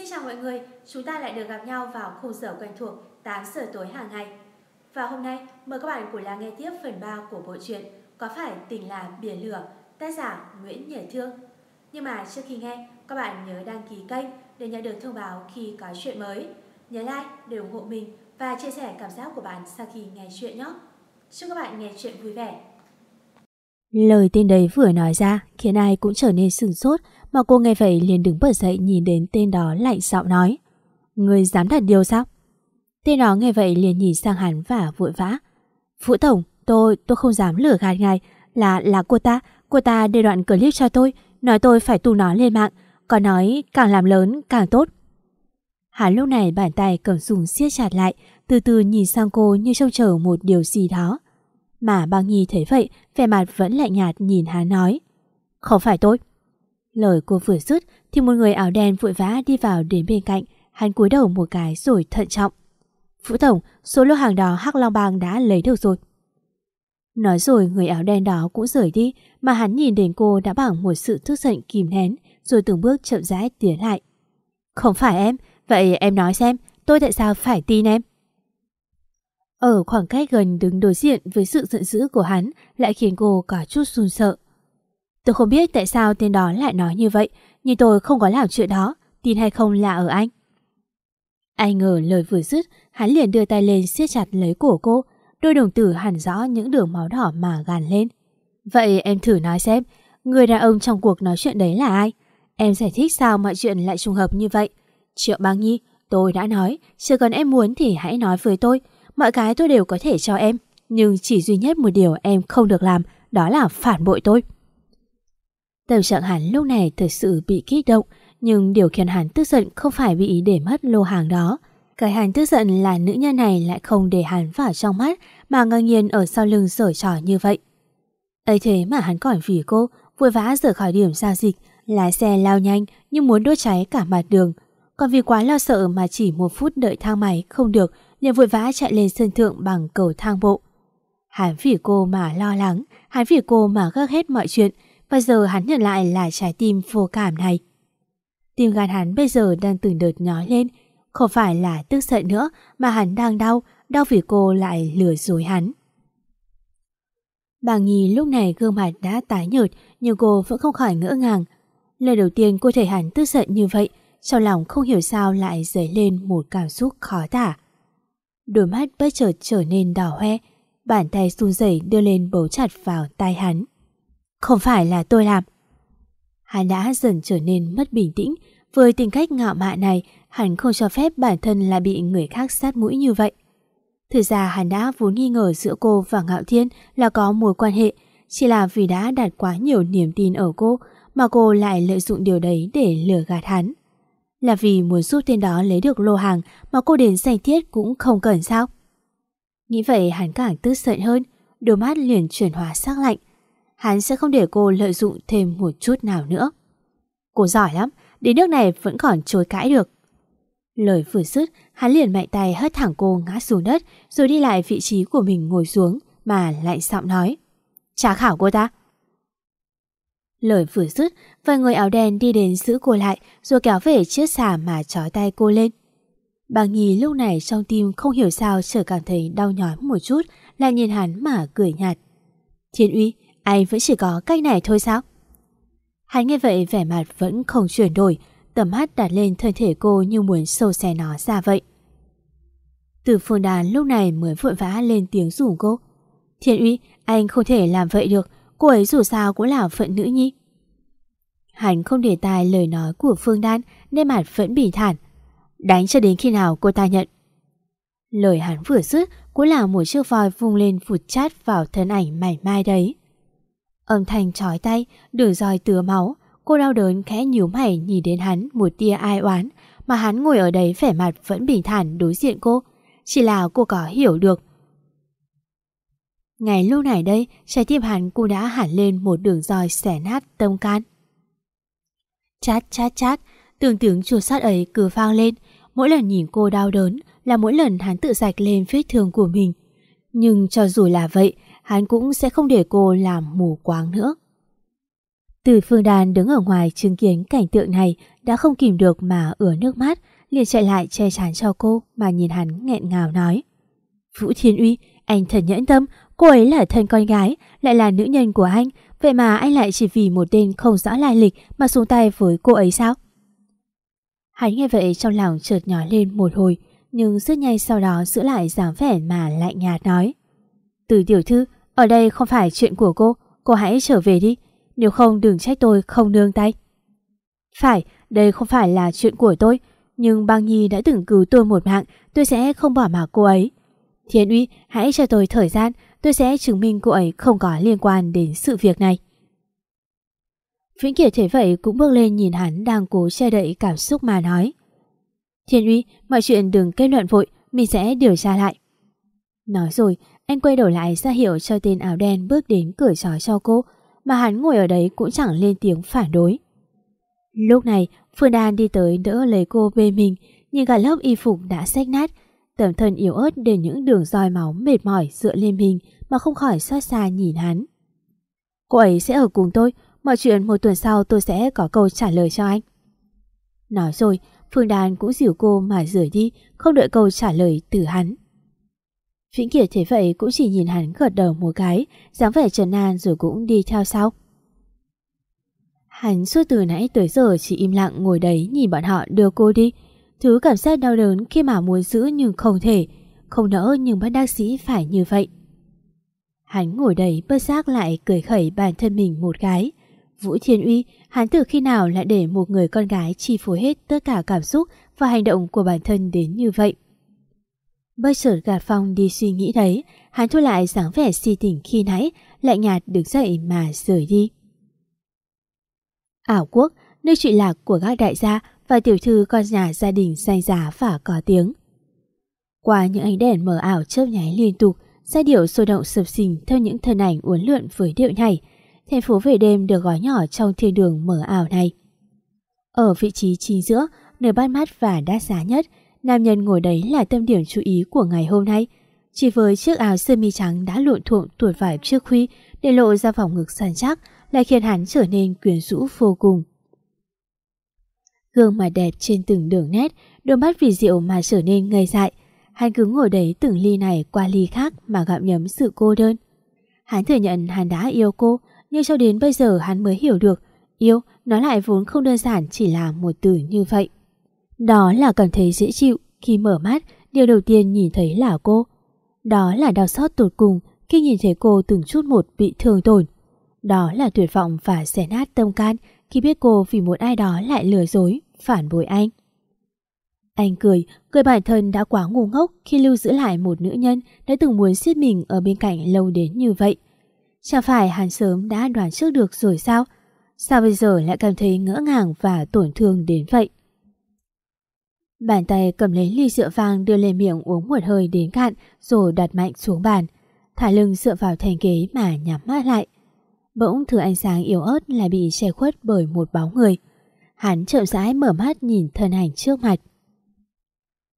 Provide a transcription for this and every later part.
Xin chào mọi người, chúng ta lại được gặp nhau vào khung giờ quen thuộc 8 giờ tối hàng ngày. Và hôm nay, mời các bạn cùng lắng nghe tiếp phần 3 của bộ truyện Có phải tình là biển lửa, tác giả Nguyễn Nhật Thương. Nhưng mà trước khi nghe, các bạn nhớ đăng ký kênh để nhận được thông báo khi có chuyện mới. Nhớ like để ủng hộ mình và chia sẻ cảm giác của bạn sau khi nghe chuyện nhé. Chúc các bạn nghe chuyện vui vẻ. Lời tên đấy vừa nói ra khiến ai cũng trở nên sửng sốt mà cô nghe vậy liền đứng bật dậy nhìn đến tên đó lạnh giọng nói. Người dám đặt điều sao? Tên đó nghe vậy liền nhìn sang hắn và vội vã. Vũ Tổng, tôi, tôi không dám lừa gạt ngài. Là, là cô ta, cô ta để đoạn clip cho tôi Nói tôi phải tung nó lên mạng. Còn nói càng làm lớn càng tốt. Hắn lúc này bàn tay cầm súng siết chặt lại Từ từ nhìn sang cô như trông chờ một điều gì đó. Mà băng nhi thấy vậy Vẻ mặt vẫn lạnh nhạt nhìn hắn nói Không phải tôi Lời cô vừa dứt thì một người áo đen vội vã đi vào đến bên cạnh, hắn cúi đầu một cái rồi thận trọng. Vũ Tổng, số lô hàng đó Hắc Long Bang đã lấy được rồi. Nói rồi người áo đen đó cũng rời đi mà hắn nhìn đến cô đã bằng một sự tức giận kìm nén rồi từng bước chậm rãi tiến lại. Không phải em, vậy em nói xem tôi tại sao phải tin em? Ở khoảng cách gần đứng đối diện với sự giận dữ của hắn lại khiến cô cả chút run sợ. Tôi không biết tại sao tên đó lại nói như vậy, nhưng tôi không có làm chuyện đó, tin hay không là ở anh. Anh ngờ lời vừa dứt, hắn liền đưa tay lên siết chặt lấy cổ cô, đôi đồng tử hẳn rõ những đường máu đỏ mà gàn lên. Vậy em thử nói xem, người đàn ông trong cuộc nói chuyện đấy là ai? Em giải thích sao mọi chuyện lại trùng hợp như vậy? Triệu Bang Nhi, tôi đã nói, chưa cần em muốn thì hãy nói với tôi, mọi cái tôi đều có thể cho em, nhưng chỉ duy nhất một điều em không được làm, đó là phản bội tôi. Tâm trạng hắn lúc này thực sự bị kích động, nhưng điều khiến hắn tức giận không phải bị để mất lô hàng đó. Cái hắn tức giận là nữ nhân này lại không để hắn vào trong mắt mà ngang nhiên ở sau lưng sở trò như vậy. ấy thế mà hắn còn vì cô, vội vã rời khỏi điểm giao dịch, lái xe lao nhanh nhưng muốn đốt cháy cả mặt đường. Còn vì quá lo sợ mà chỉ một phút đợi thang máy không được, liền vội vã chạy lên sân thượng bằng cầu thang bộ. Hắn vì cô mà lo lắng, hắn vì cô mà gác hết mọi chuyện, Bây giờ hắn nhận lại là trái tim vô cảm này. Tim gan hắn bây giờ đang từng đợt nhói lên, không phải là tức giận nữa mà hắn đang đau, đau vì cô lại lừa dối hắn. Bà Nhi lúc này gương mặt đã tái nhợt nhưng cô vẫn không khỏi ngỡ ngàng. Lần đầu tiên cô thấy hắn tức giận như vậy, trong lòng không hiểu sao lại dấy lên một cảm xúc khó tả. Đôi mắt bất chợt trở nên đỏ hoe, bàn tay run rẩy đưa lên bấu chặt vào tai hắn. Không phải là tôi làm. Hắn đã dần trở nên mất bình tĩnh. Với tính cách ngạo mạn này, hắn không cho phép bản thân là bị người khác sát mũi như vậy. Thực ra hắn đã vốn nghi ngờ giữa cô và Ngạo Thiên là có mối quan hệ, chỉ là vì đã đặt quá nhiều niềm tin ở cô mà cô lại lợi dụng điều đấy để lừa gạt hắn. Là vì muốn giúp tên đó lấy được lô hàng mà cô đến giành thiết cũng không cần sao? Nghĩ vậy hắn càng tức giận hơn, đôi mắt liền chuyển hóa sắc lạnh, hắn sẽ không để cô lợi dụng thêm một chút nào nữa. Cô giỏi lắm, đến nước này vẫn còn chối cãi được. Lời vừa dứt, hắn liền mạnh tay hất thẳng cô ngã xuống đất rồi đi lại vị trí của mình ngồi xuống mà lại giọng nói. Trả khảo cô ta. Lời vừa dứt, vài người áo đen đi đến giữ cô lại rồi kéo về chiếc xà mà trói tay cô lên. Bà Nhi lúc này trong tim không hiểu sao trở cảm thấy đau nhói một chút lại nhìn hắn mà cười nhạt. Thiên uy, anh vẫn chỉ có cách này thôi sao? Hắn nghe vậy vẻ mặt vẫn không chuyển đổi, tầm mắt đặt lên thân thể cô như muốn sâu xé nó ra vậy. Từ phương đàn lúc này mới vội vã lên tiếng rủ cô. Thiên uy, anh không thể làm vậy được, cô ấy dù sao cũng là phận nữ nhi. Hắn không để tài lời nói của Phương Đan nên mặt vẫn bình thản. Đánh cho đến khi nào cô ta nhận. Lời hắn vừa dứt cũng là một chiếc voi vung lên phụt chát vào thân ảnh mảnh mai đấy. Âm thanh trói tay, đường roi tứa máu. Cô đau đớn khẽ nhíu mày nhìn đến hắn một tia ai oán, mà hắn ngồi ở đấy vẻ mặt vẫn bình thản đối diện cô. Chỉ là cô có hiểu được. Ngày lúc này đây, trái tim hắn cũng đã hẳn lên một đường roi xẻ nát tâm can. Chát chát chát, tưởng tướng chuột sát ấy cứ vang lên. Mỗi lần nhìn cô đau đớn là mỗi lần hắn tự sạch lên vết thương của mình. Nhưng cho dù là vậy, hắn cũng sẽ không để cô làm mù quáng nữa. Từ phương đàn đứng ở ngoài chứng kiến cảnh tượng này đã không kìm được mà ửa nước mắt, liền chạy lại che chắn cho cô mà nhìn hắn nghẹn ngào nói. Vũ Thiên Uy, anh thật nhẫn tâm, cô ấy là thân con gái, lại là nữ nhân của anh, vậy mà anh lại chỉ vì một tên không rõ lai lịch mà xuống tay với cô ấy sao? Hắn nghe vậy trong lòng chợt nhỏ lên một hồi, nhưng rất nhanh sau đó giữ lại dáng vẻ mà lạnh nhạt nói. Từ tiểu thư, ở đây không phải chuyện của cô, cô hãy trở về đi, nếu không đừng trách tôi không nương tay. Phải, đây không phải là chuyện của tôi, nhưng băng nhi đã từng cứu tôi một mạng, tôi sẽ không bỏ mặc cô ấy. Thiên uy, hãy cho tôi thời gian, tôi sẽ chứng minh cô ấy không có liên quan đến sự việc này. Vĩnh Kiệt thấy vậy cũng bước lên nhìn hắn đang cố che đậy cảm xúc mà nói. Thiên uy, mọi chuyện đừng kết luận vội, mình sẽ điều tra lại. Nói rồi, anh quay đầu lại ra hiệu cho tên áo đen bước đến cửa chó cho cô, mà hắn ngồi ở đấy cũng chẳng lên tiếng phản đối. Lúc này, Phương Đan đi tới đỡ lấy cô bê mình, nhìn cả lớp y phục đã rách nát, tầm thân yếu ớt để những đường roi máu mệt mỏi dựa lên mình mà không khỏi xót xa nhìn hắn. Cô ấy sẽ ở cùng tôi, mọi chuyện một tuần sau tôi sẽ có câu trả lời cho anh. Nói rồi, Phương Đan cũng dìu cô mà rời đi, không đợi câu trả lời từ hắn. Vĩnh Kiệt thấy vậy cũng chỉ nhìn hắn gật đầu một cái, dáng vẻ trần an rồi cũng đi theo sau. Hắn suốt từ nãy tới giờ chỉ im lặng ngồi đấy nhìn bọn họ đưa cô đi. Thứ cảm giác đau đớn khi mà muốn giữ nhưng không thể, không nỡ nhưng bác đắc sĩ phải như vậy. Hắn ngồi đầy bất giác lại cười khẩy bản thân mình một cái. Vũ Thiên Uy, hắn từ khi nào lại để một người con gái chi phối hết tất cả cảm xúc và hành động của bản thân đến như vậy? Bất chợt gạt phong đi suy nghĩ đấy, hắn thu lại dáng vẻ si tỉnh khi nãy, lại nhạt đứng dậy mà rời đi. Ảo quốc, nơi trụy lạc của các đại gia và tiểu thư con nhà gia đình danh giá và có tiếng. Qua những ánh đèn mờ ảo chớp nháy liên tục, giai điệu sôi động sập sình theo những thân ảnh uốn lượn với điệu nhảy, thành phố về đêm được gói nhỏ trong thiên đường mờ ảo này. Ở vị trí chính giữa, nơi bắt mắt và đắt giá nhất, nam nhân ngồi đấy là tâm điểm chú ý của ngày hôm nay. Chỉ với chiếc áo sơ mi trắng đã lộn thuộm tuột vải trước khuy để lộ ra vòng ngực săn chắc lại khiến hắn trở nên quyến rũ vô cùng. Gương mặt đẹp trên từng đường nét, đôi mắt vì rượu mà trở nên ngây dại. Hắn cứ ngồi đấy từng ly này qua ly khác mà gặm nhấm sự cô đơn. Hắn thừa nhận hắn đã yêu cô, nhưng cho đến bây giờ hắn mới hiểu được yêu nó lại vốn không đơn giản chỉ là một từ như vậy. Đó là cảm thấy dễ chịu khi mở mắt, điều đầu tiên nhìn thấy là cô. Đó là đau xót tột cùng khi nhìn thấy cô từng chút một bị thương tổn. Đó là tuyệt vọng và xé nát tâm can khi biết cô vì một ai đó lại lừa dối, phản bội anh. Anh cười, cười bản thân đã quá ngu ngốc khi lưu giữ lại một nữ nhân đã từng muốn giết mình ở bên cạnh lâu đến như vậy. Chẳng phải hắn sớm đã đoán trước được rồi sao? Sao bây giờ lại cảm thấy ngỡ ngàng và tổn thương đến vậy? Bàn tay cầm lấy ly rượu vang đưa lên miệng uống một hơi đến cạn rồi đặt mạnh xuống bàn. Thả lưng dựa vào thành ghế mà nhắm mắt lại. Bỗng thứ ánh sáng yếu ớt lại bị che khuất bởi một bóng người. Hắn chậm rãi mở mắt nhìn thân ảnh trước mặt.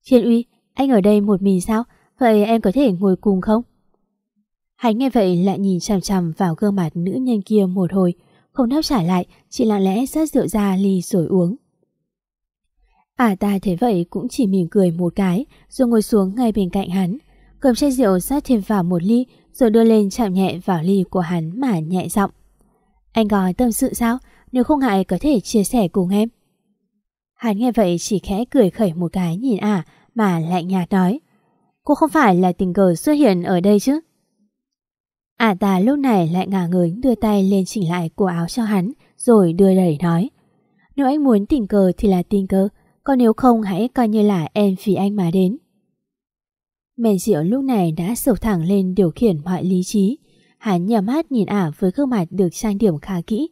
Thiên uy, anh ở đây một mình sao? Vậy em có thể ngồi cùng không? Hắn nghe vậy lại nhìn chằm chằm vào gương mặt nữ nhân kia một hồi, không đáp trả lại, chỉ lặng lẽ rót rượu ra ly rồi uống. À ta thấy vậy cũng chỉ mỉm cười một cái, rồi ngồi xuống ngay bên cạnh hắn, cầm chai rượu rót thêm vào một ly, rồi đưa lên chạm nhẹ vào ly của hắn mà nhẹ giọng. Anh có tâm sự sao? Nếu không ngại có thể chia sẻ cùng em. Hắn nghe vậy chỉ khẽ cười khẩy một cái nhìn à mà lạnh nhạt nói. Cô không phải là tình cờ xuất hiện ở đây chứ? À ta lúc này lại ngả người đưa tay lên chỉnh lại cổ áo cho hắn rồi đưa đẩy nói. Nếu anh muốn tình cờ thì là tình cờ, còn nếu không hãy coi như là em vì anh mà đến men rượu lúc này đã sầu thẳng lên điều khiển mọi lý trí. Hắn nhắm mắt nhìn ả với gương mặt được trang điểm khá kỹ.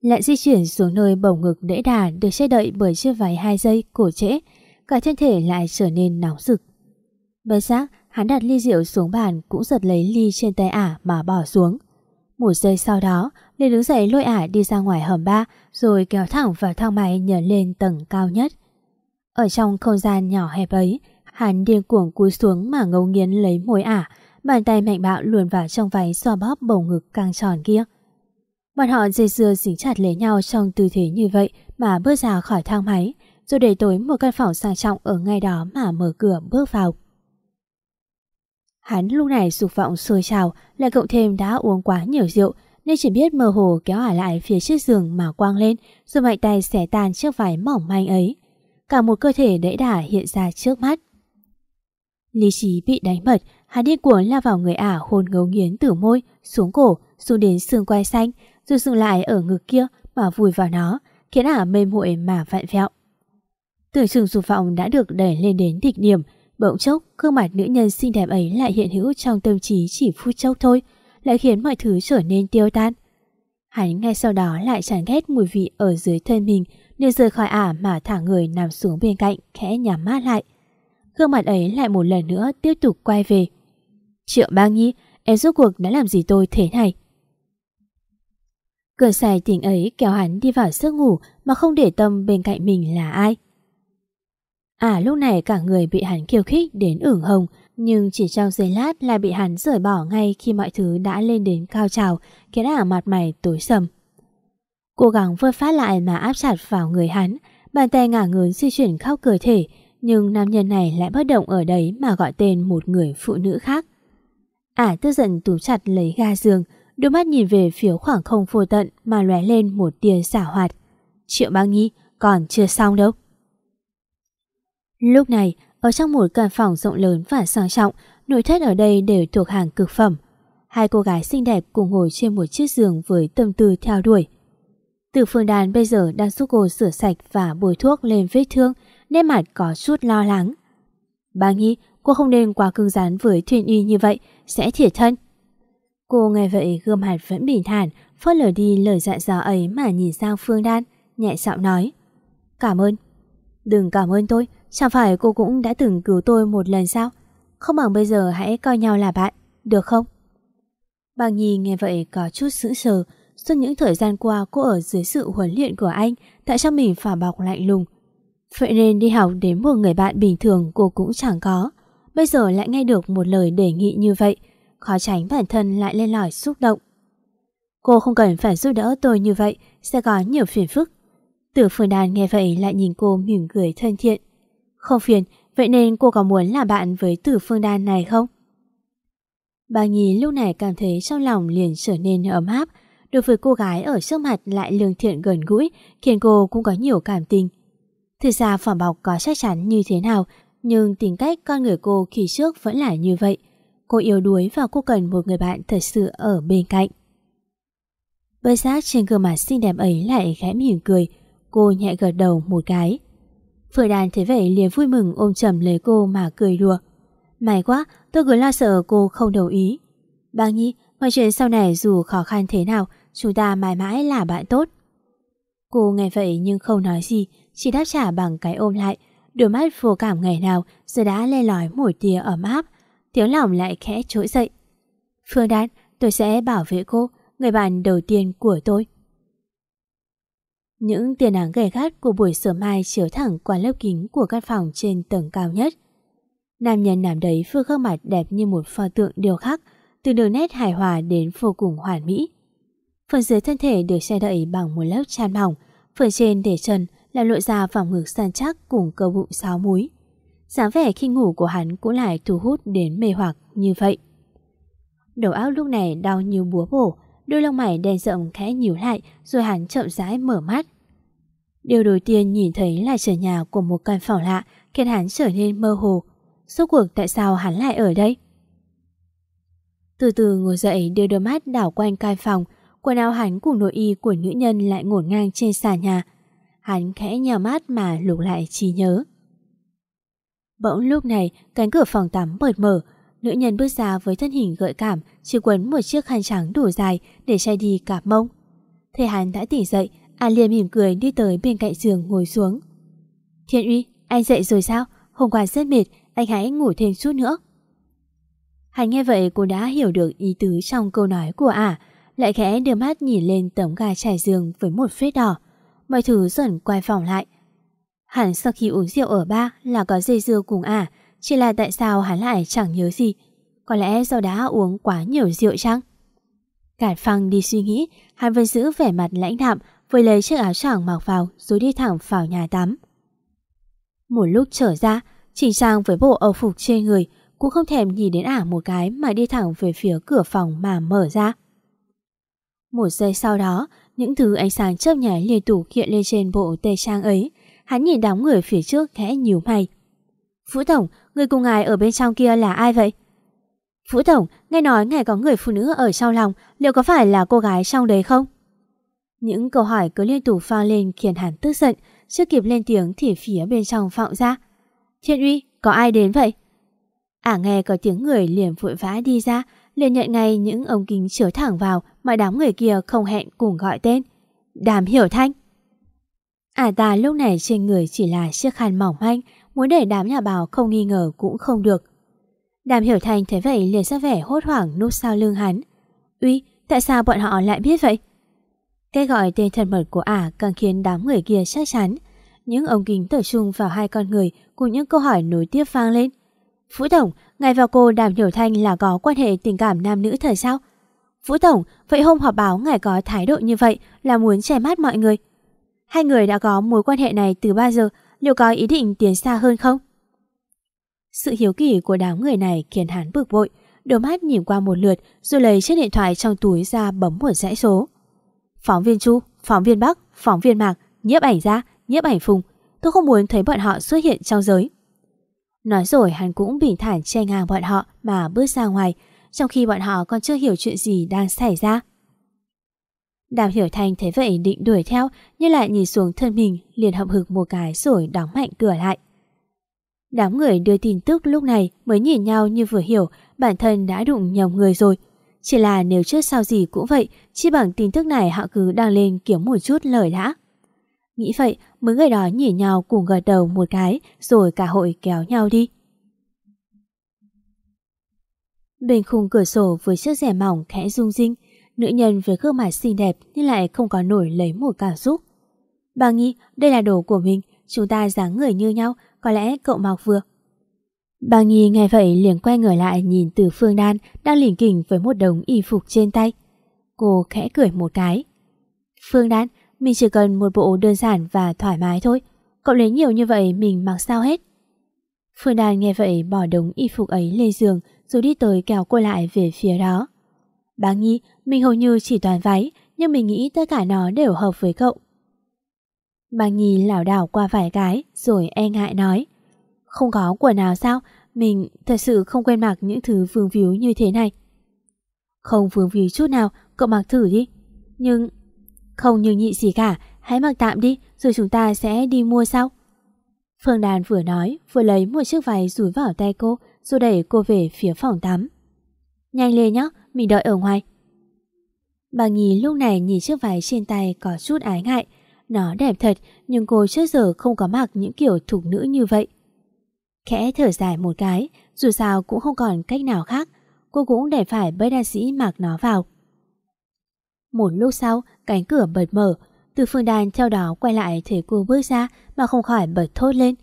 Lại di chuyển xuống nơi bầu ngực đễ đà được che đậy bởi chiếc váy hai giây cổ trễ. Cả thân thể lại trở nên nóng rực. Bất giác, hắn đặt ly rượu xuống bàn cũng giật lấy ly trên tay ả mà bỏ xuống. Một giây sau đó, liền đứng dậy lôi ả đi ra ngoài hầm ba rồi kéo thẳng vào thang máy nhảy lên tầng cao nhất. Ở trong không gian nhỏ hẹp ấy, hắn điên cuồng cúi xuống mà ngấu nghiến lấy môi ả, bàn tay mạnh bạo luồn vào trong váy xoa bóp bầu ngực căng tròn kia. Bọn họ dây dưa dính chặt lấy nhau trong tư thế như vậy mà bước ra khỏi thang máy, rồi để tối một căn phòng sang trọng ở ngay đó mà mở cửa bước vào. Hắn lúc này dục vọng sôi trào, lại cộng thêm đã uống quá nhiều rượu, nên chỉ biết mơ hồ kéo ả lại phía chiếc giường mà quang lên, rồi mạnh tay xẻ tan chiếc váy mỏng manh ấy. Cả một cơ thể đẫy đả hiện ra trước mắt. Lý trí bị đánh bật, hắn điên cuồng lao vào người ả hôn ngấu nghiến từ môi, xuống cổ, xuống đến xương quai xanh, rồi dừng lại ở ngực kia mà vùi vào nó, khiến ả mê muội mà vặn vẹo. Tưởng chừng dục vọng đã được đẩy lên đến đỉnh điểm, bỗng chốc gương mặt nữ nhân xinh đẹp ấy lại hiện hữu trong tâm trí chỉ phút chốc thôi, lại khiến mọi thứ trở nên tiêu tan. Hắn ngay sau đó lại chán ghét mùi vị ở dưới thân mình nên rời khỏi ả mà thả người nằm xuống bên cạnh khẽ nhắm mắt lại. Gương mặt ấy lại một lần nữa tiếp tục quay về. Triệu ba nhi, em rốt cuộc đã làm gì tôi thế này? Cửa xài tỉnh ấy kéo hắn đi vào giấc ngủ mà không để tâm bên cạnh mình là ai. À lúc này cả người bị hắn khiêu khích đến ửng hồng nhưng chỉ trong giây lát lại bị hắn rời bỏ ngay khi mọi thứ đã lên đến cao trào khiến ả mặt mày tối sầm. Cố gắng vơi phát lại mà áp chặt vào người hắn bàn tay ngả ngớn di chuyển khắp cơ thể nhưng nam nhân này lại bất động ở đấy mà gọi tên một người phụ nữ khác. Ả tức giận túm chặt lấy ga giường đôi mắt nhìn về phía khoảng không vô tận mà lóe lên một tia xả hoạt. Triệu băng nhi còn chưa xong đâu. Lúc này, ở trong một căn phòng rộng lớn và sang trọng, nội thất ở đây đều thuộc hàng cực phẩm. Hai cô gái xinh đẹp cùng ngồi trên một chiếc giường với tâm tư theo đuổi. Từ phương đàn bây giờ đang giúp cô rửa sạch và bôi thuốc lên vết thương nét mặt có chút lo lắng. Bà nghĩ cô không nên quá cứng rắn với thuyền y như vậy, sẽ thiệt thân. Cô nghe vậy gương mặt vẫn bình thản, phớt lờ đi lời dặn dò ấy mà nhìn sang Phương Đan, nhẹ giọng nói. Cảm ơn. Đừng cảm ơn tôi, Chẳng phải cô cũng đã từng cứu tôi một lần sao? Không bằng bây giờ hãy coi nhau là bạn, được không? Bàng Nhi nghe vậy có chút sững sờ. Suốt những thời gian qua cô ở dưới sự huấn luyện của anh, tại sao mình phả bọc lạnh lùng? Vậy nên đi học đến một người bạn bình thường cô cũng chẳng có. Bây giờ lại nghe được một lời đề nghị như vậy, khó tránh bản thân lại lên lỏi xúc động. Cô không cần phải giúp đỡ tôi như vậy, sẽ có nhiều phiền phức. Tử Phương Đàn nghe vậy lại nhìn cô mỉm cười thân thiện. Không phiền, vậy nên cô có muốn là bạn với tử phương đan này không? Bà Nhi lúc này cảm thấy trong lòng liền trở nên ấm áp, đối với cô gái ở trước mặt lại lương thiện gần gũi, khiến cô cũng có nhiều cảm tình. Thực ra phẩm bọc có chắc chắn như thế nào, nhưng tính cách con người cô khi trước vẫn là như vậy. Cô yếu đuối và cô cần một người bạn thật sự ở bên cạnh. Bất giác trên gương mặt xinh đẹp ấy lại khẽ mỉm cười, cô nhẹ gật đầu một cái. Phượng Đàn thấy vậy liền vui mừng ôm chầm lấy cô mà cười đùa. May quá, tôi cứ lo sợ cô không đồng ý. Bác Nhi, mọi chuyện sau này dù khó khăn thế nào, chúng ta mãi mãi là bạn tốt. Cô nghe vậy nhưng không nói gì, chỉ đáp trả bằng cái ôm lại. Đôi mắt vô cảm ngày nào giờ đã le lói một tia ấm áp. Tiếng lòng lại khẽ trỗi dậy. Phương Đan, tôi sẽ bảo vệ cô, người bạn đầu tiên của tôi. Những tia nắng gầy gắt của buổi sớm mai chiếu thẳng qua lớp kính của căn phòng trên tầng cao nhất. Nam nhân nằm đấy vừa gương mặt đẹp như một pho tượng điều khắc, từ đường nét hài hòa đến vô cùng hoàn mỹ. Phần dưới thân thể được che đậy bằng một lớp chăn mỏng, phần trên để trần là lộ ra vòng ngực săn chắc cùng cơ bụng sáu múi. dáng vẻ khi ngủ của hắn cũng lại thu hút đến mê hoặc như vậy. Đầu óc lúc này đau như búa bổ, đôi lông mày đen rộng khẽ nhíu lại rồi hắn chậm rãi mở mắt. Điều đầu tiên nhìn thấy là trần nhà của một căn phòng lạ khiến hắn trở nên mơ hồ. Suốt cuộc tại sao hắn lại ở đây? Từ từ ngồi dậy đưa đôi mắt đảo quanh căn phòng, quần áo hắn cùng nội y của nữ nhân lại ngổn ngang trên sàn nhà. Hắn khẽ nhào mắt mà lục lại trí nhớ. Bỗng lúc này, cánh cửa phòng tắm bật mở, Nữ nhân bước ra với thân hình gợi cảm, chỉ quấn một chiếc khăn trắng đủ dài để che đi cả mông. Thầy hắn đã tỉnh dậy, An liền mỉm cười đi tới bên cạnh giường ngồi xuống. Thiên Uy, anh dậy rồi sao? Hôm qua rất mệt, anh hãy ngủ thêm chút nữa. Hắn nghe vậy cô đã hiểu được ý tứ trong câu nói của ả, lại khẽ đưa mắt nhìn lên tấm gà trải giường với một vết đỏ. Mọi thứ dần quay vòng lại. Hẳn sau khi uống rượu ở ba là có dây dưa cùng ả, chỉ là tại sao hắn lại chẳng nhớ gì Có lẽ do đã uống quá nhiều rượu chăng Cải phăng đi suy nghĩ, hắn vẫn giữ vẻ mặt lãnh đạm, vừa lấy chiếc áo choàng mặc vào rồi đi thẳng vào nhà tắm. Một lúc trở ra, chỉnh trang với bộ âu phục trên người, cũng không thèm nhìn đến ả một cái mà đi thẳng về phía cửa phòng mà mở ra. Một giây sau đó, những thứ ánh sáng chớp nháy liên tục hiện lên trên bộ tê trang ấy. Hắn nhìn đám người phía trước khẽ nhíu mày. Vũ Tổng, người cùng ngài ở bên trong kia là ai vậy? Vũ Tổng, nghe nói ngài có người phụ nữ ở sau lòng, liệu có phải là cô gái trong đấy không? Những câu hỏi cứ liên tục vang lên khiến hắn tức giận, chưa kịp lên tiếng thì phía bên trong vọng ra. Thiên uy, có ai đến vậy? Ả nghe có tiếng người liền vội vã đi ra, liền nhận ngay những ống kính chiếu thẳng vào mà đám người kia không hẹn cùng gọi tên. Đàm hiểu thanh. à ta lúc này trên người chỉ là chiếc khăn mỏng manh, muốn để đám nhà bào không nghi ngờ cũng không được. Đàm hiểu thanh thấy vậy liền ra vẻ hốt hoảng núp sau lưng hắn. Uy, tại sao bọn họ lại biết vậy? Cái gọi tên thân mật của ả càng khiến đám người kia chắc chắn. Những ống kính tập trung vào hai con người cùng những câu hỏi nối tiếp vang lên. Phú Tổng, ngài và cô Đàm Hiểu Thanh là có quan hệ tình cảm nam nữ thời sao? Phú Tổng, vậy hôm họp báo ngài có thái độ như vậy là muốn che mắt mọi người. Hai người đã có mối quan hệ này từ bao giờ, liệu có ý định tiến xa hơn không? Sự hiếu kỳ của đám người này khiến hắn bực bội, đôi mắt nhìn qua một lượt rồi lấy chiếc điện thoại trong túi ra bấm một dãy số. Phóng viên Chu, phóng viên Bắc, phóng viên Mạc, nhiếp ảnh ra, nhiếp ảnh Phùng. Tôi không muốn thấy bọn họ xuất hiện trong giới. Nói rồi hắn cũng bình thản che ngang bọn họ mà bước ra ngoài, trong khi bọn họ còn chưa hiểu chuyện gì đang xảy ra. Đàm hiểu thành thấy vậy định đuổi theo nhưng lại nhìn xuống thân mình liền hậm hực một cái rồi đóng mạnh cửa lại. Đám người đưa tin tức lúc này mới nhìn nhau như vừa hiểu bản thân đã đụng nhầm người rồi. Chỉ là nếu trước sau gì cũng vậy, chỉ bằng tin tức này họ cứ đăng lên kiếm một chút lời đã. Nghĩ vậy, mấy người đó nhìn nhau cùng gật đầu một cái rồi cả hội kéo nhau đi. Bên khung cửa sổ với chiếc rẻ mỏng khẽ rung rinh, nữ nhân với gương mặt xinh đẹp nhưng lại không có nổi lấy một cảm xúc. Bà nghĩ đây là đồ của mình, chúng ta dáng người như nhau, có lẽ cậu mặc vừa. Bà Nghi nghe vậy liền quay người lại nhìn từ Phương Đan đang lỉnh kỉnh với một đống y phục trên tay. Cô khẽ cười một cái. Phương Đan, mình chỉ cần một bộ đơn giản và thoải mái thôi. Cậu lấy nhiều như vậy mình mặc sao hết. Phương Đan nghe vậy bỏ đống y phục ấy lên giường rồi đi tới kéo cô lại về phía đó. Bà Nhi, mình hầu như chỉ toàn váy nhưng mình nghĩ tất cả nó đều hợp với cậu. Bà Nhi lảo đảo qua vài cái rồi e ngại nói Không có quần áo sao? Mình thật sự không quen mặc những thứ vương víu như thế này. Không vương víu chút nào, cậu mặc thử đi. Nhưng... Không như nhị gì cả, hãy mặc tạm đi rồi chúng ta sẽ đi mua sau. Phương Đàn vừa nói vừa lấy một chiếc váy rúi vào tay cô rồi đẩy cô về phía phòng tắm. Nhanh lên nhé, mình đợi ở ngoài. Bà Nhi lúc này nhìn chiếc váy trên tay có chút ái ngại nó đẹp thật nhưng cô trước giờ không có mặc những kiểu thục nữ như vậy. Khẽ thở dài một cái, dù sao cũng không còn cách nào khác, cô cũng để phải bấy đa sĩ mặc nó vào. Một lúc sau, cánh cửa bật mở, từ phương đàn theo đó quay lại thấy cô bước ra mà không khỏi bật thốt lên.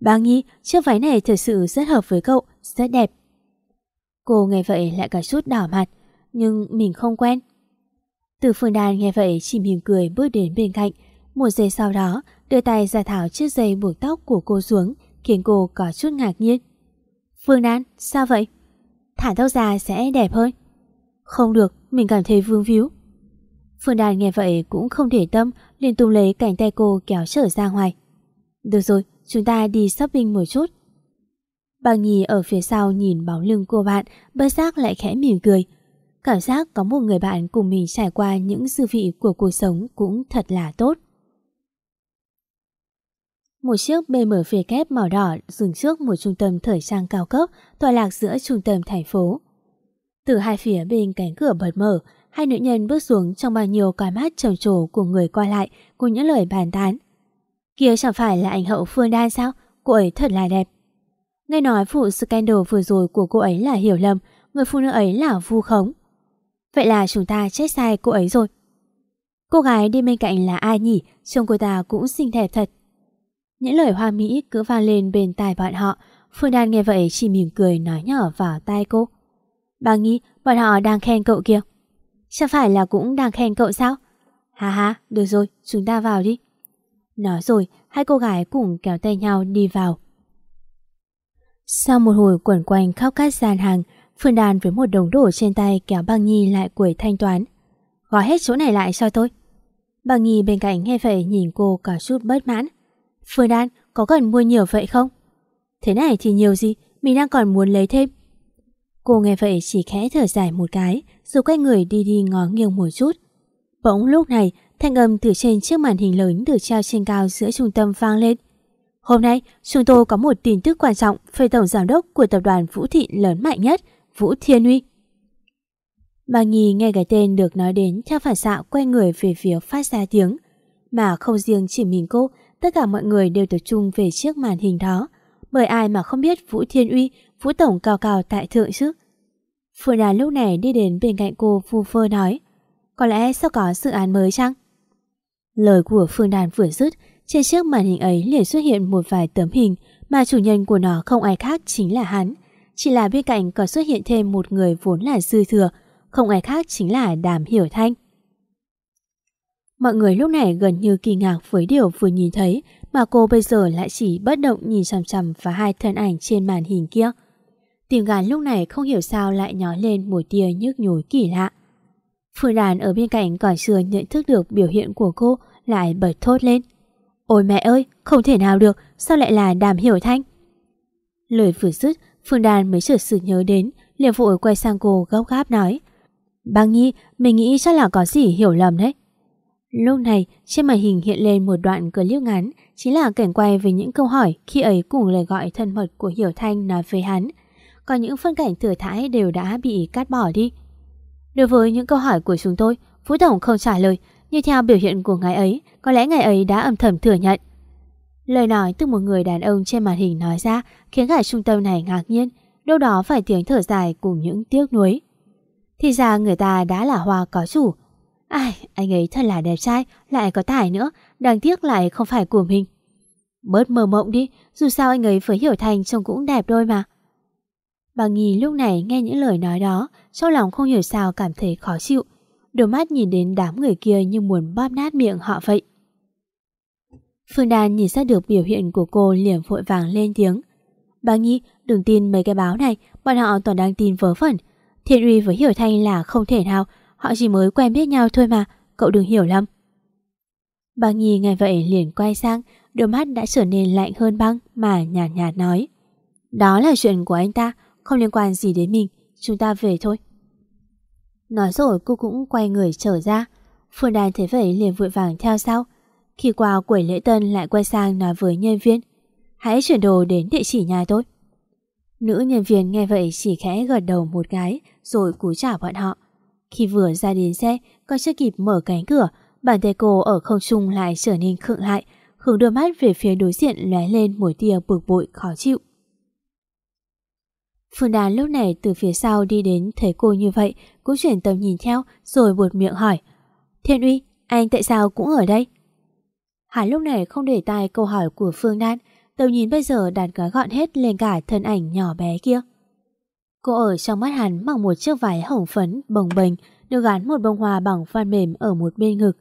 Bà Nhi, chiếc váy này thật sự rất hợp với cậu, rất đẹp. Cô nghe vậy lại cả chút đỏ mặt, nhưng mình không quen. Từ phương đàn nghe vậy chỉ mỉm cười bước đến bên cạnh, một giây sau đó, đưa tay ra thảo chiếc dây buộc tóc của cô xuống, khiến cô có chút ngạc nhiên. Phương Đan, sao vậy? Thả tóc ra sẽ đẹp hơn. Không được, mình cảm thấy vương víu. Phương Đan nghe vậy cũng không để tâm, liền tung lấy cánh tay cô kéo trở ra ngoài. Được rồi, chúng ta đi shopping một chút. Bà Nhi ở phía sau nhìn bóng lưng cô bạn, bất giác lại khẽ mỉm cười. Cảm giác có một người bạn cùng mình trải qua những dư vị của cuộc sống cũng thật là tốt. Một chiếc BMW kép màu đỏ dừng trước một trung tâm thời trang cao cấp tọa lạc giữa trung tâm thành phố. Từ hai phía bên cánh cửa bật mở, hai nữ nhân bước xuống trong bao nhiêu cái mắt trầm trồ của người qua lại cùng những lời bàn tán. Kia chẳng phải là ảnh hậu Phương Đan sao? Cô ấy thật là đẹp. Nghe nói vụ scandal vừa rồi của cô ấy là hiểu lầm, người phụ nữ ấy là vu khống. Vậy là chúng ta chết sai cô ấy rồi. Cô gái đi bên cạnh là ai nhỉ? Trông cô ta cũng xinh đẹp thật. Những lời hoa mỹ cứ vang lên bên tai bọn họ. Phương Đan nghe vậy chỉ mỉm cười nói nhỏ vào tai cô. Bà nghĩ bọn họ đang khen cậu kia. Chẳng phải là cũng đang khen cậu sao? Hà hà, được rồi, chúng ta vào đi. Nói rồi, hai cô gái cùng kéo tay nhau đi vào. Sau một hồi quẩn quanh khóc các gian hàng, Phương Đàn với một đồng đổ trên tay kéo băng nhi lại quầy thanh toán. Gói hết chỗ này lại cho tôi. Băng nhi bên cạnh nghe vậy nhìn cô cả chút bất mãn. Phương Đan, có cần mua nhiều vậy không? Thế này thì nhiều gì, mình đang còn muốn lấy thêm. Cô nghe vậy chỉ khẽ thở dài một cái, rồi quay người đi đi ngó nghiêng một chút. Bỗng lúc này, thanh âm từ trên chiếc màn hình lớn được treo trên cao giữa trung tâm vang lên. Hôm nay, chúng tôi có một tin tức quan trọng về tổng giám đốc của tập đoàn Vũ Thị lớn mạnh nhất, Vũ Thiên Huy. Bà Nhi nghe cái tên được nói đến theo phản xạ quay người về phía phát ra tiếng. Mà không riêng chỉ mình cô, tất cả mọi người đều tập trung về chiếc màn hình đó. Bởi ai mà không biết Vũ Thiên Uy, Vũ Tổng cao cao tại thượng chứ. Phương Đàn lúc này đi đến bên cạnh cô phu phơ nói, Có lẽ sẽ có dự án mới chăng? Lời của Phương Đàn vừa dứt, Trên chiếc màn hình ấy liền xuất hiện một vài tấm hình Mà chủ nhân của nó không ai khác chính là hắn Chỉ là bên cạnh còn xuất hiện thêm một người vốn là dư thừa, Không ai khác chính là Đàm Hiểu Thanh Mọi người lúc này gần như kỳ ngạc với điều vừa nhìn thấy mà cô bây giờ lại chỉ bất động nhìn chằm chằm vào hai thân ảnh trên màn hình kia. Tim gan lúc này không hiểu sao lại nhói lên một tia nhức nhối kỳ lạ. Phương Đàn ở bên cạnh còn chưa nhận thức được biểu hiện của cô lại bật thốt lên. Ôi mẹ ơi, không thể nào được, sao lại là đàm hiểu thanh? Lời vừa dứt, Phương Đàn mới chợt sự nhớ đến, liền vội quay sang cô gấp gáp nói. Băng Nhi, mình nghĩ chắc là có gì hiểu lầm đấy. Lúc này, trên màn hình hiện lên một đoạn clip ngắn, chính là cảnh quay về những câu hỏi khi ấy cùng lời gọi thân mật của Hiểu Thanh nói với hắn. Còn những phân cảnh thừa thãi đều đã bị cắt bỏ đi. Đối với những câu hỏi của chúng tôi, Phú Tổng không trả lời, nhưng theo biểu hiện của ngài ấy, có lẽ ngài ấy đã âm thầm thừa nhận. Lời nói từ một người đàn ông trên màn hình nói ra khiến cả trung tâm này ngạc nhiên, đâu đó phải tiếng thở dài cùng những tiếc nuối. Thì ra người ta đã là hoa có chủ, Ai, anh ấy thật là đẹp trai, lại có tài nữa, đáng tiếc lại không phải của mình. Bớt mơ mộng đi, dù sao anh ấy với Hiểu Thành trông cũng đẹp đôi mà. Bà Nghi lúc này nghe những lời nói đó, trong lòng không hiểu sao cảm thấy khó chịu. Đôi mắt nhìn đến đám người kia như muốn bóp nát miệng họ vậy. Phương Đan nhìn ra được biểu hiện của cô liền vội vàng lên tiếng. Bà Nghi, đừng tin mấy cái báo này, bọn họ toàn đang tin vớ vẩn. Thiện uy với Hiểu Thanh là không thể nào, Họ chỉ mới quen biết nhau thôi mà Cậu đừng hiểu lầm Bà Nhi nghe vậy liền quay sang Đôi mắt đã trở nên lạnh hơn băng Mà nhạt nhạt nói Đó là chuyện của anh ta không liên quan gì đến mình Chúng ta về thôi. Nói rồi cô cũng quay người trở ra. Phương Đan thấy vậy liền vội vàng theo sau. Khi qua quầy lễ tân lại quay sang nói với nhân viên Hãy chuyển đồ đến địa chỉ nhà tôi. Nữ nhân viên nghe vậy chỉ khẽ gật đầu một cái Rồi cúi chào bọn họ. Khi vừa ra đến xe, còn chưa kịp mở cánh cửa, bàn tay cô ở không trung lại trở nên khựng lại, hướng đôi mắt về phía đối diện lóe lên một tia bực bội khó chịu. Phương Đán lúc này từ phía sau đi đến thấy cô như vậy, cũng chuyển tầm nhìn theo rồi buột miệng hỏi. Thiên Uy, anh tại sao cũng ở đây? Hắn lúc này không để tai câu hỏi của Phương Đan, tầm nhìn bây giờ đặt gói gọn hết lên cả thân ảnh nhỏ bé kia. Cô ở trong mắt hắn mặc một chiếc váy hồng phấn bồng bềnh được gắn một bông hoa bằng phan mềm ở một bên ngực.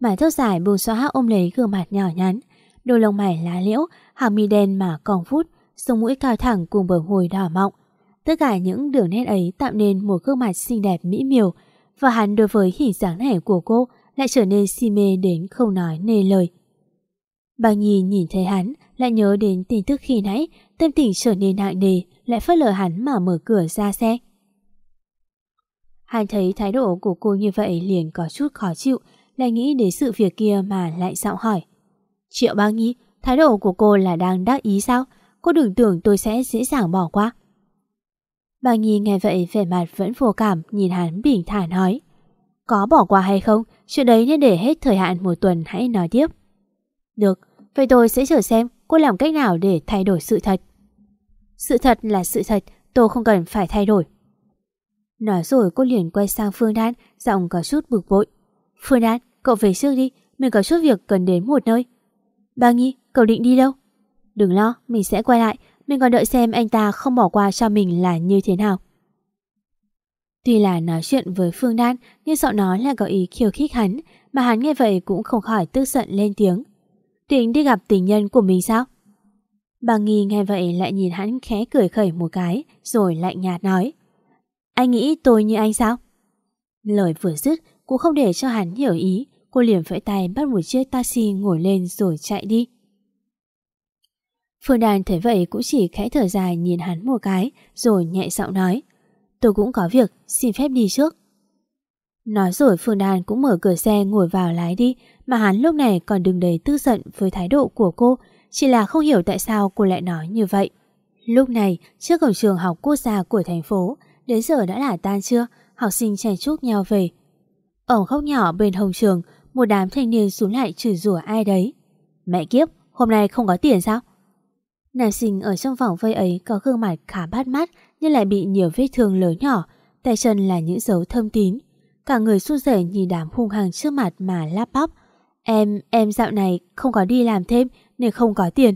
Mái tóc dài buông xóa ôm lấy gương mặt nhỏ nhắn, đôi lông mày lá liễu, hàng mi đen mà còn phút, sống mũi cao thẳng cùng bờ môi đỏ mọng. Tất cả những đường nét ấy tạo nên một gương mặt xinh đẹp mỹ miều và hắn đối với hình dáng này của cô lại trở nên si mê đến không nói nề lời. Bà Nhi nhìn thấy hắn lại nhớ đến tin tức khi nãy tâm tình trở nên nặng nề lại phớt lờ hắn mà mở cửa ra xe. Hắn thấy thái độ của cô như vậy liền có chút khó chịu, lại nghĩ đến sự việc kia mà lại giọng hỏi. Triệu Ba Nhi, thái độ của cô là đang đắc ý sao? Cô đừng tưởng tôi sẽ dễ dàng bỏ qua. Bà Nhi nghe vậy vẻ mặt vẫn vô cảm nhìn hắn bình thản nói. Có bỏ qua hay không, chuyện đấy nên để hết thời hạn một tuần hãy nói tiếp. Được, vậy tôi sẽ chờ xem cô làm cách nào để thay đổi sự thật. Sự thật là sự thật, tôi không cần phải thay đổi. Nói rồi cô liền quay sang Phương Đan, giọng có chút bực bội. Phương Đan, cậu về trước đi, mình có chút việc cần đến một nơi. Bà Nhi, cậu định đi đâu? Đừng lo, mình sẽ quay lại, mình còn đợi xem anh ta không bỏ qua cho mình là như thế nào. Tuy là nói chuyện với Phương Đan, nhưng giọng nói là có ý khiêu khích hắn, mà hắn nghe vậy cũng không khỏi tức giận lên tiếng. Tính đi gặp tình nhân của mình sao? Bà Nghi nghe vậy lại nhìn hắn khẽ cười khẩy một cái, rồi lạnh nhạt nói. Anh nghĩ tôi như anh sao? Lời vừa dứt cũng không để cho hắn hiểu ý, cô liền vẫy tay bắt một chiếc taxi ngồi lên rồi chạy đi. Phương Đàn thấy vậy cũng chỉ khẽ thở dài nhìn hắn một cái, rồi nhẹ giọng nói. Tôi cũng có việc, xin phép đi trước. Nói rồi Phương Đan cũng mở cửa xe ngồi vào lái đi, mà hắn lúc này còn đừng đầy tức giận với thái độ của cô, chỉ là không hiểu tại sao cô lại nói như vậy. Lúc này, trước cổng trường học quốc gia của thành phố, đến giờ đã là tan trưa, học sinh chen chúc nhau về. Ở khóc nhỏ bên hồng trường, một đám thanh niên xuống lại chửi rủa ai đấy. Mẹ kiếp, hôm nay không có tiền sao? Nam sinh ở trong vòng vây ấy có gương mặt khá bắt mắt nhưng lại bị nhiều vết thương lớn nhỏ, tay chân là những dấu thâm tín. Cả người su rẩy nhìn đám hung hăng trước mặt mà lắp bắp. Em, em dạo này không có đi làm thêm nên không có tiền.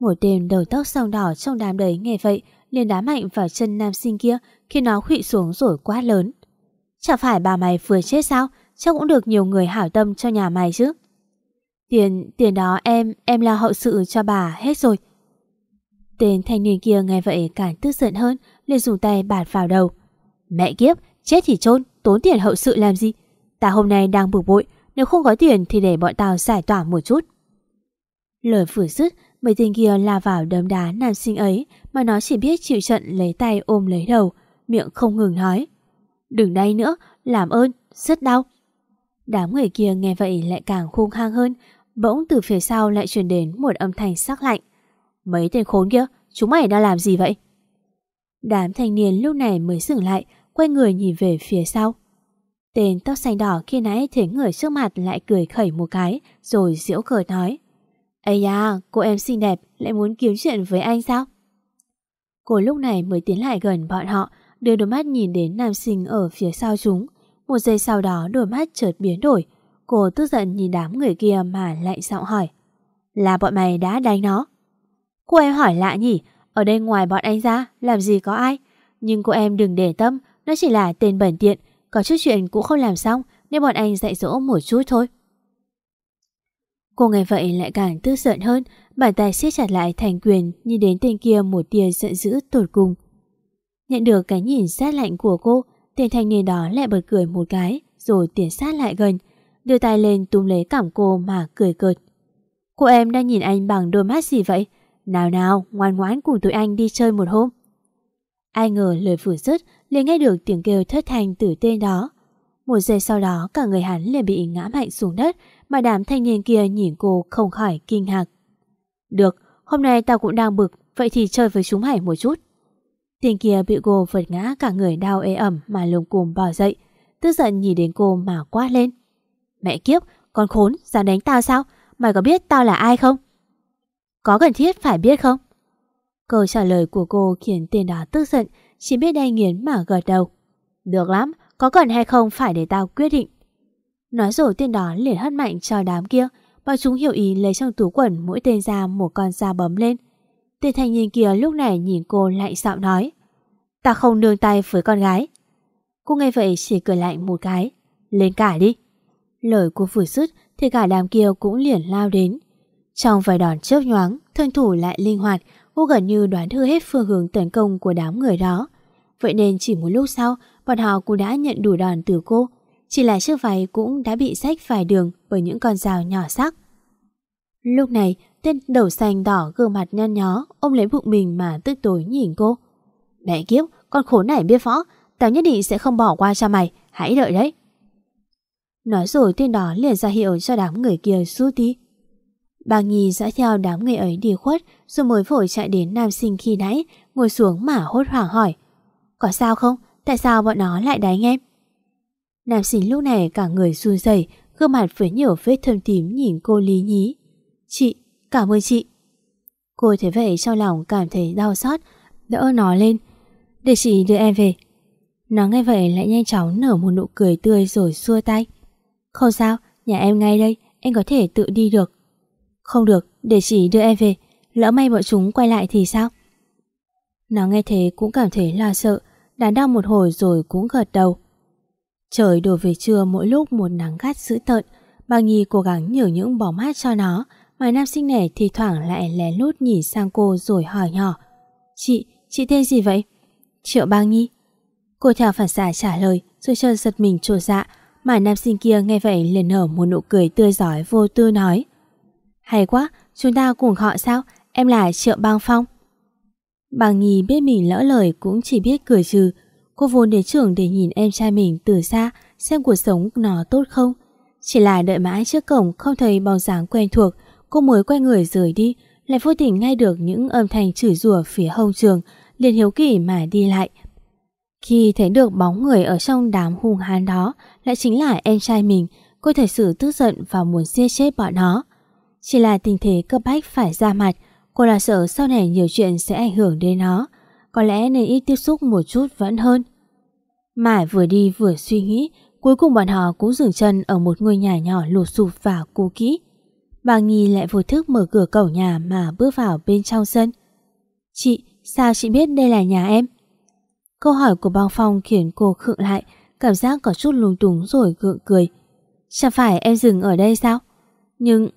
Một tên đầu tóc song đỏ trong đám đấy nghe vậy liền đá mạnh vào chân nam sinh kia khi nó khụy xuống rồi quá lớn. Chẳng phải bà mày vừa chết sao? Chắc cũng được nhiều người hảo tâm cho nhà mày chứ. Tiền, tiền đó em, em là hậu sự cho bà hết rồi. Tên thanh niên kia nghe vậy càng tức giận hơn, liền dùng tay bạt vào đầu. Mẹ kiếp, chết thì chôn, tốn tiền hậu sự làm gì? Ta hôm nay đang bực bội, nếu không có tiền thì để bọn tao giải tỏa một chút. Lời vừa dứt, mấy tên kia la vào đấm đá nam sinh ấy mà nó chỉ biết chịu trận lấy tay ôm lấy đầu, miệng không ngừng nói. Đừng đây nữa, làm ơn, rất đau. Đám người kia nghe vậy lại càng khung hang hơn, bỗng từ phía sau lại truyền đến một âm thanh sắc lạnh. Mấy tên khốn kia, chúng mày đang làm gì vậy? Đám thanh niên lúc này mới dừng lại, quay người nhìn về phía sau. Tên tóc xanh đỏ khi nãy thấy người trước mặt lại cười khẩy một cái, rồi diễu cười nói. Ây da, cô em xinh đẹp lại muốn kiếm chuyện với anh sao? Cô lúc này mới tiến lại gần bọn họ, đưa đôi mắt nhìn đến nam sinh ở phía sau chúng. Một giây sau đó đôi mắt chợt biến đổi. Cô tức giận nhìn đám người kia mà lại giọng hỏi. Là bọn mày đã đánh nó? Cô em hỏi lạ nhỉ, ở đây ngoài bọn anh ra, làm gì có ai? Nhưng cô em đừng để tâm, nó chỉ là tên bẩn tiện, có chút chuyện cũng không làm xong, nên bọn anh dạy dỗ một chút thôi. Cô nghe vậy lại càng tức giận hơn, bàn tay siết chặt lại thành quyền nhìn đến tên kia một tia giận dữ tột cùng. Nhận được cái nhìn sát lạnh của cô, tên thanh niên đó lại bật cười một cái, rồi tiến sát lại gần, đưa tay lên túm lấy cảm cô mà cười cợt. Cô em đang nhìn anh bằng đôi mắt gì vậy? Nào nào, ngoan ngoãn cùng tụi anh đi chơi một hôm. Ai ngờ lời vừa dứt liền nghe được tiếng kêu thất thanh từ tên đó. Một giây sau đó cả người hắn liền bị ngã mạnh xuống đất mà đám thanh niên kia nhìn cô không khỏi kinh ngạc. Được, hôm nay tao cũng đang bực, vậy thì chơi với chúng mày một chút. Tên kia bị cô vật ngã cả người đau ế ẩm mà lùng cùm bò dậy, tức giận nhìn đến cô mà quát lên. Mẹ kiếp, con khốn, dám đánh tao sao? Mày có biết tao là ai không? Có cần thiết phải biết không? Câu trả lời của cô khiến tên đó tức giận, chỉ biết đay nghiến mà gật đầu. Được lắm, có cần hay không phải để tao quyết định. Nói rồi tên đó liền hất mạnh cho đám kia, bọn chúng hiểu ý lấy trong túi quần mỗi tên ra một con dao bấm lên. Tên thanh niên kia lúc này nhìn cô lại giọng nói. Ta không nương tay với con gái. Cô nghe vậy chỉ cười lạnh một cái. Lên cả đi. Lời cô vừa dứt thì cả đám kia cũng liền lao đến. Trong vài đòn chớp nhoáng, thân thủ lại linh hoạt, cô gần như đoán hư hết phương hướng tấn công của đám người đó. Vậy nên chỉ một lúc sau, bọn họ cũng đã nhận đủ đòn từ cô. Chỉ là chiếc váy cũng đã bị rách vài đường bởi những con rào nhỏ sắc. Lúc này, tên đầu xanh đỏ gương mặt nhăn nhó, ôm lấy bụng mình mà tức tối nhìn cô. Mẹ kiếp, con khốn này biết võ, tao nhất định sẽ không bỏ qua cho mày, hãy đợi đấy. Nói rồi tên đó liền ra hiệu cho đám người kia rút đi. Bà Nhi dõi theo đám người ấy đi khuất rồi mới vội chạy đến nam sinh khi nãy, ngồi xuống mà hốt hoảng hỏi. Có sao không? Tại sao bọn nó lại đánh em? Nam sinh lúc này cả người run rẩy, gương mặt với nhiều vết thâm tím nhìn cô lý nhí. Chị, cảm ơn chị. Cô thấy vậy trong lòng cảm thấy đau xót, đỡ nó lên. Để chị đưa em về. Nó nghe vậy lại nhanh chóng nở một nụ cười tươi rồi xua tay. Không sao, nhà em ngay đây, em có thể tự đi được. Không được, để chị đưa em về Lỡ may bọn chúng quay lại thì sao Nó nghe thế cũng cảm thấy lo sợ đắn đo một hồi rồi cũng gật đầu. Trời đổ về trưa mỗi lúc một nắng gắt dữ tợn, bà Nhi cố gắng nhử những bóng mát cho nó, mà nam sinh này thì thoảng lại lén lút nhìn sang cô rồi hỏi nhỏ. Chị, chị tên gì vậy? Triệu Bang Nhi. Cô theo phản xạ trả lời rồi chờ giật mình trột dạ mà nam sinh kia nghe vậy liền nở một nụ cười tươi giỏi vô tư nói. Hay quá, chúng ta cùng họ sao? Em là Triệu Bang Phong. Bàng Nhi biết mình lỡ lời cũng chỉ biết cười trừ. Cô vốn đến trường để nhìn em trai mình từ xa xem cuộc sống nó tốt không. Chỉ là đợi mãi trước cổng không thấy bóng dáng quen thuộc, cô mới quay người rời đi, lại vô tình nghe được những âm thanh chửi rủa phía hông trường, liền hiếu kỳ mà đi lại. Khi thấy được bóng người ở trong đám hung hán đó lại chính là em trai mình, cô thật sự tức giận và muốn giết chết bọn nó. Chỉ là tình thế cấp bách phải ra mặt, cô là sợ sau này nhiều chuyện sẽ ảnh hưởng đến nó. Có lẽ nên ít tiếp xúc một chút vẫn hơn. Mãi vừa đi vừa suy nghĩ, cuối cùng bọn họ cũng dừng chân ở một ngôi nhà nhỏ lụt sụp và cũ kỹ. Bà Nhi lại vô thức mở cửa cổng nhà mà bước vào bên trong sân. Chị, sao chị biết đây là nhà em? Câu hỏi của Bao Phong khiến cô khựng lại, cảm giác có chút lung túng rồi gượng cười. Chẳng phải em dừng ở đây sao? Nhưng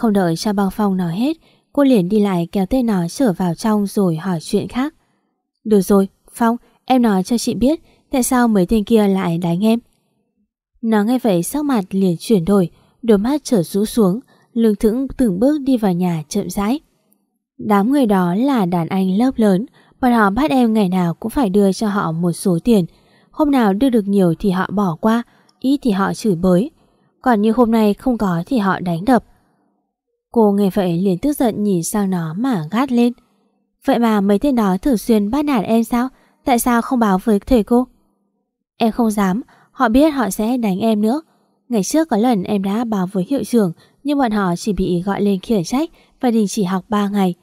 không đợi cho băng Phong nói hết, cô liền đi lại kéo tên nó trở vào trong rồi hỏi chuyện khác. Được rồi, Phong, em nói cho chị biết tại sao mấy tên kia lại đánh em. Nó nghe vậy sắc mặt liền chuyển đổi, đôi mắt trở rũ xuống, lưng thững từng bước đi vào nhà chậm rãi. Đám người đó là đàn anh lớp lớn, bọn họ bắt em ngày nào cũng phải đưa cho họ một số tiền. Hôm nào đưa được nhiều thì họ bỏ qua, ít thì họ chửi bới. Còn như hôm nay không có thì họ đánh đập. Cô nghe vậy liền tức giận nhìn sang nó mà gắt lên. Vậy mà mấy tên đó thường xuyên bắt nạt em sao? Tại sao không báo với thầy cô? Em không dám, họ biết họ sẽ đánh em nữa. Ngày trước có lần em đã báo với hiệu trưởng nhưng bọn họ chỉ bị gọi lên khiển trách và đình chỉ học 3 ngày.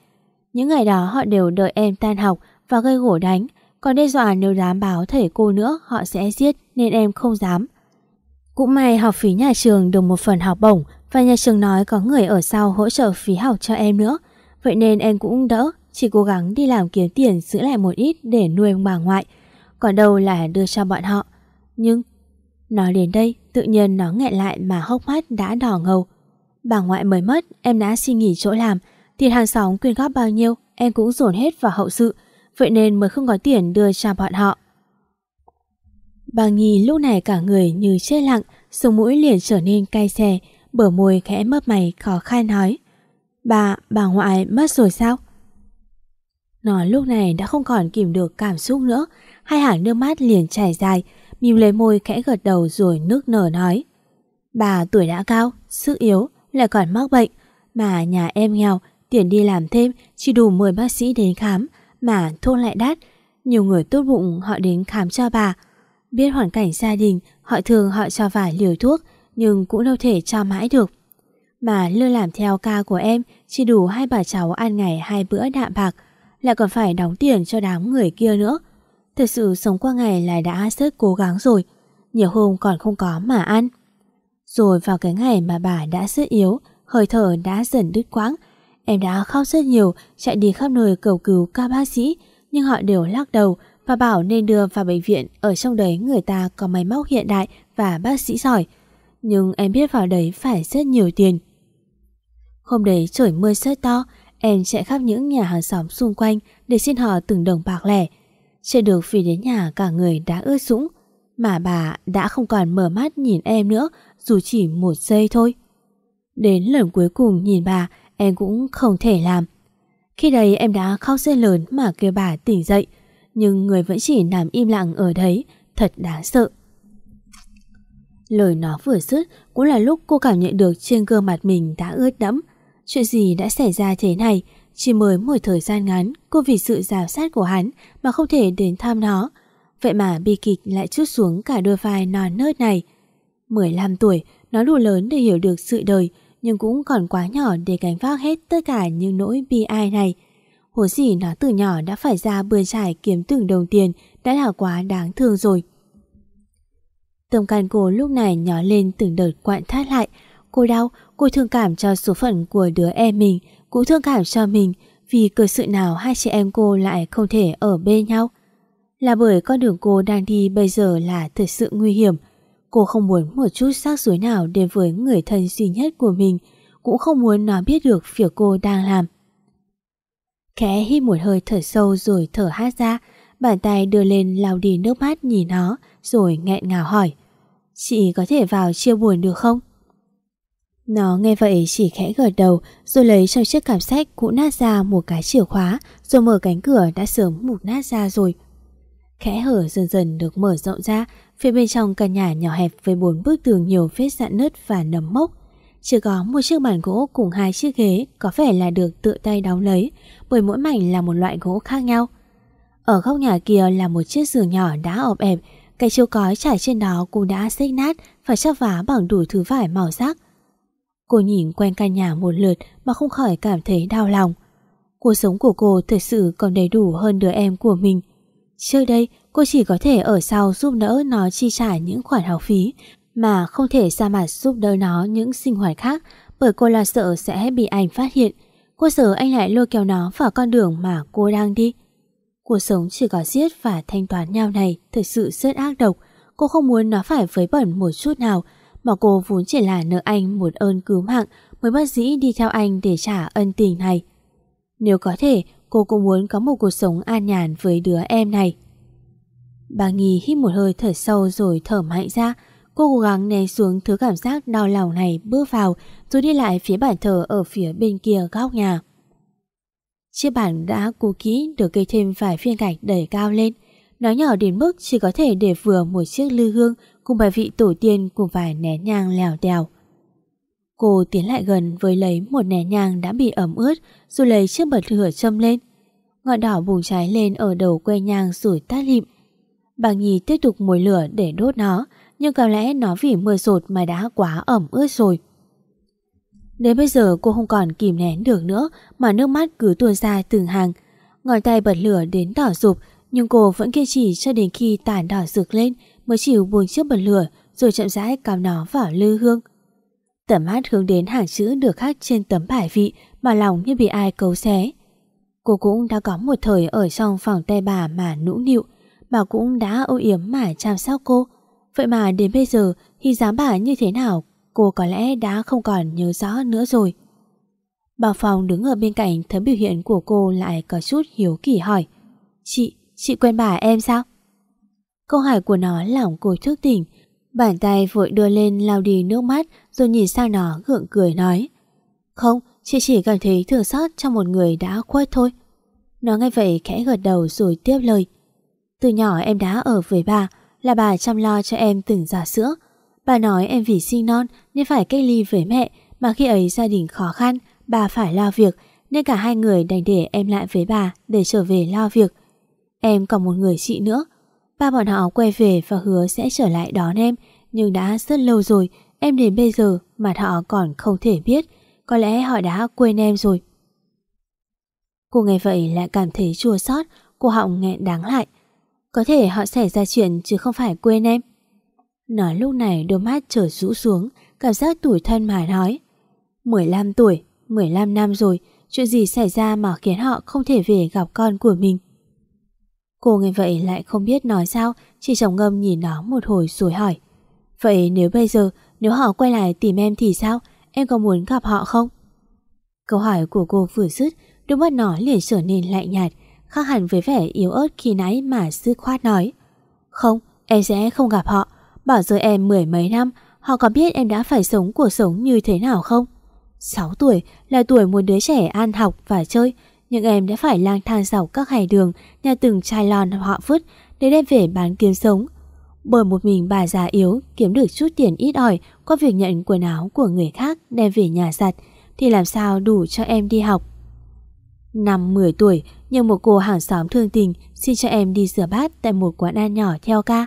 Những ngày đó họ đều đợi em tan học và gây gổ đánh, còn đe dọa nếu dám báo thầy cô nữa họ sẽ giết nên em không dám. Cũng may học phí nhà trường được một phần học bổng và nhà trường nói có người ở sau hỗ trợ phí học cho em nữa. Vậy nên em cũng đỡ, chỉ cố gắng đi làm kiếm tiền giữ lại một ít để nuôi ông bà ngoại. Còn đâu là đưa cho bọn họ. Nhưng, nói đến đây, tự nhiên nó nghẹn lại mà hốc mắt đã đỏ ngầu. Bà ngoại mới mất, em đã xin nghỉ chỗ làm. Tiền hàng xóm quyên góp bao nhiêu, em cũng dồn hết vào hậu sự. Vậy nên mới không có tiền đưa cho bọn họ. Bà Nhi lúc này cả người như chết lặng, sống mũi liền trở nên cay xè, bờ môi khẽ mấp mày khó khai nói. Bà, bà ngoại mất rồi sao? Nó lúc này đã không còn kìm được cảm xúc nữa, hai hàng nước mắt liền chảy dài, Mìm lấy môi khẽ gật đầu rồi nước nở nói. Bà tuổi đã cao, sức yếu, lại còn mắc bệnh, mà nhà em nghèo, tiền đi làm thêm chỉ đủ 10 bác sĩ đến khám, mà thuốc lại đắt. Nhiều người tốt bụng họ đến khám cho bà. Biết hoàn cảnh gia đình, họ thường họ cho vài liều thuốc, nhưng cũng đâu thể cho mãi được. Mà lương làm theo ca của em chỉ đủ hai bà cháu ăn ngày hai bữa đạm bạc, lại còn phải đóng tiền cho đám người kia nữa. Thật sự sống qua ngày là đã rất cố gắng rồi, nhiều hôm còn không có mà ăn. Rồi vào cái ngày mà bà đã rất yếu, hơi thở đã dần đứt quãng, em đã khóc rất nhiều, chạy đi khắp nơi cầu cứu các bác sĩ, nhưng họ đều lắc đầu và bảo nên đưa vào bệnh viện, ở trong đấy người ta có máy móc hiện đại và bác sĩ giỏi. Nhưng em biết vào đấy phải rất nhiều tiền. Hôm đấy trời mưa rất to, em chạy khắp những nhà hàng xóm xung quanh để xin họ từng đồng bạc lẻ. Chạy được vì đến nhà cả người đã ướt sũng, mà bà đã không còn mở mắt nhìn em nữa dù chỉ một giây thôi. Đến lần cuối cùng nhìn bà, em cũng không thể làm. Khi đấy em đã khóc rất lớn mà kêu bà tỉnh dậy, nhưng người vẫn chỉ nằm im lặng ở đấy, thật đáng sợ. Lời nó vừa dứt cũng là lúc cô cảm nhận được trên gương mặt mình đã ướt đẫm. Chuyện gì đã xảy ra thế này? Chỉ mới một thời gian ngắn, cô vì sự giám sát của hắn mà không thể đến thăm nó. Vậy mà bi kịch lại chút xuống cả đôi vai non nớt này. 15 tuổi, nó đủ lớn để hiểu được sự đời, nhưng cũng còn quá nhỏ để gánh vác hết tất cả những nỗi bi ai này. Hồ gì nó từ nhỏ đã phải ra bươn trải kiếm từng đồng tiền đã là quá đáng thương rồi. Tâm can cô lúc này nhỏ lên từng đợt quặn thắt lại. Cô đau, cô thương cảm cho số phận của đứa em mình, cũng thương cảm cho mình vì cơ sự nào hai chị em cô lại không thể ở bên nhau. Là bởi con đường cô đang đi bây giờ là thực sự nguy hiểm. Cô không muốn một chút xác rối nào đến với người thân duy nhất của mình, cũng không muốn nó biết được việc cô đang làm. Khẽ hít một hơi thở sâu rồi thở hát ra, bàn tay đưa lên lau đi nước mắt nhìn nó, rồi nghẹn ngào hỏi. Chị có thể vào chia buồn được không? Nó nghe vậy chỉ khẽ gật đầu rồi lấy trong chiếc cặp sách cũ nát ra một cái chìa khóa rồi mở cánh cửa đã sớm mục nát ra rồi. Khẽ hở dần dần được mở rộng ra, phía bên trong căn nhà nhỏ hẹp với bốn bức tường nhiều vết dạn nứt và nấm mốc. Chỉ có một chiếc bàn gỗ cùng hai chiếc ghế có vẻ là được tự tay đóng lấy, bởi mỗi mảnh là một loại gỗ khác nhau. Ở góc nhà kia là một chiếc giường nhỏ đã ọp ẹp cái chiếu cói trải trên đó cũng đã xếch nát và chắp vá bằng đủ thứ vải màu sắc. Cô nhìn quanh căn nhà một lượt mà không khỏi cảm thấy đau lòng. Cuộc sống của cô thực sự còn đầy đủ hơn đứa em của mình. Trước đây, cô chỉ có thể ở sau giúp đỡ nó chi trả những khoản học phí mà không thể ra mặt giúp đỡ nó những sinh hoạt khác bởi cô lo sợ sẽ bị anh phát hiện. Cô sợ anh lại lôi kéo nó vào con đường mà cô đang đi. Cuộc sống chỉ có giết và thanh toán nhau này thực sự rất ác độc. Cô không muốn nó phải với bẩn một chút nào mà cô vốn chỉ là nợ anh một ơn cứu mạng mới bất dĩ đi theo anh để trả ân tình này. Nếu có thể, cô cũng muốn có một cuộc sống an nhàn với đứa em này. Bà Nghi hít một hơi thở sâu rồi thở mạnh ra. Cô cố gắng nén xuống thứ cảm giác đau lòng này bước vào rồi đi lại phía bàn thờ ở phía bên kia góc nhà. Chiếc bàn đã cũ kỹ được gây thêm vài phiên gạch đẩy cao lên. Nó nhỏ đến mức chỉ có thể để vừa một chiếc lư hương cùng bài vị tổ tiên cùng vài nén nhang lèo đèo. Cô tiến lại gần với lấy một nén nhang đã bị ẩm ướt, rồi lấy chiếc bật lửa châm lên. Ngọn đỏ bùng cháy lên ở đầu que nhang rồi tắt lịm. Bà Nhi tiếp tục mồi lửa để đốt nó, nhưng có lẽ nó vì mưa rột mà đã quá ẩm ướt rồi. Đến bây giờ cô không còn kìm nén được nữa mà nước mắt cứ tuôn ra từng hàng. Ngòi tay bật lửa đến đỏ rụp nhưng cô vẫn kiên trì cho đến khi tàn đỏ rực lên mới chịu buông chiếc bật lửa rồi chậm rãi cắm nó vào lư hương. Tầm mắt hướng đến hàng chữ được khắc trên tấm bài vị mà lòng như bị ai cấu xé. Cô cũng đã có một thời ở trong phòng tay bà mà nũng nịu, bà cũng đã âu yếm mà chăm sóc cô. Vậy mà đến bây giờ thì dám bà như thế nào cô có lẽ đã không còn nhớ rõ nữa rồi. Bảo Phong đứng ở bên cạnh thấy biểu hiện của cô lại có chút hiếu kỳ hỏi. Chị, chị quen bà em sao? Câu hỏi của nó làm cô thức tỉnh. Bàn tay vội đưa lên lau đi nước mắt rồi nhìn sang nó gượng cười nói. Không, chị chỉ cảm thấy thương xót cho một người đã khuất thôi. Nó ngay vậy khẽ gật đầu rồi tiếp lời. Từ nhỏ em đã ở với bà, là bà chăm lo cho em từng già sữa. Bà nói em vì sinh non nên phải cách ly với mẹ mà khi ấy gia đình khó khăn, bà phải lo việc nên cả hai người đành để em lại với bà để trở về lo việc. Em còn một người chị nữa. Ba bọn họ quay về và hứa sẽ trở lại đón em nhưng đã rất lâu rồi em đến bây giờ mà họ còn không thể biết. Có lẽ họ đã quên em rồi. Cô nghe vậy lại cảm thấy chua xót cô họng nghẹn đáng lại. Có thể họ xảy ra chuyện chứ không phải quên em. Nó lúc này đôi mắt trở rũ xuống, cảm giác tủi thân mà nói. 15 tuổi, 15 năm rồi, chuyện gì xảy ra mà khiến họ không thể về gặp con của mình. Cô nghe vậy lại không biết nói sao, chỉ chồng ngâm nhìn nó một hồi rồi hỏi. Vậy nếu bây giờ, nếu họ quay lại tìm em thì sao? Em có muốn gặp họ không? Câu hỏi của cô vừa dứt, đôi mắt nó liền trở nên lạnh nhạt, khác hẳn với vẻ yếu ớt khi nãy mà dứt khoát nói. Không, em sẽ không gặp họ bỏ rơi em mười mấy năm, họ có biết em đã phải sống cuộc sống như thế nào không? 6 tuổi là tuổi một đứa trẻ ăn học và chơi, nhưng em đã phải lang thang dọc các hải đường, nhà từng chai lon họ vứt để đem về bán kiếm sống. Bởi một mình bà già yếu kiếm được chút tiền ít ỏi qua việc nhận quần áo của người khác đem về nhà giặt, thì làm sao đủ cho em đi học. Năm 10 tuổi, nhưng một cô hàng xóm thương tình xin cho em đi rửa bát tại một quán ăn nhỏ theo ca.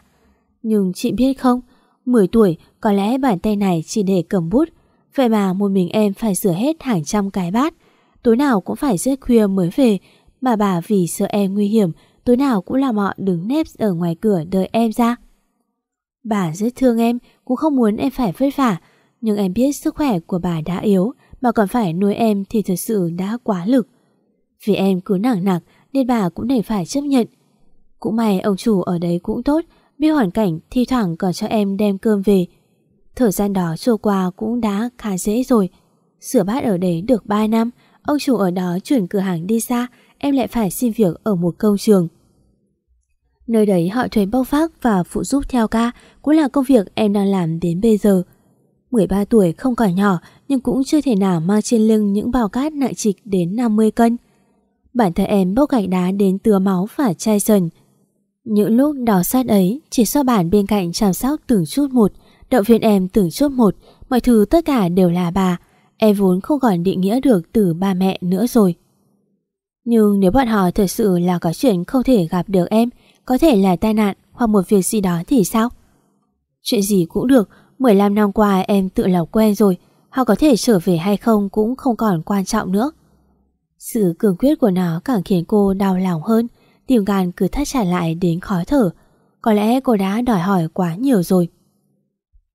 Nhưng chị biết không, 10 tuổi có lẽ bàn tay này chỉ để cầm bút. Vậy mà một mình em phải rửa hết hàng trăm cái bát. Tối nào cũng phải rất khuya mới về. Mà bà vì sợ em nguy hiểm, tối nào cũng làm họ đứng nép ở ngoài cửa đợi em ra. Bà rất thương em, cũng không muốn em phải vất vả. Nhưng em biết sức khỏe của bà đã yếu, mà còn phải nuôi em thì thật sự đã quá lực. Vì em cứ nặng nặc nên bà cũng đành phải chấp nhận. Cũng may ông chủ ở đấy cũng tốt, biết hoàn cảnh thi thoảng còn cho em đem cơm về. Thời gian đó trôi qua cũng đã khá dễ rồi. Sửa bát ở đấy được 3 năm, ông chủ ở đó chuyển cửa hàng đi xa, em lại phải xin việc ở một công trường. Nơi đấy họ thuê bốc phát và phụ giúp theo ca cũng là công việc em đang làm đến bây giờ. 13 tuổi không còn nhỏ nhưng cũng chưa thể nào mang trên lưng những bao cát nặng trịch đến 50 cân. Bản thân em bốc gạch đá đến tứa máu và chai sần. Những lúc đỏ sát ấy, chỉ do bản bên cạnh chăm sóc từng chút một, động viên em từng chút một, mọi thứ tất cả đều là bà. Em vốn không còn định nghĩa được từ ba mẹ nữa rồi. Nhưng nếu bọn họ thật sự là có chuyện không thể gặp được em, có thể là tai nạn hoặc một việc gì đó thì sao? Chuyện gì cũng được, 15 năm qua em tự làm quen rồi, họ có thể trở về hay không cũng không còn quan trọng nữa. Sự cường quyết của nó càng khiến cô đau lòng hơn, Tiểu gan cứ thắt chặt lại đến khó thở. Có lẽ cô đã đòi hỏi quá nhiều rồi.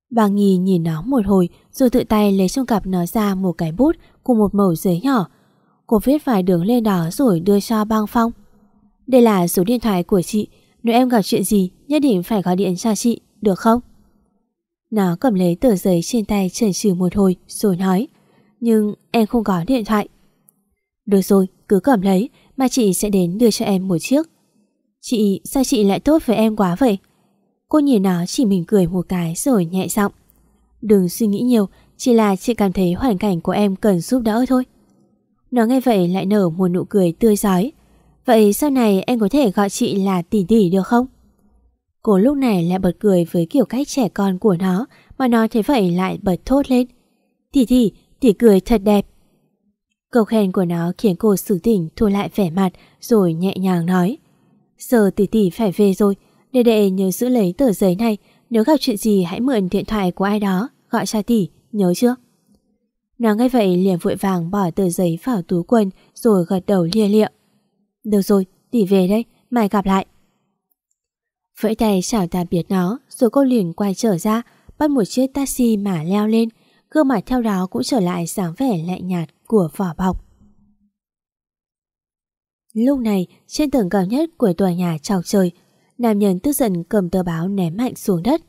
Bà Nghi nhìn nó một hồi rồi tự tay lấy trong cặp nó ra một cái bút cùng một mẩu giấy nhỏ. Cô viết vài đường lên đó rồi đưa cho băng phong. Đây là số điện thoại của chị, nếu em gặp chuyện gì nhất định phải gọi điện cho chị, được không? Nó cầm lấy tờ giấy trên tay chần chừ một hồi rồi nói Nhưng em không có điện thoại Được rồi, cứ cầm lấy mà chị sẽ đến đưa cho em một chiếc Chị, sao chị lại tốt với em quá vậy? Cô nhìn nó chỉ mình cười một cái rồi nhẹ giọng Đừng suy nghĩ nhiều Chỉ là chị cảm thấy hoàn cảnh của em cần giúp đỡ thôi Nó nghe vậy lại nở một nụ cười tươi giói Vậy sau này em có thể gọi chị là tỷ tỷ được không? Cô lúc này lại bật cười với kiểu cách trẻ con của nó mà nó thấy vậy lại bật thốt lên. Tỷ tỷ, tỷ cười thật đẹp. Câu khen của nó khiến cô sử tỉnh thu lại vẻ mặt rồi nhẹ nhàng nói. Giờ tỷ tỷ phải về rồi, đệ đệ nhớ giữ lấy tờ giấy này, nếu gặp chuyện gì hãy mượn điện thoại của ai đó, gọi cho tỷ, nhớ chưa? Nó nghe vậy liền vội vàng bỏ tờ giấy vào túi quần rồi gật đầu lia lịa. Được rồi, tỷ về đây, mai gặp lại. Vẫy tay chào tạm biệt nó Rồi cô liền quay trở ra Bắt một chiếc taxi mà leo lên Gương mặt theo đó cũng trở lại dáng vẻ lạnh nhạt của vỏ bọc Lúc này Trên tầng cao nhất của tòa nhà trào trời Nam nhân tức giận cầm tờ báo ném mạnh xuống đất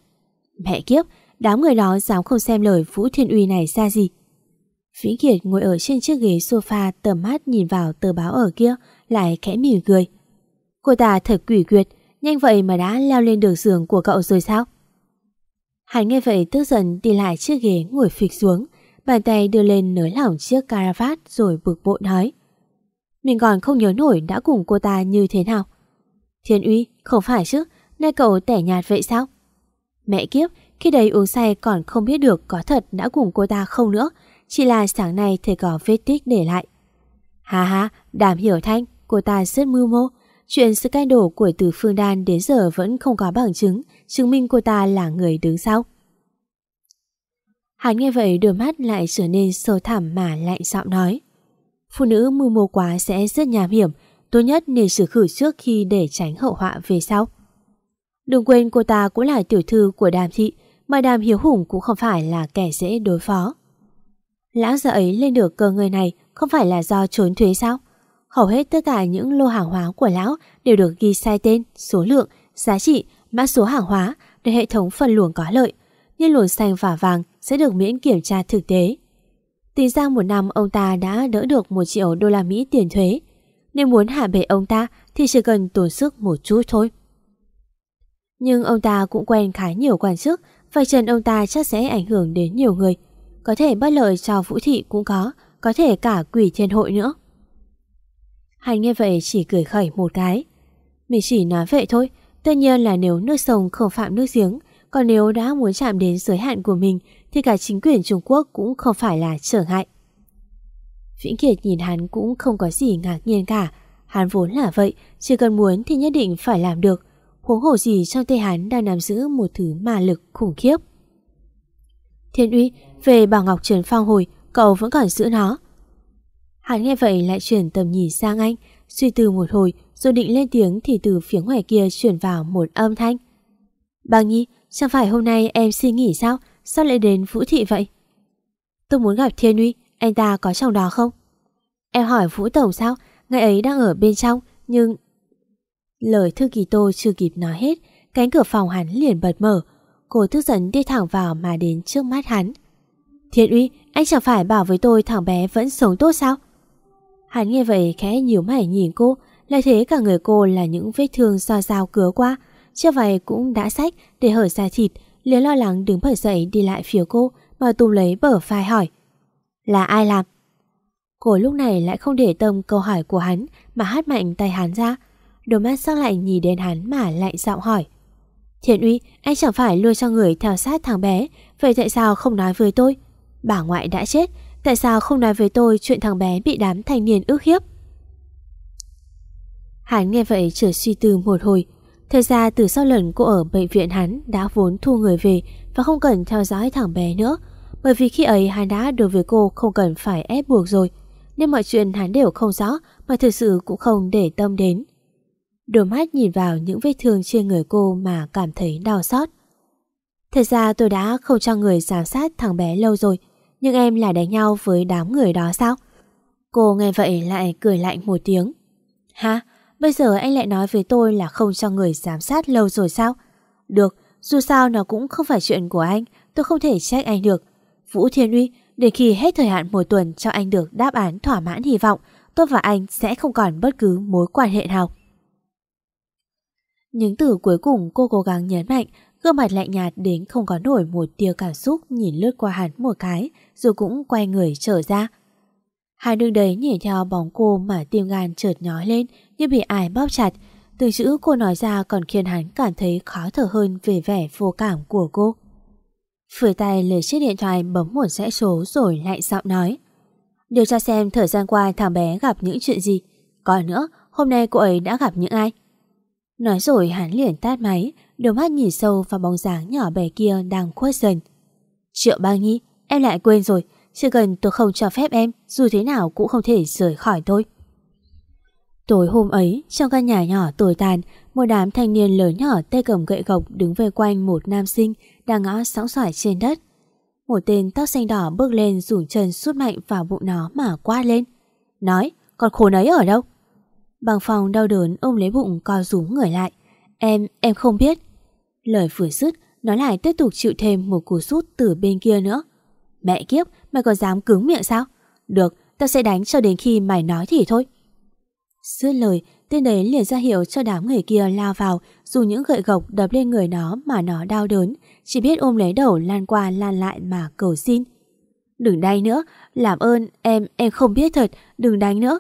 Mẹ kiếp Đám người đó dám không xem lời Vũ Thiên Uy này ra gì Vĩ Kiệt ngồi ở trên chiếc ghế sofa tầm mắt nhìn vào tờ báo ở kia lại khẽ mỉm cười. Cô ta thật quỷ quyệt, Nhanh vậy mà đã leo lên được giường của cậu rồi sao? Hắn nghe vậy tức giận đi lại chiếc ghế ngồi phịch xuống, bàn tay đưa lên nới lỏng chiếc caravat rồi bực bội nói. Mình còn không nhớ nổi đã cùng cô ta như thế nào. Thiên uy, không phải chứ, nay cậu tẻ nhạt vậy sao? Mẹ kiếp, khi đấy uống say còn không biết được có thật đã cùng cô ta không nữa, chỉ là sáng nay thấy có vết tích để lại. Hà hà, đảm hiểu thanh, cô ta rất mưu mô, Chuyện scandal của Từ Phương Đan đến giờ vẫn không có bằng chứng, chứng minh cô ta là người đứng sau. Hắn nghe vậy đôi mắt lại trở nên sâu thẳm mà lạnh giọng nói. Phụ nữ mưu mô quá sẽ rất nham hiểm, tốt nhất nên xử khử trước khi để tránh hậu họa về sau. Đừng quên cô ta cũng là tiểu thư của đàm thị, mà đàm hiếu hùng cũng không phải là kẻ dễ đối phó. Lão già ấy lên được cơ người này không phải là do trốn thuế sao? Hầu hết tất cả những lô hàng hóa của lão đều được ghi sai tên, số lượng, giá trị, mã số hàng hóa để hệ thống phân luồng có lợi. Nhưng luồng xanh và vàng sẽ được miễn kiểm tra thực tế. Tính ra một năm ông ta đã đỡ được 1 triệu đô la Mỹ tiền thuế. Nếu muốn hạ bệ ông ta thì chỉ cần tổn sức một chút thôi. Nhưng ông ta cũng quen khá nhiều quan chức và trần ông ta chắc sẽ ảnh hưởng đến nhiều người. Có thể bất lợi cho Vũ Thị cũng có, có thể cả quỷ thiên hội nữa. Hắn nghe vậy chỉ cười khẩy một cái. Mình chỉ nói vậy thôi, tất nhiên là nếu nước sông không phạm nước giếng, còn nếu đã muốn chạm đến giới hạn của mình thì cả chính quyền Trung Quốc cũng không phải là trở ngại. Vĩnh Kiệt nhìn hắn cũng không có gì ngạc nhiên cả. Hắn vốn là vậy, chỉ cần muốn thì nhất định phải làm được. Huống hồ gì trong tay hắn đang nắm giữ một thứ ma lực khủng khiếp. Thiên uy, về Bảo Ngọc Trần Phong hồi, cậu vẫn còn giữ nó. Hắn nghe vậy lại chuyển tầm nhìn sang anh, suy tư một hồi rồi định lên tiếng thì từ phía ngoài kia chuyển vào một âm thanh. Bà Nhi, chẳng phải hôm nay em xin nghỉ sao? Sao lại đến Vũ Thị vậy? Tôi muốn gặp Thiên Uy, anh ta có trong đó không? Em hỏi Vũ Tổng sao? Ngày ấy đang ở bên trong, nhưng... Lời thư kỳ tô chưa kịp nói hết, cánh cửa phòng hắn liền bật mở. Cô tức giận đi thẳng vào mà đến trước mắt hắn. Thiên uy, anh chẳng phải bảo với tôi thằng bé vẫn sống tốt sao? Hắn nghe vậy khẽ nhíu mày nhìn cô, lại thế cả người cô là những vết thương do dao cứa qua. Chưa váy cũng đã sách để hở ra thịt, liền lo lắng đứng bật dậy đi lại phía cô mà tùm lấy bờ vai hỏi. Là ai làm? Cô lúc này lại không để tâm câu hỏi của hắn mà hát mạnh tay hắn ra. Đôi mắt sắc lạnh nhìn đến hắn mà lại giọng hỏi. Thiện uy, anh chẳng phải luôn cho người theo sát thằng bé, vậy tại sao không nói với tôi? Bà ngoại đã chết, tại sao không nói với tôi chuyện thằng bé bị đám thanh niên ước hiếp? Hắn nghe vậy trở suy tư một hồi. Thời ra từ sau lần cô ở bệnh viện hắn đã vốn thu người về và không cần theo dõi thằng bé nữa. Bởi vì khi ấy hắn đã đối với cô không cần phải ép buộc rồi. Nên mọi chuyện hắn đều không rõ mà thực sự cũng không để tâm đến. Đôi mắt nhìn vào những vết thương trên người cô mà cảm thấy đau xót. Thật ra tôi đã không cho người giám sát thằng bé lâu rồi, nhưng em lại đánh nhau với đám người đó sao? Cô nghe vậy lại cười lạnh một tiếng. Ha, bây giờ anh lại nói với tôi là không cho người giám sát lâu rồi sao? Được, dù sao nó cũng không phải chuyện của anh, tôi không thể trách anh được. Vũ Thiên Uy, để khi hết thời hạn một tuần cho anh được đáp án thỏa mãn hy vọng, tôi và anh sẽ không còn bất cứ mối quan hệ nào. Những từ cuối cùng cô cố gắng nhấn mạnh, gương mặt lạnh nhạt đến không có nổi một tia cảm xúc nhìn lướt qua hắn một cái, rồi cũng quay người trở ra. Hai đường đấy nhảy theo bóng cô mà tim gan chợt nhói lên như bị ai bóp chặt. Từ chữ cô nói ra còn khiến hắn cảm thấy khó thở hơn về vẻ vô cảm của cô. Phủi tay lấy chiếc điện thoại bấm một dãy số rồi lại giọng nói. Điều tra xem thời gian qua thằng bé gặp những chuyện gì. Còn nữa, hôm nay cô ấy đã gặp những ai? Nói rồi hắn liền tát máy, đôi mắt nhìn sâu vào bóng dáng nhỏ bé kia đang khuất dần. Triệu ba nghi, em lại quên rồi, chỉ cần tôi không cho phép em, dù thế nào cũng không thể rời khỏi tôi. Tối hôm ấy, trong căn nhà nhỏ tồi tàn, một đám thanh niên lớn nhỏ tay cầm gậy gộc đứng vây quanh một nam sinh đang ngã sóng xoài trên đất. Một tên tóc xanh đỏ bước lên dùng chân sút mạnh vào bụng nó mà quát lên. Nói, con khốn ấy ở đâu? Bằng phòng đau đớn ôm lấy bụng co rúm người lại. Em, em không biết. Lời vừa dứt, nó lại tiếp tục chịu thêm một cú sút từ bên kia nữa. Mẹ kiếp, mày còn dám cứng miệng sao? Được, tao sẽ đánh cho đến khi mày nói thì thôi. Dứt lời, tên đấy liền ra hiệu cho đám người kia lao vào, dùng những gậy gộc đập lên người nó mà nó đau đớn, chỉ biết ôm lấy đầu lan qua lan lại mà cầu xin. Đừng đánh nữa, làm ơn, em, em không biết thật, đừng đánh nữa.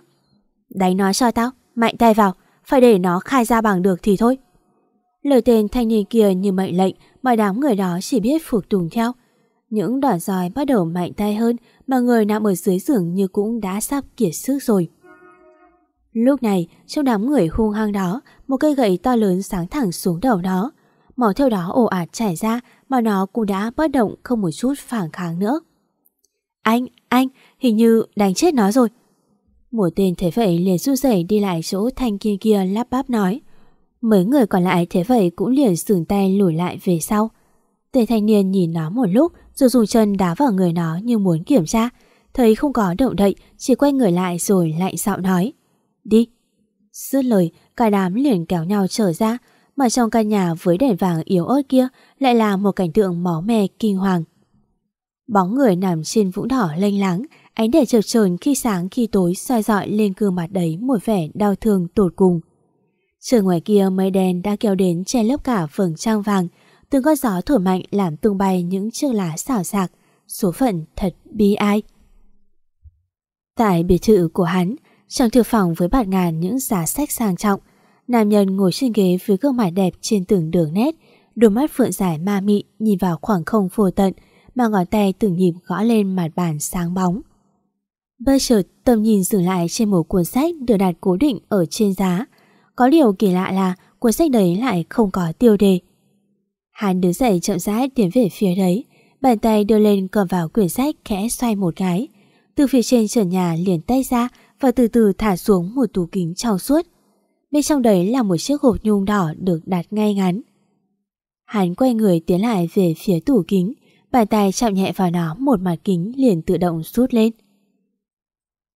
Đánh nó cho tao, mạnh tay vào, phải để nó khai ra bằng được thì thôi. Lời tên thanh niên kia như mệnh lệnh mà đám người đó chỉ biết phục tùng theo. Những đòn roi bắt đầu mạnh tay hơn mà người nằm ở dưới giường như cũng đã sắp kiệt sức rồi. Lúc này, trong đám người hung hăng đó, một cây gậy to lớn sáng thẳng xuống đầu nó. Máu theo đó ồ ạt chảy ra mà nó cũng đã bất động không một chút phản kháng nữa. Anh, anh, hình như đánh chết nó rồi. Một tên thế vậy liền run rẩy đi lại chỗ thanh kia kia lắp bắp nói. Mấy người còn lại thế vậy cũng liền sườn tay lùi lại về sau. Tên thanh niên nhìn nó một lúc rồi dùng chân đá vào người nó như muốn kiểm tra. Thấy không có động đậy, chỉ quay người lại rồi lại dạo nói. Đi. Dứt lời, cả đám liền kéo nhau trở ra, mà trong căn nhà với đèn vàng yếu ớt kia lại là một cảnh tượng máu me kinh hoàng. Bóng người nằm trên vũng đỏ lênh láng, ánh đèn chợt trờn khi sáng khi tối soi dọi lên gương mặt đấy một vẻ đau thương tột cùng. Trời ngoài kia mây đen đã kéo đến che lấp cả vầng trăng vàng, từng con gió thổi mạnh làm tung bay những chiếc lá xào xạc, số phận thật bi ai. Tại biệt thự của hắn, trong thư phòng với bạt ngàn những giá sách sang trọng, nam nhân ngồi trên ghế với gương mặt đẹp trên từng đường nét, đôi mắt phượng dài ma mị nhìn vào khoảng không vô tận, mà ngón tay từng nhịp gõ lên mặt bàn sáng bóng. Bây chợt tầm nhìn dừng lại trên một cuốn sách được đặt cố định ở trên giá. Có điều kỳ lạ là cuốn sách đấy lại không có tiêu đề. Hắn đứng dậy chậm rãi tiến về phía đấy, bàn tay đưa lên cầm vào quyển sách khẽ xoay một cái. Từ phía trên trần nhà liền tay ra và từ từ thả xuống một tủ kính trong suốt. Bên trong đấy là một chiếc hộp nhung đỏ được đặt ngay ngắn. Hắn quay người tiến lại về phía tủ kính, bàn tay chạm nhẹ vào nó một mặt kính liền tự động rút lên.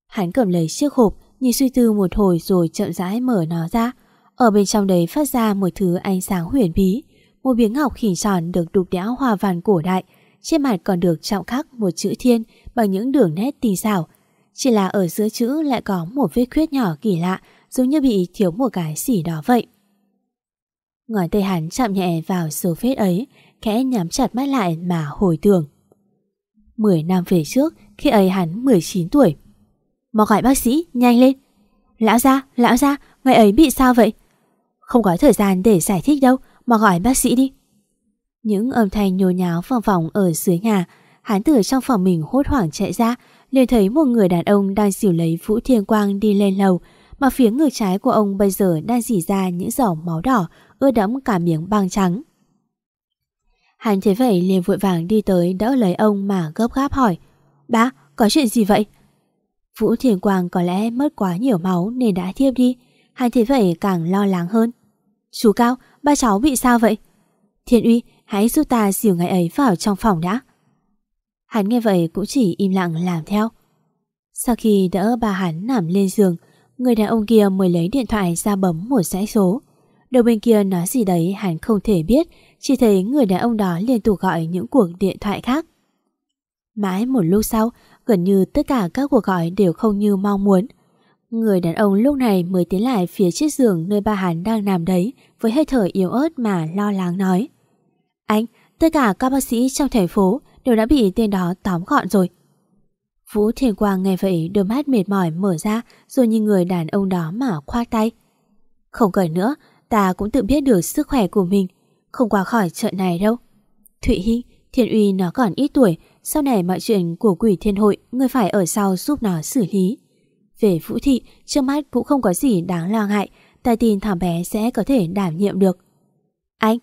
Hắn cầm lấy chiếc hộp, nhìn suy tư một hồi rồi chậm rãi mở nó ra. Ở bên trong đấy phát ra một thứ ánh sáng huyền bí, một miếng ngọc khỉ tròn được đục đẽo hoa văn cổ đại, trên mặt còn được trọng khắc một chữ thiên bằng những đường nét tinh xảo. Chỉ là ở giữa chữ lại có một vết khuyết nhỏ kỳ lạ, giống như bị thiếu một cái gì đó vậy. Ngón tay hắn chạm nhẹ vào số vết ấy, khẽ nhắm chặt mắt lại mà hồi tưởng. Mười năm về trước, khi ấy hắn 19 tuổi. Mau gọi bác sĩ, nhanh lên. Lão gia, lão gia, ngày ấy bị sao vậy? Không có thời gian để giải thích đâu, mà gọi bác sĩ đi. Những âm thanh nhồ nháo vòng vòng ở dưới nhà, hắn từ trong phòng mình hốt hoảng chạy ra, liền thấy một người đàn ông đang xỉu lấy Vũ Thiên Quang đi lên lầu, mà phía ngược trái của ông bây giờ đang dỉ ra những giỏ máu đỏ ưa đẫm cả miếng băng trắng. Hắn thấy vậy liền vội vàng đi tới đỡ lấy ông mà gấp gáp hỏi Bác, có chuyện gì vậy? Vũ Thiên Quang có lẽ mất quá nhiều máu nên đã thiếp đi. Hắn thấy vậy càng lo lắng hơn. Chú Cao, ba cháu bị sao vậy? Thiên Uy, hãy giúp ta dìu ngày ấy vào trong phòng đã. Hắn nghe vậy cũng chỉ im lặng làm theo. Sau khi đỡ bà hắn nằm lên giường, người đàn ông kia mới lấy điện thoại ra bấm một dãy số. Đầu bên kia nói gì đấy hắn không thể biết, chỉ thấy người đàn ông đó liên tục gọi những cuộc điện thoại khác. Mãi một lúc sau, gần như tất cả các cuộc gọi đều không như mong muốn. Người đàn ông lúc này mới tiến lại phía chiếc giường nơi ba hắn đang nằm đấy với hơi thở yếu ớt mà lo lắng nói. Anh, tất cả các bác sĩ trong thành phố đều đã bị tên đó tóm gọn rồi. Vũ Thiên Quang nghe vậy đôi mắt mệt mỏi mở ra rồi nhìn người đàn ông đó mà khoác tay. Không cần nữa, ta cũng tự biết được sức khỏe của mình, không qua khỏi trận này đâu. Thụy Hinh, Thiên Uy nó còn ít tuổi, sau này mọi chuyện của quỷ thiên hội người phải ở sau giúp nó xử lý. Về Vũ Thị, trước mắt cũng không có gì đáng lo ngại, ta tin thằng bé sẽ có thể đảm nhiệm được. Anh,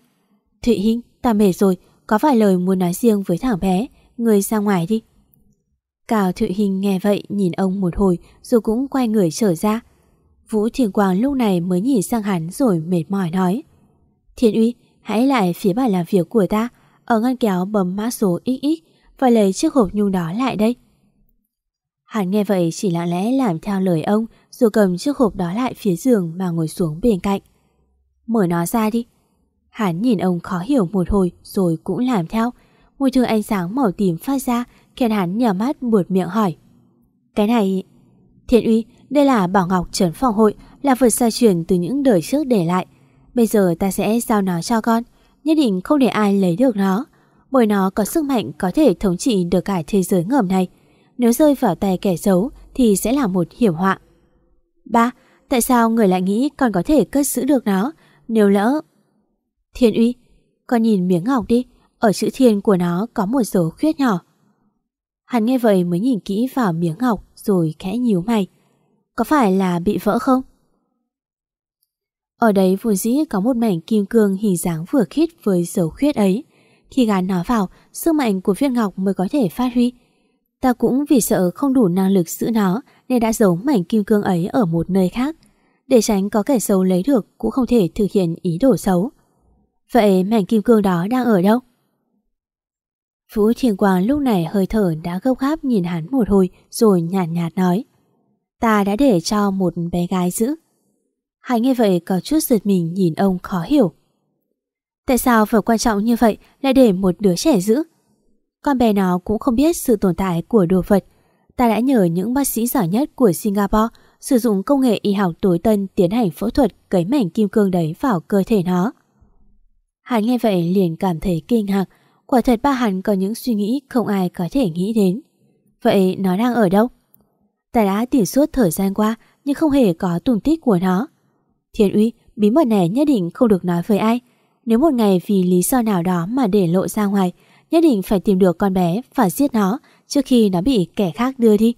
Thụy Hinh, ta mệt rồi, có vài lời muốn nói riêng với thằng bé, người ra ngoài đi. Cao Thụy Hinh nghe vậy nhìn ông một hồi rồi cũng quay người trở ra. Vũ Thiên Quang lúc này mới nhìn sang hắn rồi mệt mỏi nói. Thiên Uy, hãy lại phía bàn làm việc của ta, ở ngăn kéo bấm mã số XX và lấy chiếc hộp nhung đó lại đây. Hắn nghe vậy chỉ lặng lẽ làm theo lời ông rồi cầm chiếc hộp đó lại phía giường mà ngồi xuống bên cạnh. Mở nó ra đi. Hắn nhìn ông khó hiểu một hồi rồi cũng làm theo. Mùi thương ánh sáng màu tím phát ra khiến hắn nhờ mắt buột miệng hỏi. Cái này... Thiện uy, đây là Bảo Ngọc Trấn Phòng Hội là vật gia truyền từ những đời trước để lại. Bây giờ ta sẽ giao nó cho con. Nhất định không để ai lấy được nó. Bởi nó có sức mạnh có thể thống trị được cả thế giới ngầm này. Nếu rơi vào tay kẻ xấu thì sẽ là một hiểm họa. Ba, tại sao người lại nghĩ con có thể cất giữ được nó nếu lỡ... Thiên uy, con nhìn miếng ngọc đi, ở chữ thiên của nó có một dấu khuyết nhỏ. Hắn nghe vậy mới nhìn kỹ vào miếng ngọc rồi khẽ nhíu mày. Có phải là bị vỡ không? Ở đấy vốn dĩ có một mảnh kim cương hình dáng vừa khít với dấu khuyết ấy. Khi gắn nó vào, sức mạnh của viên ngọc mới có thể phát huy. Ta cũng vì sợ không đủ năng lực giữ nó, nên đã giấu mảnh kim cương ấy ở một nơi khác. Để tránh có kẻ xấu lấy được, cũng không thể thực hiện ý đồ xấu. Vậy mảnh kim cương đó đang ở đâu? Phú Thiên Quang lúc này hơi thở đã gấp gáp nhìn hắn một hồi rồi nhạt nhạt nói. Ta đã để cho một bé gái giữ. Hắn nghe vậy có chút giật mình nhìn ông khó hiểu. Tại sao vật quan trọng như vậy lại để một đứa trẻ giữ? Con bé nó cũng không biết sự tồn tại của đồ vật. Ta đã nhờ những bác sĩ giỏi nhất của Singapore sử dụng công nghệ y học tối tân tiến hành phẫu thuật cấy mảnh kim cương đấy vào cơ thể nó. Hắn nghe vậy liền cảm thấy kinh ngạc, quả thật ba hắn có những suy nghĩ không ai có thể nghĩ đến. Vậy nó đang ở đâu? Ta đã tìm suốt thời gian qua nhưng không hề có tung tích của nó. Thiên uy, bí mật này nhất định không được nói với ai. Nếu một ngày vì lý do nào đó mà để lộ ra ngoài, nhất định phải tìm được con bé và giết nó trước khi nó bị kẻ khác đưa đi.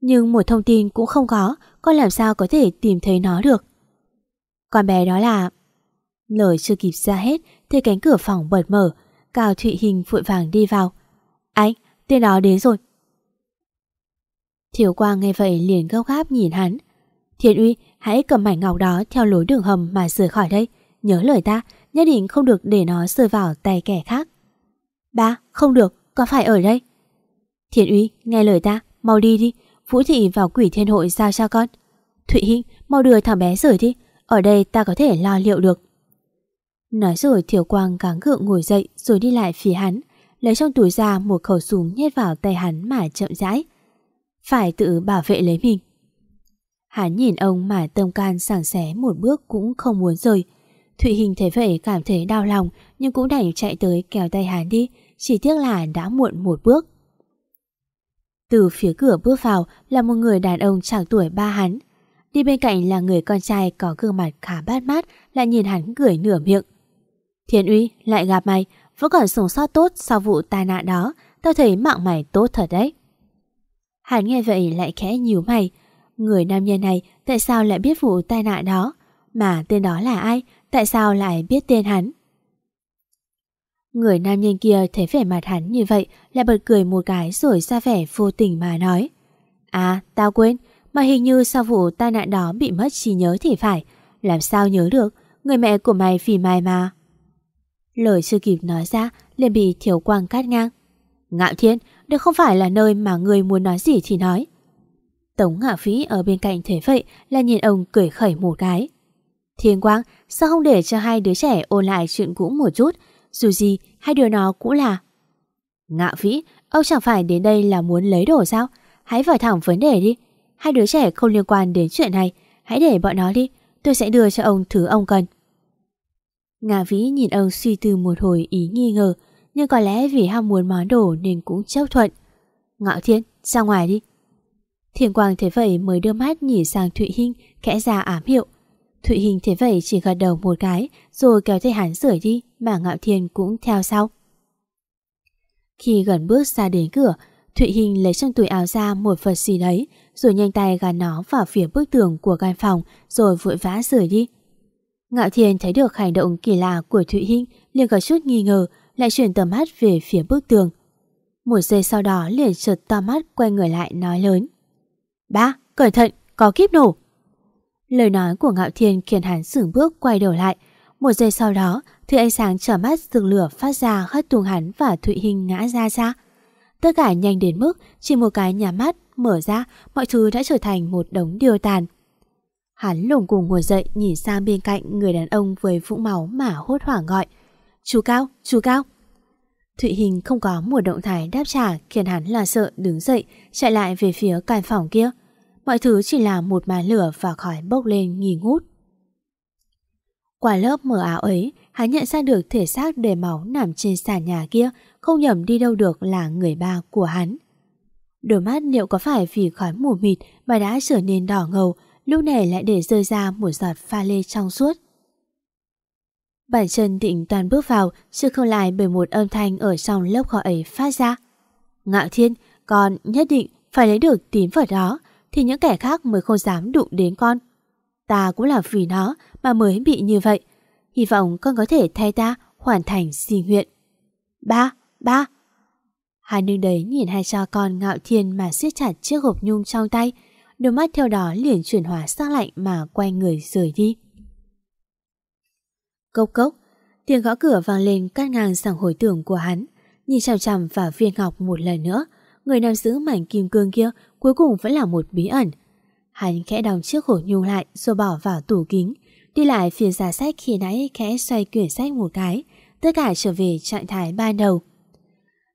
Nhưng một thông tin cũng không có, con làm sao có thể tìm thấy nó được. Con bé đó là... Lời chưa kịp ra hết thì cánh cửa phòng bật mở, Cao Thụy Hình vội vàng đi vào. Anh, tên đó đến rồi. Thiếu Quang nghe vậy liền gấp gáp nhìn hắn. Thiên Uy, hãy cầm mảnh ngọc đó theo lối đường hầm mà rời khỏi đây. Nhớ lời ta, nhất định không được để nó rơi vào tay kẻ khác. Ba, không được, có phải ở đây. Thiên Uy, nghe lời ta, mau đi đi. Vũ Thị vào quỷ thiên hội giao cho con. Thụy Hinh, mau đưa thằng bé rời đi. Ở đây ta có thể lo liệu được. Nói rồi Thiểu Quang gắng gượng ngồi dậy rồi đi lại phía hắn, lấy trong túi ra một khẩu súng nhét vào tay hắn mà chậm rãi. Phải tự bảo vệ lấy mình. Hắn nhìn ông mà tâm can sảng xé một bước cũng không muốn rời. Thụy Hình thấy vậy cảm thấy đau lòng nhưng cũng đành chạy tới kéo tay hắn đi, chỉ tiếc là đã muộn một bước. Từ phía cửa bước vào là một người đàn ông chẳng tuổi ba hắn. Đi bên cạnh là người con trai có gương mặt khá bát mát lại nhìn hắn cười nửa miệng. Thiên uy, lại gặp mày, vẫn còn sống sót tốt sau vụ tai nạn đó, tao thấy mạng mày tốt thật đấy. Hắn nghe vậy lại khẽ nhíu mày, người nam nhân này tại sao lại biết vụ tai nạn đó? Mà tên đó là ai? Tại sao lại biết tên hắn? Người nam nhân kia thấy vẻ mặt hắn như vậy lại bật cười một cái rồi ra vẻ vô tình mà nói. À, tao quên, mà hình như sau vụ tai nạn đó bị mất trí nhớ thì phải. Làm sao nhớ được, người mẹ của mày vì mày mà. Lời chưa kịp nói ra liền bị Thiếu Quang cắt ngang. Ngạo Thiên, đây không phải là nơi mà người muốn nói gì thì nói. Tống Ngạo Phí ở bên cạnh thế vậy là nhìn ông cười khẩy một cái. Thiên Quang, sao không để cho hai đứa trẻ ôn lại chuyện cũ một chút? Dù gì, hai đứa nó cũng là... ngạ vĩ ông chẳng phải đến đây là muốn lấy đồ sao? Hãy vào thẳng vấn đề đi. Hai đứa trẻ không liên quan đến chuyện này. Hãy để bọn nó đi. Tôi sẽ đưa cho ông thứ ông cần. Ngạ Vĩ nhìn ông suy tư một hồi ý nghi ngờ, nhưng có lẽ vì ham muốn món đồ nên cũng chấp thuận. Ngạo Thiên, ra ngoài đi. Thiền Quang thế vậy mới đưa mắt nhìn sang Thụy Hinh, khẽ ra ám hiệu. Thụy Hình thế vậy chỉ gật đầu một cái, rồi kéo tay hắn rời đi, mà Ngạo Thiên cũng theo sau. Khi gần bước ra đến cửa, Thụy Hình lấy trong túi áo ra một vật gì đấy, rồi nhanh tay gắn nó vào phía bức tường của căn phòng, rồi vội vã rời đi. Ngạo Thiên thấy được hành động kỳ lạ của Thụy Hình liền có chút nghi ngờ, lại chuyển tầm mắt về phía bức tường. Một giây sau đó liền chợt to mắt quay người lại nói lớn. Ba, cẩn thận, có kiếp nổ. Lời nói của Ngạo Thiên khiến hắn sửng bước quay đầu lại. Một giây sau đó, thứ ánh sáng trở mắt rực lửa phát ra hất tung hắn và Thụy Hinh ngã ra ra. Tất cả nhanh đến mức chỉ một cái nhà mắt mở ra, mọi thứ đã trở thành một đống điều tàn. Hắn lùng cùng ngồi dậy nhìn sang bên cạnh người đàn ông với vũng máu mà hốt hoảng gọi. Chú Cao, chú Cao. Thụy Hình không có một động thái đáp trả khiến hắn là sợ đứng dậy chạy lại về phía căn phòng kia. Mọi thứ chỉ là một màn lửa và khói bốc lên nghi ngút. Qua lớp mở áo ấy, hắn nhận ra được thể xác đầy máu nằm trên sàn nhà kia, không nhầm đi đâu được là người ba của hắn. Đôi mắt liệu có phải vì khói mù mịt mà đã trở nên đỏ ngầu, lúc này lại để rơi ra một giọt pha lê trong suốt. Bản chân định toàn bước vào, chứ không lại bởi một âm thanh ở trong lớp khói ấy phát ra. Ngạo thiên, con nhất định phải lấy được tín vật đó, thì những kẻ khác mới không dám đụng đến con. Ta cũng là vì nó mà mới bị như vậy. Hy vọng con có thể thay ta hoàn thành di nguyện. Ba, ba. Hai nương đấy nhìn hai cha con ngạo thiên mà siết chặt chiếc hộp nhung trong tay, đôi mắt theo đó liền chuyển hóa sang lạnh mà quay người rời đi. Cốc cốc, tiếng gõ cửa vang lên cắt ngang sang hồi tưởng của hắn, nhìn chằm chằm vào viên ngọc một lần nữa, người nam giữ mảnh kim cương kia cuối cùng vẫn là một bí ẩn. Hắn khẽ đóng chiếc hộp nhung lại rồi bỏ vào tủ kính, đi lại phía giá sách khi nãy khẽ xoay quyển sách một cái, tất cả trở về trạng thái ban đầu.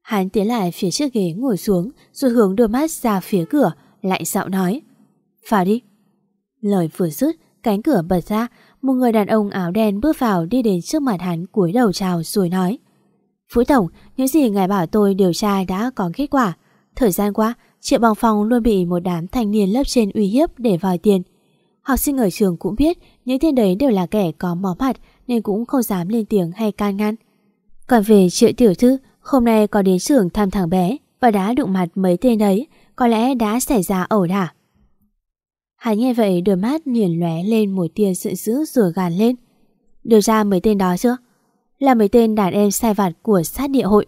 Hắn tiến lại phía chiếc ghế ngồi xuống rồi hướng đôi mắt ra phía cửa, lại giọng nói. Vào đi. Lời vừa dứt, cánh cửa bật ra, một người đàn ông áo đen bước vào đi đến trước mặt hắn cúi đầu chào rồi nói. Phú Tổng, những gì ngài bảo tôi điều tra đã có kết quả. Thời gian qua, Triệu Bằng Phong luôn bị một đám thanh niên lớp trên uy hiếp để vòi tiền. Học sinh ở trường cũng biết những tên đấy đều là kẻ có mỏ mặt nên cũng không dám lên tiếng hay can ngăn. Còn về Triệu Tiểu Thư, hôm nay có đến trường thăm thằng bé và đã đụng mặt mấy tên đấy, có lẽ đã xảy ra ẩu đả. Hắn nghe vậy đôi mắt liền lóe lên một tia sự dữ rồi gàn lên. Điều ra mấy tên đó chưa? Là mấy tên đàn em sai vặt của sát địa hội.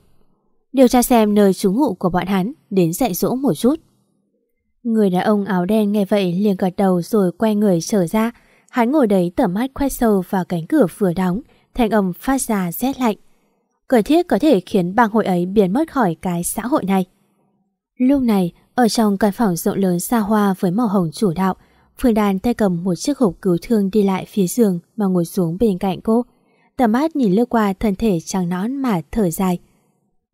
Điều tra xem nơi trú ngụ của bọn hắn đến dạy dỗ một chút. Người đàn ông áo đen nghe vậy liền gật đầu rồi quay người trở ra. Hắn ngồi đấy tẩm mắt quét sâu vào cánh cửa vừa đóng, thanh âm phát ra rét lạnh. cởi thiết có thể khiến bang hội ấy biến mất khỏi cái xã hội này. Lúc này, ở trong căn phòng rộng lớn xa hoa với màu hồng chủ đạo, Phương Đan tay cầm một chiếc hộp cứu thương đi lại phía giường mà ngồi xuống bên cạnh cô. Tầm mắt nhìn lướt qua thân thể trắng nón mà thở dài.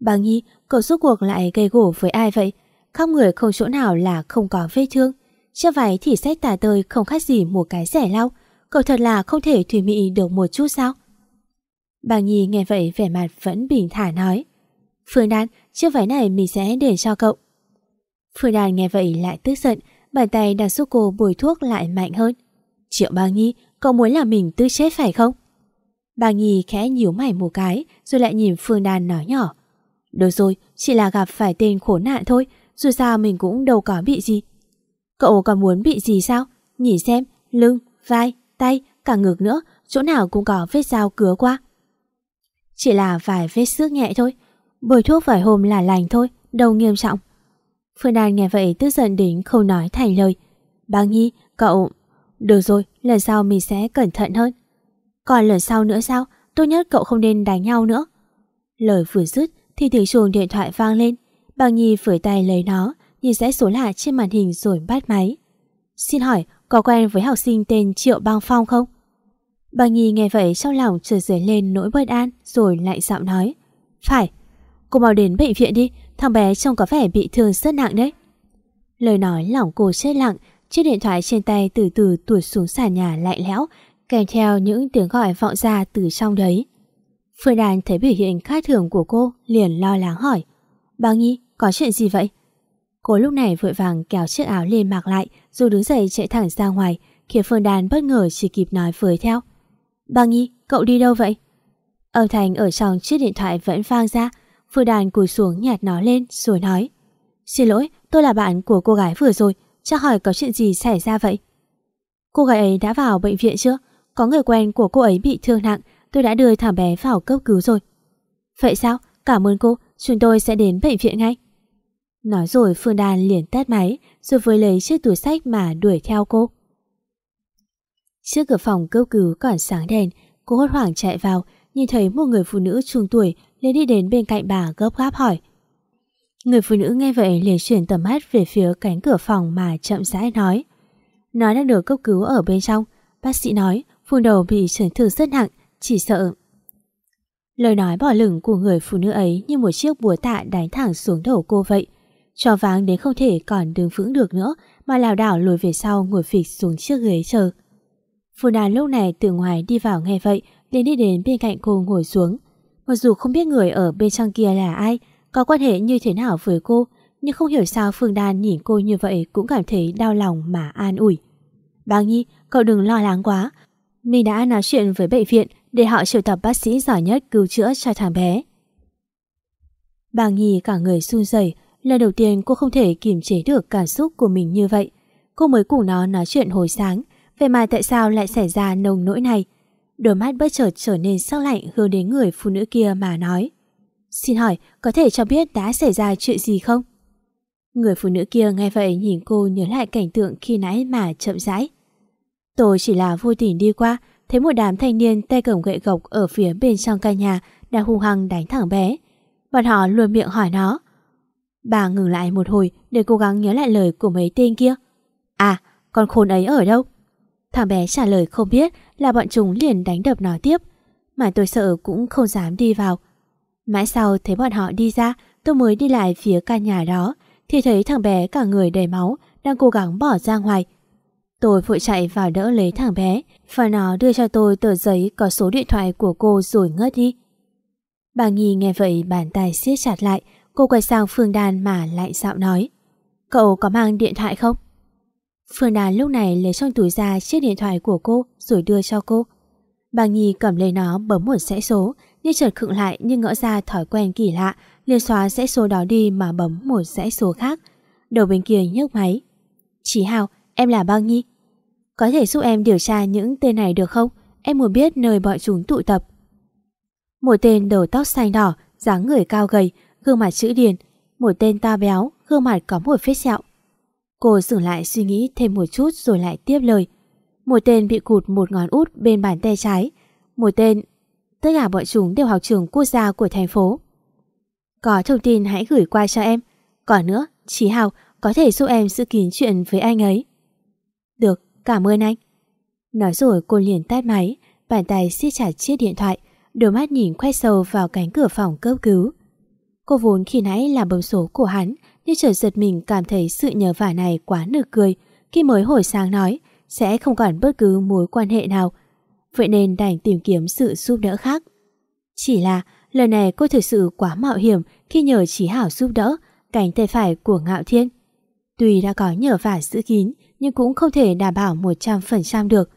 Bà Nhi, cậu suốt cuộc lại gây gổ với ai vậy? khóc người không chỗ nào là không có vết thương. Chiếc váy thì sách tà tơi không khác gì một cái rẻ lau. Cậu thật là không thể thủy mị được một chút sao? Bà Nhi nghe vậy vẻ mặt vẫn bình thản nói. Phương Đan, chiếc váy này mình sẽ để cho cậu. Phương Đan nghe vậy lại tức giận, bàn tay đang giúp cô bồi thuốc lại mạnh hơn. Triệu Bà Nhi, cậu muốn làm mình tư chết phải không? Bà Nhi khẽ nhíu mày một cái rồi lại nhìn Phương Đan nói nhỏ. Được rồi, chỉ là gặp phải tên khổ nạn thôi, dù sao mình cũng đâu có bị gì. Cậu còn muốn bị gì sao? Nhìn xem, lưng, vai, tay, cả ngực nữa, chỗ nào cũng có vết dao cứa qua. Chỉ là vài vết xước nhẹ thôi, bồi thuốc vài hôm là lành thôi, đâu nghiêm trọng. Phương Đan nghe vậy tức giận đến không nói thành lời. Bác Nhi, cậu... Được rồi, lần sau mình sẽ cẩn thận hơn. Còn lần sau nữa sao? Tốt nhất cậu không nên đánh nhau nữa. Lời vừa dứt thì tiếng chuông điện thoại vang lên. Bàng Nhi phởi tay lấy nó, nhìn rẽ số lạ trên màn hình rồi bắt máy. Xin hỏi, có quen với học sinh tên Triệu Bang Phong không? Bàng Nhi nghe vậy trong lòng trở dậy lên nỗi bất an rồi lại giọng nói. Phải, cô mau đến bệnh viện đi, thằng bé trông có vẻ bị thương rất nặng đấy. Lời nói lỏng cô chết lặng, chiếc điện thoại trên tay từ từ tuột xuống sàn nhà lạnh lẽo, kèm theo những tiếng gọi vọng ra từ trong đấy. Phương Đàn thấy biểu hiện khác thường của cô liền lo lắng hỏi Bà Nhi, có chuyện gì vậy? Cô lúc này vội vàng kéo chiếc áo lên mặc lại rồi đứng dậy chạy thẳng ra ngoài khiến Phương Đàn bất ngờ chỉ kịp nói với theo Bà Nhi, cậu đi đâu vậy? Âm thanh ở trong chiếc điện thoại vẫn vang ra Phương Đàn cúi xuống nhặt nó lên rồi nói Xin lỗi, tôi là bạn của cô gái vừa rồi Chắc hỏi có chuyện gì xảy ra vậy? Cô gái ấy đã vào bệnh viện chưa? Có người quen của cô ấy bị thương nặng Tôi đã đưa thằng bé vào cấp cứu rồi. Vậy sao? Cảm ơn cô. Chúng tôi sẽ đến bệnh viện ngay. Nói rồi, Phương Đan liền tắt máy, Rồi với lấy chiếc túi sách mà đuổi theo cô. Trước cửa phòng cấp cứu còn sáng đèn, Cô hốt hoảng chạy vào, Nhìn thấy một người phụ nữ trung tuổi liền đi đến bên cạnh bà gấp gáp hỏi. Người phụ nữ nghe vậy liền chuyển tầm mắt về phía cánh cửa phòng mà chậm rãi nói. Nó đang được cấp cứu ở bên trong. Bác sĩ nói, vùng đầu bị chấn thương rất nặng chỉ sợ. Lời nói bỏ lửng của người phụ nữ ấy như một chiếc búa tạ đánh thẳng xuống đầu cô vậy. Cho váng đến không thể còn đứng vững được nữa mà lảo đảo lùi về sau ngồi phịch xuống chiếc ghế chờ. Phụ đàn lúc này từ ngoài đi vào nghe vậy liền đi đến bên cạnh cô ngồi xuống. Mặc dù không biết người ở bên trong kia là ai, có quan hệ như thế nào với cô, nhưng không hiểu sao Phương Đan nhìn cô như vậy cũng cảm thấy đau lòng mà an ủi. Bác Nhi, cậu đừng lo lắng quá. Mình đã nói chuyện với bệnh viện để họ triệu tập bác sĩ giỏi nhất cứu chữa cho thằng bé. Bà Nhi cả người run rẩy, lần đầu tiên cô không thể kiềm chế được cảm xúc của mình như vậy. Cô mới cùng nó nói chuyện hồi sáng, về mà tại sao lại xảy ra nồng nỗi này. Đôi mắt bất chợt trở nên sắc lạnh hướng đến người phụ nữ kia mà nói. Xin hỏi, có thể cho biết đã xảy ra chuyện gì không? Người phụ nữ kia nghe vậy nhìn cô nhớ lại cảnh tượng khi nãy mà chậm rãi. Tôi chỉ là vô tình đi qua, thấy một đám thanh niên tay cầm gậy gộc ở phía bên trong căn nhà đang hung hăng đánh thẳng bé. Bọn họ luôn miệng hỏi nó. Bà ngừng lại một hồi để cố gắng nhớ lại lời của mấy tên kia. À, con khốn ấy ở đâu? Thằng bé trả lời không biết là bọn chúng liền đánh đập nó tiếp. Mà tôi sợ cũng không dám đi vào. Mãi sau thấy bọn họ đi ra, tôi mới đi lại phía căn nhà đó, thì thấy thằng bé cả người đầy máu đang cố gắng bỏ ra ngoài. Tôi vội chạy vào đỡ lấy thằng bé và nó đưa cho tôi tờ giấy có số điện thoại của cô rồi ngất đi. Bà Nhi nghe vậy bàn tay siết chặt lại, cô quay sang Phương Đan mà lại dạo nói. Cậu có mang điện thoại không? Phương Đan lúc này lấy trong túi ra chiếc điện thoại của cô rồi đưa cho cô. Bà Nhi cầm lấy nó bấm một dãy số, nhưng chợt khựng lại nhưng ngỡ ra thói quen kỳ lạ, liền xóa dãy số đó đi mà bấm một dãy số khác. Đầu bên kia nhấc máy. Chí Hào, em là Bao Nhi. Có thể giúp em điều tra những tên này được không? Em muốn biết nơi bọn chúng tụ tập. Một tên đầu tóc xanh đỏ, dáng người cao gầy, gương mặt chữ điền. Một tên to béo, gương mặt có một vết sẹo. Cô dừng lại suy nghĩ thêm một chút rồi lại tiếp lời. Một tên bị cụt một ngón út bên bàn tay trái. Một tên... Tất cả bọn chúng đều học trường quốc gia của thành phố. Có thông tin hãy gửi qua cho em. Còn nữa, Chí Hào có thể giúp em giữ kín chuyện với anh ấy. Cảm ơn anh. Nói rồi cô liền tắt máy, bàn tay siết chặt chiếc điện thoại, đôi mắt nhìn khoét sâu vào cánh cửa phòng cấp cứu. Cô vốn khi nãy là bấm số của hắn, nhưng chợt giật mình cảm thấy sự nhờ vả này quá nực cười khi mới hồi sáng nói sẽ không còn bất cứ mối quan hệ nào. Vậy nên đành tìm kiếm sự giúp đỡ khác. Chỉ là lần này cô thực sự quá mạo hiểm khi nhờ Chí Hảo giúp đỡ cánh tay phải của Ngạo Thiên. Tuy đã có nhờ vả giữ kín nhưng cũng không thể đảm bảo 100% được.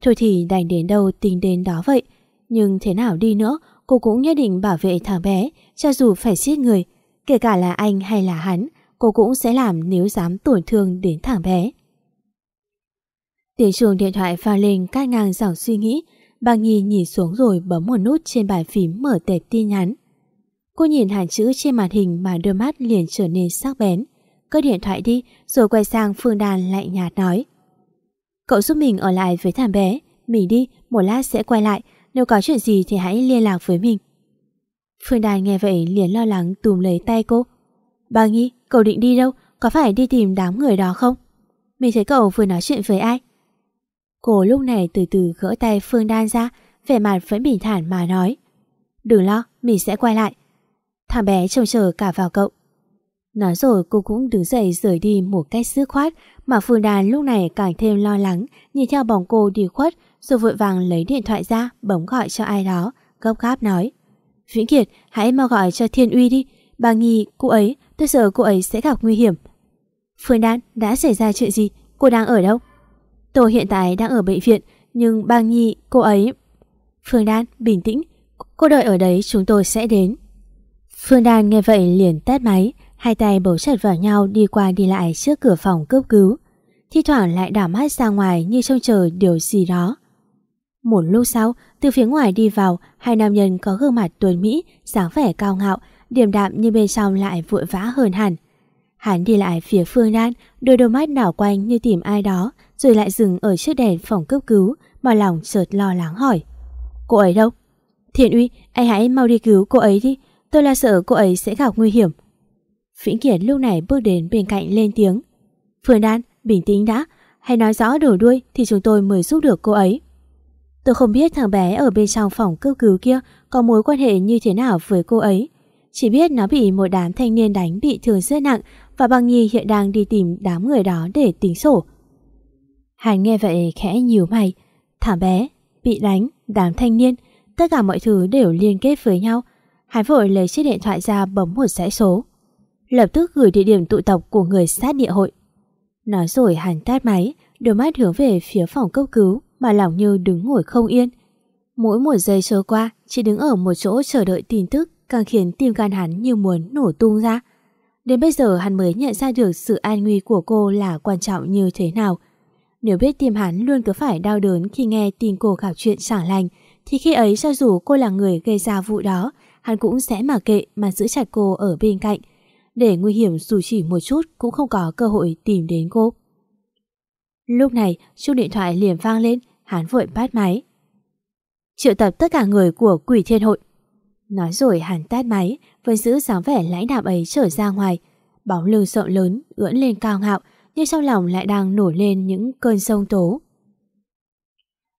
Thôi thì đành đến đâu tính đến đó vậy. Nhưng thế nào đi nữa, cô cũng nhất định bảo vệ thằng bé, cho dù phải giết người. Kể cả là anh hay là hắn, cô cũng sẽ làm nếu dám tổn thương đến thằng bé. Tiếng chuông điện thoại vang lên cắt ngang dòng suy nghĩ, bà Nhi nhìn xuống rồi bấm một nút trên bàn phím mở tệp tin nhắn. Cô nhìn hàng chữ trên màn hình mà đôi mắt liền trở nên sắc bén. Cất điện thoại đi rồi quay sang Phương Đàn lạnh nhạt nói. Cậu giúp mình ở lại với thằng bé, mình đi, một lát sẽ quay lại, nếu có chuyện gì thì hãy liên lạc với mình. Phương Đàn nghe vậy liền lo lắng túm lấy tay cô. Bà Nghi, cậu định đi đâu? Có phải đi tìm đám người đó không? Mình thấy cậu vừa nói chuyện với ai? Cô lúc này từ từ gỡ tay Phương Đan ra, vẻ mặt vẫn bình thản mà nói. Đừng lo, mình sẽ quay lại. Thằng bé trông chờ cả vào cậu. Nói rồi cô cũng đứng dậy rời đi một cách dứt khoát, mà Phương Đan lúc này càng thêm lo lắng, nhìn theo bóng cô đi khuất, rồi vội vàng lấy điện thoại ra, bấm gọi cho ai đó, gấp gáp nói, Vĩnh Kiệt, hãy mau gọi cho Thiên Uy đi, bà nghi, cô ấy tôi sợ cô ấy sẽ gặp nguy hiểm. Phương Đan, đã xảy ra chuyện gì? Cô đang ở đâu? Tôi hiện tại đang ở bệnh viện, nhưng bà Nhi cô ấy Phương Đan, bình tĩnh, cô đợi ở đấy, chúng tôi sẽ đến. Phương Đan nghe vậy liền tắt máy Hai tay bấu chặt vào nhau đi qua đi lại trước cửa phòng cấp cứu. Thi thoảng lại đảo mắt ra ngoài như trông chờ điều gì đó. Một lúc sau, từ phía ngoài đi vào, hai nam nhân có gương mặt tuấn Mỹ, dáng vẻ cao ngạo, điềm đạm nhưng bên trong lại vội vã hơn hẳn. Hắn đi lại phía Phương Đan, đôi đôi mắt đảo quanh như tìm ai đó, rồi lại dừng ở trước đèn phòng cấp cứu, mà lòng chợt lo lắng hỏi. Cô ấy đâu? Thiện uy, anh hãy mau đi cứu cô ấy đi, tôi là sợ cô ấy sẽ gặp nguy hiểm. Vĩnh Kiệt lúc này bước đến bên cạnh lên tiếng. Phương Đan, bình tĩnh đã, hãy nói rõ đổ đuôi thì chúng tôi mới giúp được cô ấy. Tôi không biết thằng bé ở bên trong phòng cấp cứu kia có mối quan hệ như thế nào với cô ấy. Chỉ biết nó bị một đám thanh niên đánh bị thương rất nặng và Băng Nhi hiện đang đi tìm đám người đó để tính sổ. Hàn nghe vậy khẽ nhiều mày. Thằng bé, bị đánh, đám thanh niên, tất cả mọi thứ đều liên kết với nhau. Hắn vội lấy chiếc điện thoại ra bấm một dãy số lập tức gửi địa điểm tụ tập của người sát địa hội. Nói rồi hắn tắt máy, đôi mắt hướng về phía phòng cấp cứu mà lòng như đứng ngồi không yên. Mỗi một giây trôi qua, chỉ đứng ở một chỗ chờ đợi tin tức càng khiến tim gan hắn như muốn nổ tung ra. Đến bây giờ hắn mới nhận ra được sự an nguy của cô là quan trọng như thế nào. Nếu biết tim hắn luôn cứ phải đau đớn khi nghe tin cô gặp chuyện chẳng lành, thì khi ấy cho dù cô là người gây ra vụ đó, hắn cũng sẽ mặc kệ mà giữ chặt cô ở bên cạnh để nguy hiểm dù chỉ một chút cũng không có cơ hội tìm đến cô. Lúc này, chuông điện thoại liền vang lên, hắn vội bắt máy. Triệu tập tất cả người của quỷ thiên hội. Nói rồi hắn tắt máy, vẫn giữ dáng vẻ lãnh đạm ấy trở ra ngoài. Bóng lưng rộng lớn, ưỡn lên cao ngạo, nhưng trong lòng lại đang nổi lên những cơn sông tố.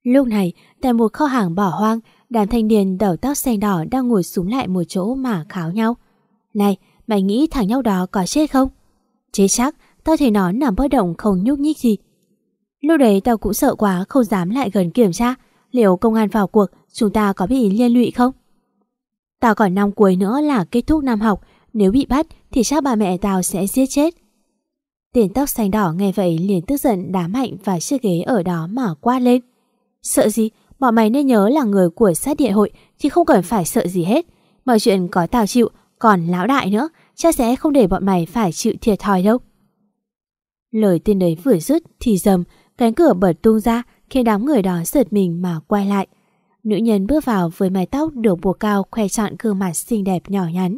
Lúc này, tại một kho hàng bỏ hoang, đàn thanh niên đầu tóc xanh đỏ đang ngồi súng lại một chỗ mà kháo nhau. Này, Mày nghĩ thằng nhau đó có chết không? Chết chắc, tao thấy nó nằm bất động không nhúc nhích gì. Lúc đấy tao cũng sợ quá không dám lại gần kiểm tra liệu công an vào cuộc chúng ta có bị liên lụy không? Tao còn năm cuối nữa là kết thúc năm học nếu bị bắt thì chắc ba mẹ tao sẽ giết chết. Tiền tóc xanh đỏ nghe vậy liền tức giận đá mạnh và chiếc ghế ở đó mà quát lên. Sợ gì? Bọn mày nên nhớ là người của sát địa hội thì không cần phải sợ gì hết. Mọi chuyện có tao chịu, còn lão đại nữa, Cha sẽ không để bọn mày phải chịu thiệt thòi đâu. Lời tên đấy vừa dứt thì dầm, cánh cửa bật tung ra khiến đám người đó giật mình mà quay lại. Nữ nhân bước vào với mái tóc được buộc cao khoe trọn gương mặt xinh đẹp nhỏ nhắn.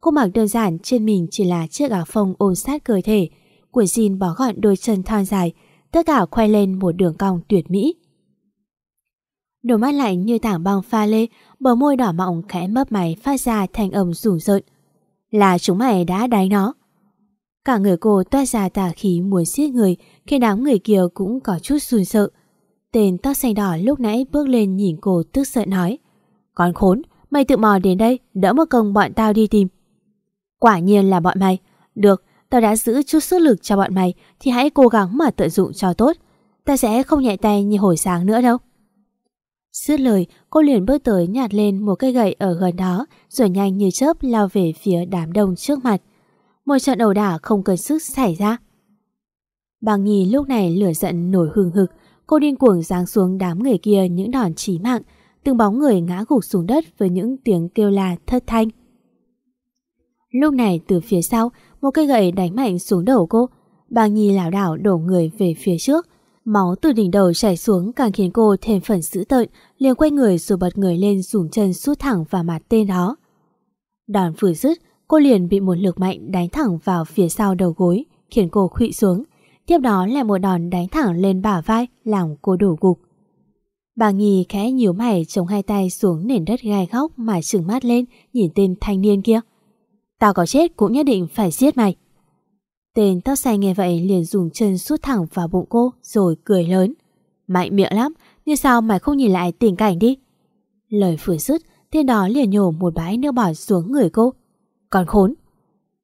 Cô mặc đơn giản trên mình chỉ là chiếc áo phông ôm sát cơ thể, quần jean bó gọn đôi chân thon dài, tất cả khoe lên một đường cong tuyệt mỹ. Đôi mắt lạnh như tảng băng pha lê, bờ môi đỏ mọng khẽ mấp máy phát ra thành âm rủ rợn. Là chúng mày đã đánh nó. Cả người cô toát ra tà khí muốn giết người, khi đám người kia cũng có chút run sợ. Tên tóc xanh đỏ lúc nãy bước lên nhìn cô tức giận nói. Con khốn, mày tự mò đến đây, đỡ một công bọn tao đi tìm. Quả nhiên là bọn mày. Được, tao đã giữ chút sức lực cho bọn mày, thì hãy cố gắng mà tận dụng cho tốt. Ta sẽ không nhẹ tay như hồi sáng nữa đâu. Dứt lời, cô liền bước tới nhặt lên một cây gậy ở gần đó, rồi nhanh như chớp lao về phía đám đông trước mặt. Một trận ẩu đả không cần sức xảy ra. Bàng Nhi lúc này lửa giận nổi hừng hực, cô điên cuồng giáng xuống đám người kia những đòn chí mạng, từng bóng người ngã gục xuống đất với những tiếng kêu la thất thanh. Lúc này từ phía sau, một cây gậy đánh mạnh xuống đầu cô. Bàng Nhi lảo đảo đổ người về phía trước, Máu từ đỉnh đầu chảy xuống càng khiến cô thêm phần dữ tợn, liền quay người rồi bật người lên dùng chân sút thẳng vào mặt tên đó. Đòn vừa dứt, cô liền bị một lực mạnh đánh thẳng vào phía sau đầu gối, khiến cô khụy xuống. Tiếp đó là một đòn đánh thẳng lên bả vai, làm cô đổ gục. Bà Nghi khẽ nhíu mày chống hai tay xuống nền đất gai góc mà trừng mắt lên nhìn tên thanh niên kia. Tao có chết cũng nhất định phải giết mày. Tên tóc xanh nghe vậy liền dùng chân sút thẳng vào bụng cô rồi cười lớn. Mạnh miệng lắm, Như sao mày không nhìn lại tình cảnh đi? Lời vừa dứt, tên đó liền nhổ một bãi nước bọt xuống người cô. Còn khốn!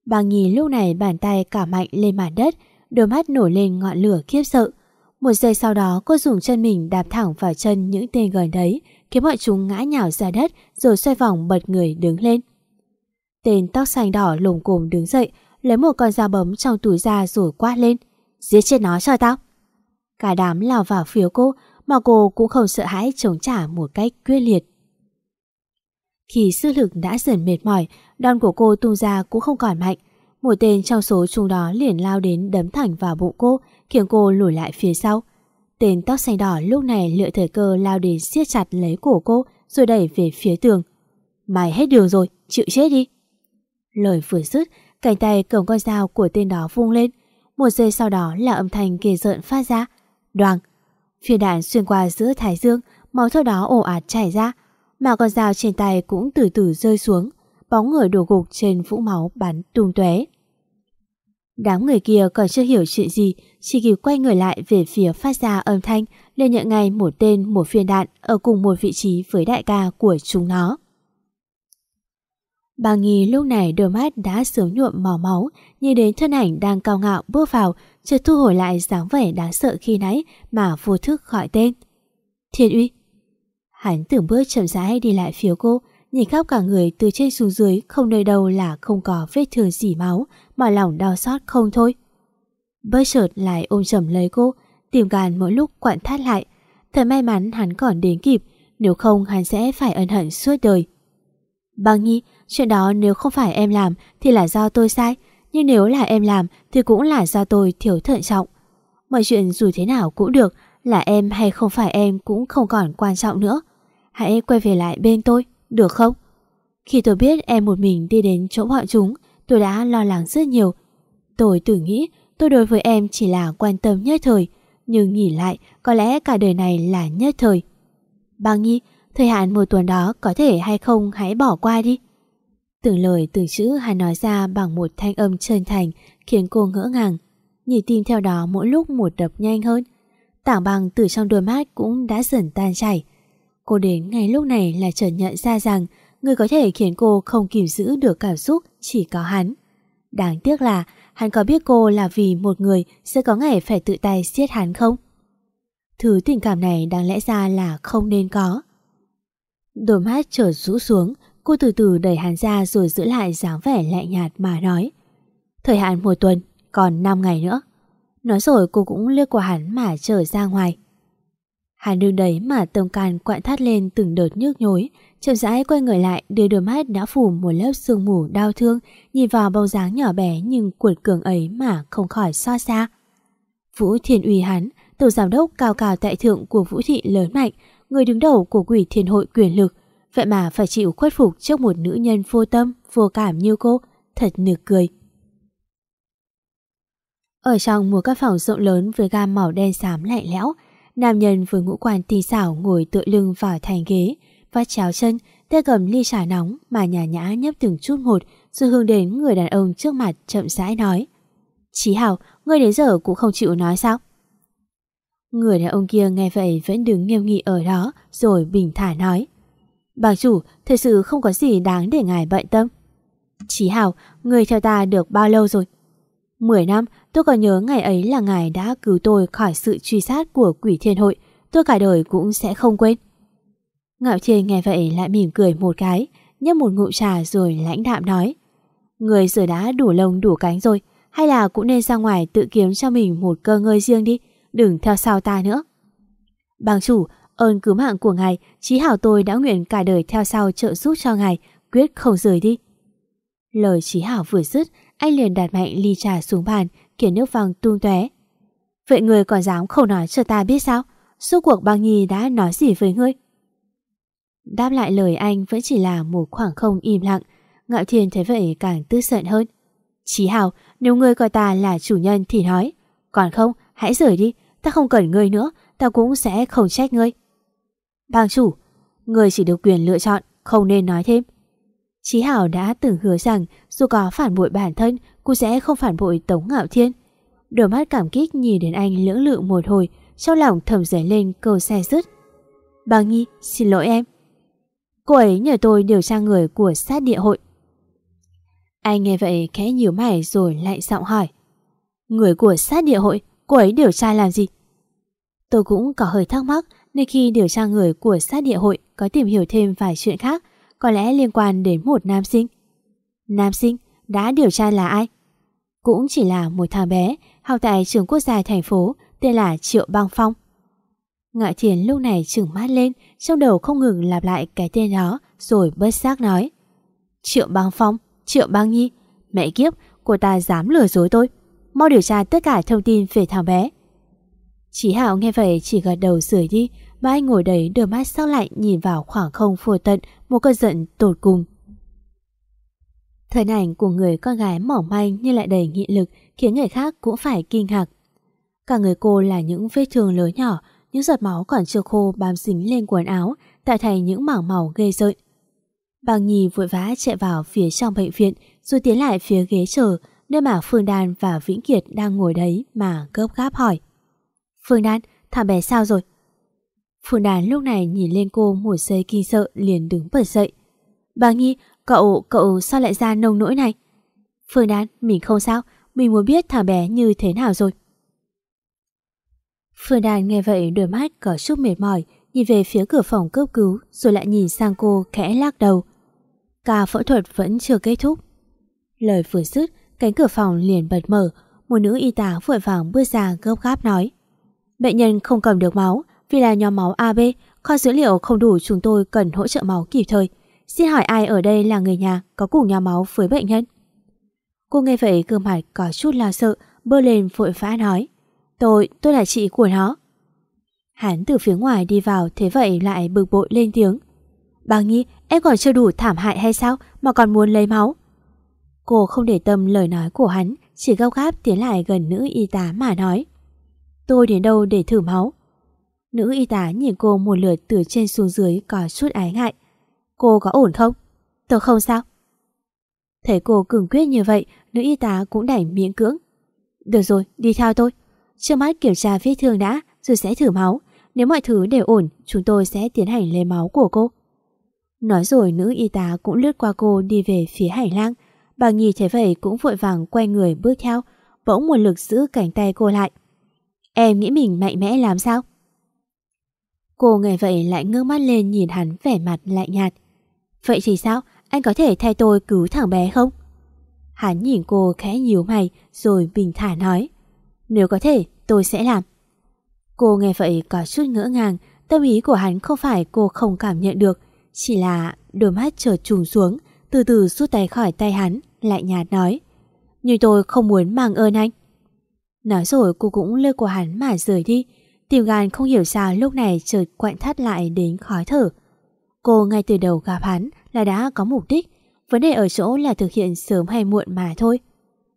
Bà nhìn lúc này bàn tay cả mạnh lên mặt đất, đôi mắt nổi lên ngọn lửa khiếp sợ. Một giây sau đó cô dùng chân mình đạp thẳng vào chân những tên gần đấy, khiến mọi chúng ngã nhào ra đất rồi xoay vòng bật người đứng lên. Tên tóc xanh đỏ lùng cồm đứng dậy, lấy một con dao bấm trong túi ra rồi quát lên. Giết chết nó cho tao. Cả đám lao vào phía cô, mà cô cũng không sợ hãi chống trả một cách quyết liệt. Khi sức lực đã dần mệt mỏi, đòn của cô tung ra cũng không còn mạnh. Một tên trong số chúng đó liền lao đến đấm thẳng vào bụng cô, khiến cô lùi lại phía sau. Tên tóc xanh đỏ lúc này lựa thời cơ lao đến siết chặt lấy cổ cô rồi đẩy về phía tường. Mày hết đường rồi, chịu chết đi. Lời vừa dứt, Cánh tay cầm con dao của tên đó vung lên. Một giây sau đó là âm thanh kề rợn phát ra. Đoàn Phiên đạn xuyên qua giữa thái dương, Máu theo đó ồ ạt chảy ra. Mà con dao trên tay cũng từ từ rơi xuống, Bóng người đổ gục trên vũng máu bắn tung tóe. Đám người kia còn chưa hiểu chuyện gì, Chỉ kịp quay người lại về phía phát ra âm thanh liền nhận ngay một tên, một phiên đạn Ở cùng một vị trí với đại ca của chúng nó. Bà Nghi lúc này đôi mắt đã sớm nhuộm màu máu, nhìn đến thân ảnh đang cao ngạo bước vào, chợt thu hồi lại dáng vẻ đáng sợ khi nãy mà vô thức gọi tên. Thiên uy. Hắn từng bước chậm rãi đi lại phía cô, nhìn khắp cả người từ trên xuống dưới không nơi đâu là không có vết thương dỉ máu mà lòng đau xót không thôi. Bất chợt lại ôm chầm lấy cô, tìm gan mỗi lúc quặn thắt lại. Thật may mắn hắn còn đến kịp, nếu không hắn sẽ phải ân hận suốt đời. Băng Nhi, chuyện đó nếu không phải em làm thì là do tôi sai, nhưng nếu là em làm thì cũng là do tôi thiếu thận trọng. Mọi chuyện dù thế nào cũng được, là em hay không phải em cũng không còn quan trọng nữa. Hãy quay về lại bên tôi, được không? Khi tôi biết em một mình đi đến chỗ bọn chúng, tôi đã lo lắng rất nhiều. Tôi tự nghĩ tôi đối với em chỉ là quan tâm nhất thời, nhưng nhìn lại có lẽ cả đời này là nhất thời. Bà Nhi, Thời hạn một tuần đó có thể hay không hãy bỏ qua đi. Từng lời từng chữ hắn nói ra bằng một thanh âm chân thành khiến cô ngỡ ngàng. Nhịp tim theo đó mỗi lúc một đập nhanh hơn. Tảng băng từ trong đôi mắt cũng đã dần tan chảy. Cô đến ngay lúc này là chợt nhận ra rằng người có thể khiến cô không kìm giữ được cảm xúc chỉ có hắn. Đáng tiếc là hắn có biết cô là vì một người sẽ có ngày phải tự tay giết hắn không? Thứ tình cảm này đáng lẽ ra là không nên có. Đôi mắt trở rũ xuống, cô từ từ đẩy hắn ra rồi giữ lại dáng vẻ lạnh nhạt mà nói. Thời hạn một tuần, còn 5 ngày nữa. Nói rồi cô cũng liếc qua hắn mà trở ra ngoài. Hắn đứng đấy mà tâm can quặn thắt lên từng đợt nhức nhối, chậm rãi quay người lại đưa đôi mắt đã phủ một lớp sương mù đau thương, nhìn vào bóng dáng nhỏ bé nhưng cuột cường ấy mà không khỏi so xa. Vũ Thiên Uy hắn, tổ giám đốc cao cao tại thượng của Vũ Thị lớn mạnh, người đứng đầu của quỷ thiên hội quyền lực, vậy mà phải chịu khuất phục trước một nữ nhân vô tâm, vô cảm như cô, thật nực cười. Ở trong một căn phòng rộng lớn với gam màu đen xám lạnh lẽo, nam nhân với ngũ quan tì xảo ngồi tựa lưng vào thành ghế, vắt chéo chân, tay cầm ly trà nóng mà nhà nhã nhấp từng chút một rồi hướng đến người đàn ông trước mặt chậm rãi nói. Chí Hảo, ngươi đến giờ cũng không chịu nói sao? Người đàn ông kia nghe vậy vẫn đứng nghiêm nghị ở đó rồi bình thản nói. Bàng chủ, thật sự không có gì đáng để ngài bận tâm. Chí Hảo, người theo ta được bao lâu rồi? Mười năm, tôi còn nhớ ngày ấy là ngài đã cứu tôi khỏi sự truy sát của quỷ thiên hội. Tôi cả đời cũng sẽ không quên. Ngạo Thiên nghe vậy lại mỉm cười một cái, nhấp một ngụm trà rồi lãnh đạm nói. Người giờ đã đủ lông đủ cánh rồi, hay là cũng nên ra ngoài tự kiếm cho mình một cơ ngơi riêng đi, đừng theo sau ta nữa. Bàng chủ, ơn cứu mạng của ngài, chí hảo tôi đã nguyện cả đời theo sau trợ giúp cho ngài, quyết không rời đi. Lời chí hảo vừa dứt, anh liền đặt mạnh ly trà xuống bàn, khiến nước văng tung tóe. Vậy người còn dám không nói cho ta biết sao? Suốt cuộc băng nhi đã nói gì với ngươi? Đáp lại lời anh vẫn chỉ là một khoảng không im lặng. Ngạo Thiên thấy vậy càng tức giận hơn. Chí Hào, nếu ngươi coi ta là chủ nhân thì nói. Còn không, hãy rời đi. Ta không cần ngươi nữa, ta cũng sẽ không trách ngươi. Bang chủ, người chỉ được quyền lựa chọn, không nên nói thêm. Chí Hảo đã từng hứa rằng dù có phản bội bản thân, cô sẽ không phản bội Tống Ngạo Thiên. Đôi mắt cảm kích nhìn đến anh lưỡng lự một hồi, trong lòng thầm dấy lên câu xe dứt. Bang Nhi, xin lỗi em. Cô ấy nhờ tôi điều tra người của sát địa hội. Anh nghe vậy khẽ nhíu mày rồi lại giọng hỏi. Người của sát địa hội, cô ấy điều tra làm gì? Tôi cũng có hơi thắc mắc nên khi điều tra người của sát địa hội có tìm hiểu thêm vài chuyện khác, có lẽ liên quan đến một nam sinh. Nam sinh đã điều tra là ai? Cũng chỉ là một thằng bé học tại trường quốc gia thành phố tên là Triệu Bang Phong. Ngại thiền lúc này trừng mắt lên, trong đầu không ngừng lặp lại cái tên đó, rồi bất giác nói. Triệu Bang Phong, Triệu Bang Nhi, mẹ kiếp, cô ta dám lừa dối tôi. Mau điều tra tất cả thông tin về thằng bé. Chí Hạo nghe vậy chỉ gật đầu rời đi, mà anh ngồi đấy đôi mắt sắc lạnh nhìn vào khoảng không phù tận, một cơn giận tột cùng. Thời ảnh của người con gái mỏng manh nhưng lại đầy nghị lực khiến người khác cũng phải kinh ngạc. Cả người cô là những vết thương lớn nhỏ, những giọt máu còn chưa khô bám dính lên quần áo, tạo thành những mảng màu ghê rợn. Bàng Nhi vội vã chạy vào phía trong bệnh viện rồi tiến lại phía ghế chờ nơi mà Phương Đan và Vĩnh Kiệt đang ngồi đấy mà gấp gáp hỏi. Phương Đan, thằng bé sao rồi? Phương Đán lúc này nhìn lên cô một giây kinh sợ liền đứng bật dậy. Bàng Nhi, cậu, cậu sao lại ra nông nỗi này? Phương Đán, mình không sao, mình muốn biết thằng bé như thế nào rồi. Phương Đan nghe vậy đôi mắt có chút mệt mỏi, nhìn về phía cửa phòng cấp cứu rồi lại nhìn sang cô khẽ lắc đầu. Ca phẫu thuật vẫn chưa kết thúc. Lời vừa dứt, cánh cửa phòng liền bật mở, một nữ y tá vội vàng bước ra gấp gáp nói. Bệnh nhân không cầm được máu, vì là nhóm máu AB, kho dữ liệu không đủ chúng tôi cần hỗ trợ máu kịp thời. Xin hỏi ai ở đây là người nhà có cùng nhóm máu với bệnh nhân? Cô nghe vậy gương mặt có chút lo sợ, bơ lên vội vã nói. Tôi, tôi là chị của nó. Hắn từ phía ngoài đi vào thế vậy lại bực bội lên tiếng. Bà Nhi, em còn chưa đủ thảm hại hay sao mà còn muốn lấy máu? Cô không để tâm lời nói của hắn, chỉ gấp gáp tiến lại gần nữ y tá mà nói. Tôi đến đâu để thử máu? Nữ y tá nhìn cô một lượt từ trên xuống dưới có chút ái ngại. Cô có ổn không? Tôi không sao. Thấy cô cứng quyết như vậy, nữ y tá cũng đành miễn cưỡng. Được rồi, đi theo tôi. Trước mắt kiểm tra vết thương đã, rồi sẽ thử máu. Nếu mọi thứ đều ổn, chúng tôi sẽ tiến hành lấy máu của cô. Nói rồi nữ y tá cũng lướt qua cô đi về phía hành lang. Bà Nhi thấy vậy cũng vội vàng quay người bước theo, bỗng một lực giữ cánh tay cô lại. Em nghĩ mình mạnh mẽ làm sao? Cô nghe vậy lại ngước mắt lên nhìn hắn vẻ mặt lạnh nhạt. Vậy thì sao? Anh có thể thay tôi cứu thằng bé không? Hắn nhìn cô khẽ nhíu mày rồi bình thản nói. Nếu có thể, tôi sẽ làm. Cô nghe vậy có chút ngỡ ngàng, tâm ý của hắn không phải cô không cảm nhận được, chỉ là đôi mắt trở trùng xuống, từ từ rút tay khỏi tay hắn, lại nhạt nói. Nhưng tôi không muốn mang ơn anh. Nói rồi cô cũng lơ của hắn mà rời đi, Tiểu gan không hiểu sao lúc này chợt quạnh thắt lại đến khói thở. Cô ngay từ đầu gặp hắn là đã có mục đích, vấn đề ở chỗ là thực hiện sớm hay muộn mà thôi.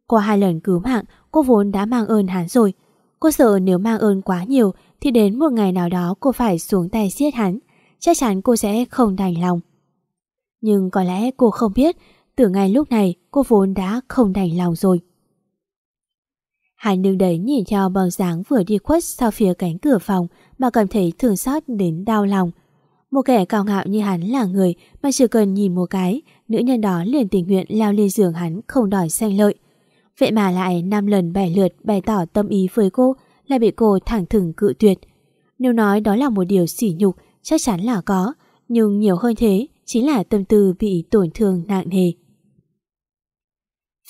Qua hai lần cứu mạng, cô vốn đã mang ơn hắn rồi. Cô sợ nếu mang ơn quá nhiều thì đến một ngày nào đó cô phải xuống tay giết hắn. Chắc chắn cô sẽ không đành lòng. Nhưng có lẽ cô không biết, từ ngay lúc này cô vốn đã không đành lòng rồi. Hai đứng đấy nhìn theo bóng dáng vừa đi khuất sau phía cánh cửa phòng mà cảm thấy thương xót đến đau lòng. Một kẻ cao ngạo như hắn là người mà chỉ cần nhìn một cái, nữ nhân đó liền tình nguyện leo lên giường hắn không đòi xanh lợi. Vậy mà lại năm lần bẻ lượt bày tỏ tâm ý với cô lại bị cô thẳng thừng cự tuyệt. Nếu nói đó là một điều sỉ nhục chắc chắn là có, nhưng nhiều hơn thế chính là tâm tư bị tổn thương nặng nề.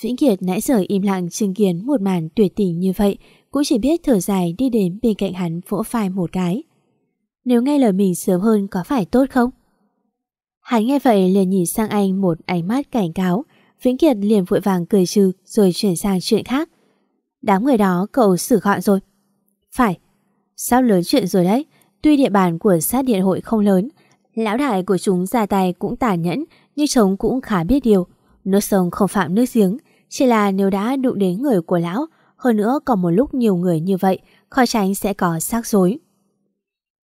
Vĩnh Kiệt nãy giờ im lặng chứng kiến một màn tuyệt tình như vậy, cũng chỉ biết thở dài đi đến bên cạnh hắn vỗ vai một cái. Nếu nghe lời mình sớm hơn có phải tốt không? Hắn nghe vậy liền nhìn sang anh một ánh mắt cảnh cáo, Vĩnh Kiệt liền vội vàng cười trừ rồi chuyển sang chuyện khác. Đám người đó cậu xử gọn rồi. Phải, sắp lớn chuyện rồi đấy, tuy địa bàn của sát điện hội không lớn, lão đại của chúng ra tay cũng tàn nhẫn, nhưng chống cũng khá biết điều. Nước sông không phạm nước giếng, chỉ là nếu đã đụng đến người của lão, hơn nữa còn một lúc nhiều người như vậy, khó tránh sẽ có xác rối.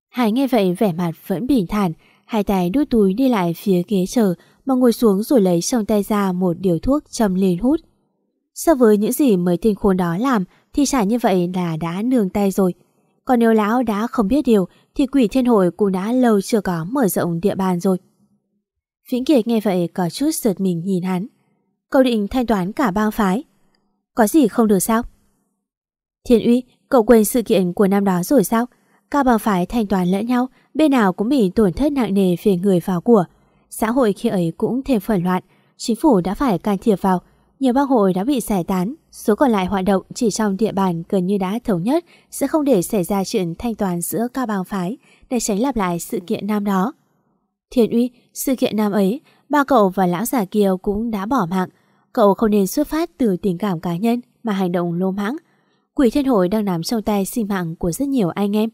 Hải nghe vậy vẻ mặt vẫn bình thản, hai tay đút túi đi lại phía ghế chờ mà ngồi xuống rồi lấy trong tay ra một điều thuốc châm lên hút. So với những gì mới tinh khôn đó làm thì chả như vậy là đã nương tay rồi. Còn nếu lão đã không biết điều thì quỷ thiên hội cũng đã lâu chưa có mở rộng địa bàn rồi. Vĩnh Kiệt nghe vậy có chút giật mình nhìn hắn. Cậu định thanh toán cả bang phái. Có gì không được sao? Thiên uy, cậu quên sự kiện của năm đó rồi sao? Các bang phái thanh toán lẫn nhau, bên nào cũng bị tổn thất nặng nề về người vào của. Xã hội khi ấy cũng thêm phần loạn, chính phủ đã phải can thiệp vào. Nhiều bang hội đã bị giải tán, số còn lại hoạt động chỉ trong địa bàn gần như đã thống nhất sẽ không để xảy ra chuyện thanh toán giữa các bang phái để tránh lặp lại sự kiện năm đó. Thiên uy, sự kiện năm ấy, ba cậu và lão già kia cũng đã bỏ mạng. Cậu không nên xuất phát từ tình cảm cá nhân mà hành động lô mãng. Quỷ thiên hội đang nắm trong tay sinh mạng của rất nhiều anh em.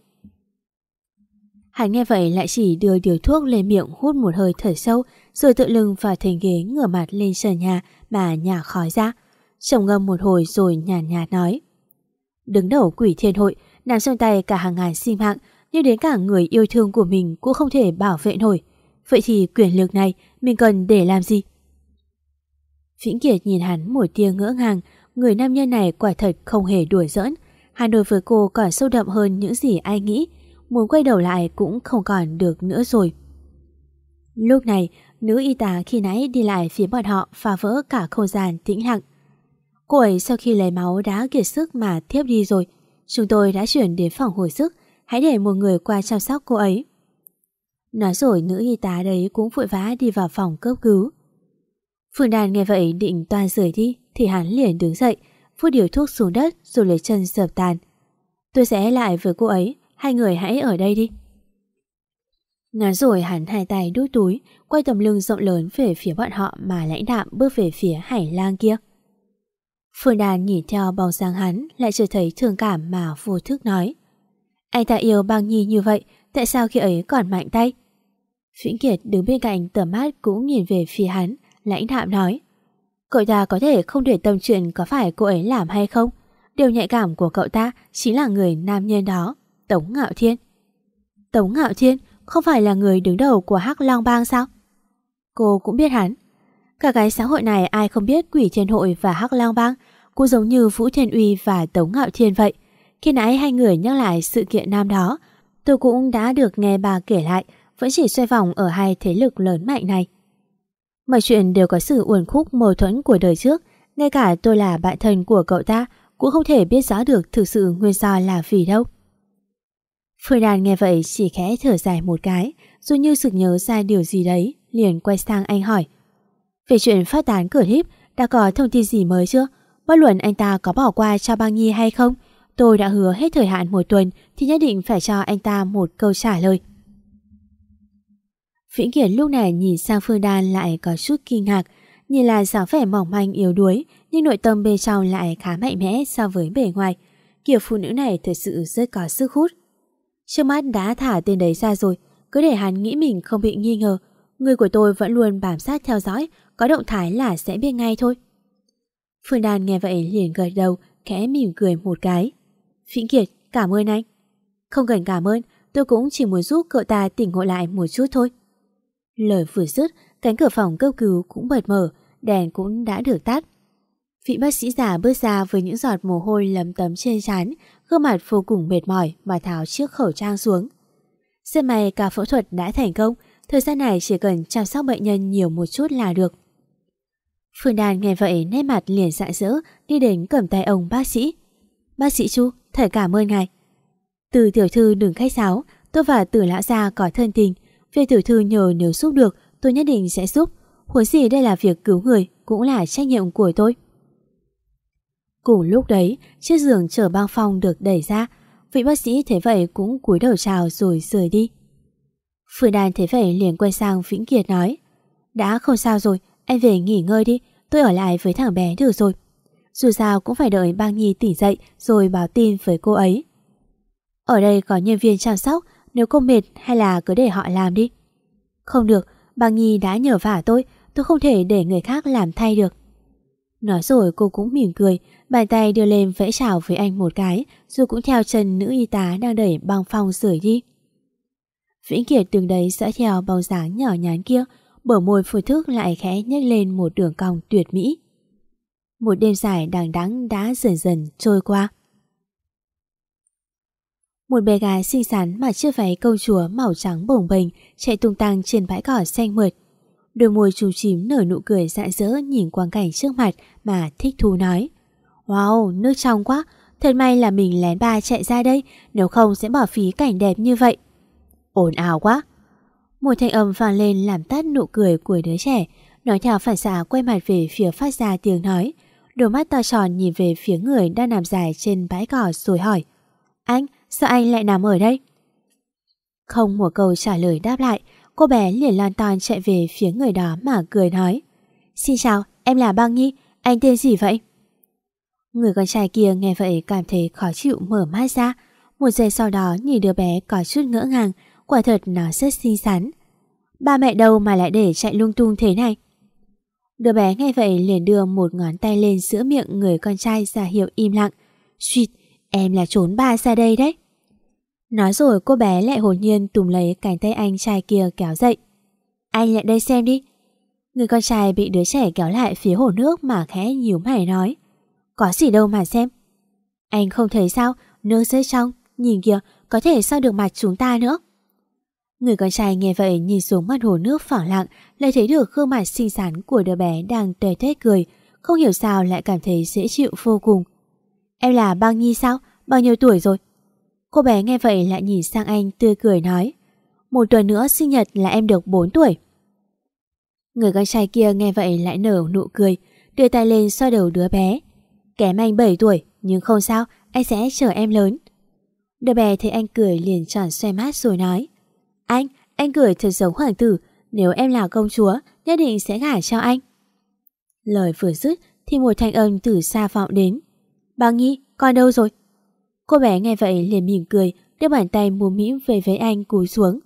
Hắn nghe vậy lại chỉ đưa điều thuốc lên miệng hút một hơi thở sâu rồi tự lưng vào thành ghế ngửa mặt lên sàn nhà mà nhả khói ra. Chồng ngâm một hồi rồi nhàn nhạt, nhạt nói. Đứng đầu quỷ thiên hội, nằm trong tay cả hàng ngàn sinh mạng nhưng đến cả người yêu thương của mình cũng không thể bảo vệ nổi. Vậy thì quyền lực này mình cần để làm gì? Vĩnh Kiệt nhìn hắn một tia ngỡ ngàng, người nam nhân này quả thật không hề đùa giỡn. Hắn đối với cô còn sâu đậm hơn những gì ai nghĩ, muốn quay đầu lại cũng không còn được nữa rồi. Lúc này, nữ y tá khi nãy đi lại phía bọn họ phá vỡ cả không gian tĩnh lặng. Cô ấy sau khi lấy máu đã kiệt sức mà thiếp đi rồi. Chúng tôi đã chuyển đến phòng hồi sức, hãy để một người qua chăm sóc cô ấy. Nói rồi nữ y tá đấy cũng vội vã đi vào phòng cấp cứu. Phương Đàn nghe vậy định toàn rời đi thì hắn liền đứng dậy, phút điều thuốc xuống đất rồi lấy chân sợp tàn. Tôi sẽ lại với cô ấy, hai người hãy ở đây đi. Nói rồi hắn hai tay đút túi, quay tầm lưng rộng lớn về phía bọn họ mà lãnh đạm bước về phía hải lang kia. Phương Đàn nhìn theo bóng dáng hắn lại trở thấy thương cảm mà vô thức nói. Anh ta yêu băng nhi như vậy, tại sao khi ấy còn mạnh tay? Vĩnh Kiệt đứng bên cạnh tầm mắt cũng nhìn về phía hắn, lãnh đạm nói. Cậu ta có thể không để tâm chuyện có phải cô ấy làm hay không. Điều nhạy cảm của cậu ta chính là người nam nhân đó, Tống Ngạo Thiên. Tống Ngạo Thiên không phải là người đứng đầu của Hắc Long Bang sao? Cô cũng biết hắn. Cả cái xã hội này ai không biết Quỷ Thiên Hội và Hắc Long Bang cũng giống như Vũ Thiên Uy và Tống Ngạo Thiên vậy. Khi nãy hai người nhắc lại sự kiện nam đó, tôi cũng đã được nghe bà kể lại vẫn chỉ xoay vòng ở hai thế lực lớn mạnh này. Mọi chuyện đều có sự uẩn khúc mâu thuẫn của đời trước, ngay cả tôi là bạn thân của cậu ta cũng không thể biết rõ được thực sự nguyên do là vì đâu. Phương Đàn nghe vậy chỉ khẽ thở dài một cái, rồi như sực nhớ ra điều gì đấy, liền quay sang anh hỏi. Về chuyện phát tán cửa hiếp, đã có thông tin gì mới chưa? Bất luận anh ta có bỏ qua cho băng nhi hay không, tôi đã hứa hết thời hạn một tuần thì nhất định phải cho anh ta một câu trả lời. Vĩnh Kiệt lúc này nhìn sang Phương Đan lại có chút kinh ngạc, nhìn là dáng vẻ mỏng manh yếu đuối, nhưng nội tâm bên trong lại khá mạnh mẽ so với bề ngoài. Kiểu phụ nữ này thật sự rất có sức hút. Trước mắt đã thả tên đấy ra rồi, cứ để hắn nghĩ mình không bị nghi ngờ. Người của tôi vẫn luôn bám sát theo dõi, có động thái là sẽ biết ngay thôi. Phương Đan nghe vậy liền gật đầu, khẽ mỉm cười một cái. Vĩnh Kiệt, cảm ơn anh. Không cần cảm ơn, tôi cũng chỉ muốn giúp cậu ta tỉnh ngộ lại một chút thôi. Lời vừa dứt, cánh cửa phòng cấp cứu cũng bật mở, đèn cũng đã được tắt. Vị bác sĩ già bước ra với những giọt mồ hôi lấm tấm trên trán, gương mặt vô cùng mệt mỏi mà tháo chiếc khẩu trang xuống. Rất may cả phẫu thuật đã thành công, thời gian này chỉ cần chăm sóc bệnh nhân nhiều một chút là được. Phương Đàn nghe vậy nét mặt liền rạng dỡ đi đến cầm tay ông bác sĩ. Bác sĩ Chu, thật cảm ơn ngài. Từ tiểu thư đừng khách sáo, tôi và từ lão gia có thân tình về tiểu thư nhờ nếu giúp được, tôi nhất định sẽ giúp. Huống gì đây là việc cứu người, cũng là trách nhiệm của tôi. Cùng lúc đấy, chiếc giường chở băng phong được đẩy ra. Vị bác sĩ thế vậy cũng cúi đầu chào rồi rời đi. Phương Đan thế vậy liền quay sang Vĩnh Kiệt nói Đã không sao rồi, anh về nghỉ ngơi đi, tôi ở lại với thằng bé được rồi. Dù sao cũng phải đợi băng nhi tỉnh dậy rồi báo tin với cô ấy. Ở đây có nhân viên chăm sóc, nếu cô mệt hay là cứ để họ làm đi. Không được, bà nhi đã nhờ vả tôi, tôi không thể để người khác làm thay được. Nói rồi cô cũng mỉm cười, bàn tay đưa lên vẫy chào với anh một cái, rồi cũng theo chân nữ y tá đang đẩy băng phong rời đi. Vĩnh Kiệt từng đấy dõi theo bóng dáng nhỏ nhắn kia, bờ môi phù thức lại khẽ nhếch lên một đường cong tuyệt mỹ. Một đêm dài đằng đẵng đã dần dần trôi qua. Một bé gái xinh xắn mà chưa váy công chúa màu trắng bồng bềnh chạy tung tăng trên bãi cỏ xanh mượt. Đôi môi trù chím nở nụ cười rạng rỡ nhìn quang cảnh trước mặt mà thích thú nói. Wow, nước trong quá, thật may là mình lén ba chạy ra đây, nếu không sẽ bỏ phí cảnh đẹp như vậy. Ồn ào quá. Một thanh âm vang lên làm tắt nụ cười của đứa trẻ, nói theo phản xạ quay mặt về phía phát ra tiếng nói. Đôi mắt to tròn nhìn về phía người đang nằm dài trên bãi cỏ rồi hỏi. Anh, sao anh lại nằm ở đây? Không một câu trả lời đáp lại, cô bé liền lan toàn chạy về phía người đó mà cười nói. Xin chào, em là Băng Nhi, anh tên gì vậy? Người con trai kia nghe vậy cảm thấy khó chịu mở mắt ra. Một giây sau đó nhìn đứa bé có chút ngỡ ngàng, quả thật nó rất xinh xắn. Ba mẹ đâu mà lại để chạy lung tung thế này? Đứa bé nghe vậy liền đưa một ngón tay lên giữa miệng người con trai ra hiệu im lặng. Xuyệt, em là trốn ba ra đây đấy. Nói rồi cô bé lại hồn nhiên tùm lấy cánh tay anh trai kia kéo dậy. Anh lại đây xem đi. Người con trai bị đứa trẻ kéo lại phía hồ nước mà khẽ nhíu mày nói. Có gì đâu mà xem. Anh không thấy sao, nước rất trong, nhìn kìa, có thể sao được mặt chúng ta nữa. Người con trai nghe vậy nhìn xuống mặt hồ nước phẳng lặng, lại thấy được gương mặt xinh xắn của đứa bé đang tê tết cười, không hiểu sao lại cảm thấy dễ chịu vô cùng. Em là Băng Nhi sao? Bao nhiêu tuổi rồi? Cô bé nghe vậy lại nhìn sang anh tươi cười nói, một tuần nữa sinh nhật là em được 4 tuổi. Người con trai kia nghe vậy lại nở nụ cười, đưa tay lên xoa đầu đứa bé. Kém anh 7 tuổi, nhưng không sao, anh sẽ chờ em lớn. Đứa bé thấy anh cười liền tròn xoay mắt rồi nói. Anh, anh cười thật giống hoàng tử, nếu em là công chúa, nhất định sẽ gả cho anh. Lời vừa dứt thì một thanh âm từ xa vọng đến. Bà Nhi, con đâu rồi? Cô bé nghe vậy liền mỉm cười, đưa bàn tay múa mĩm về với anh cúi xuống.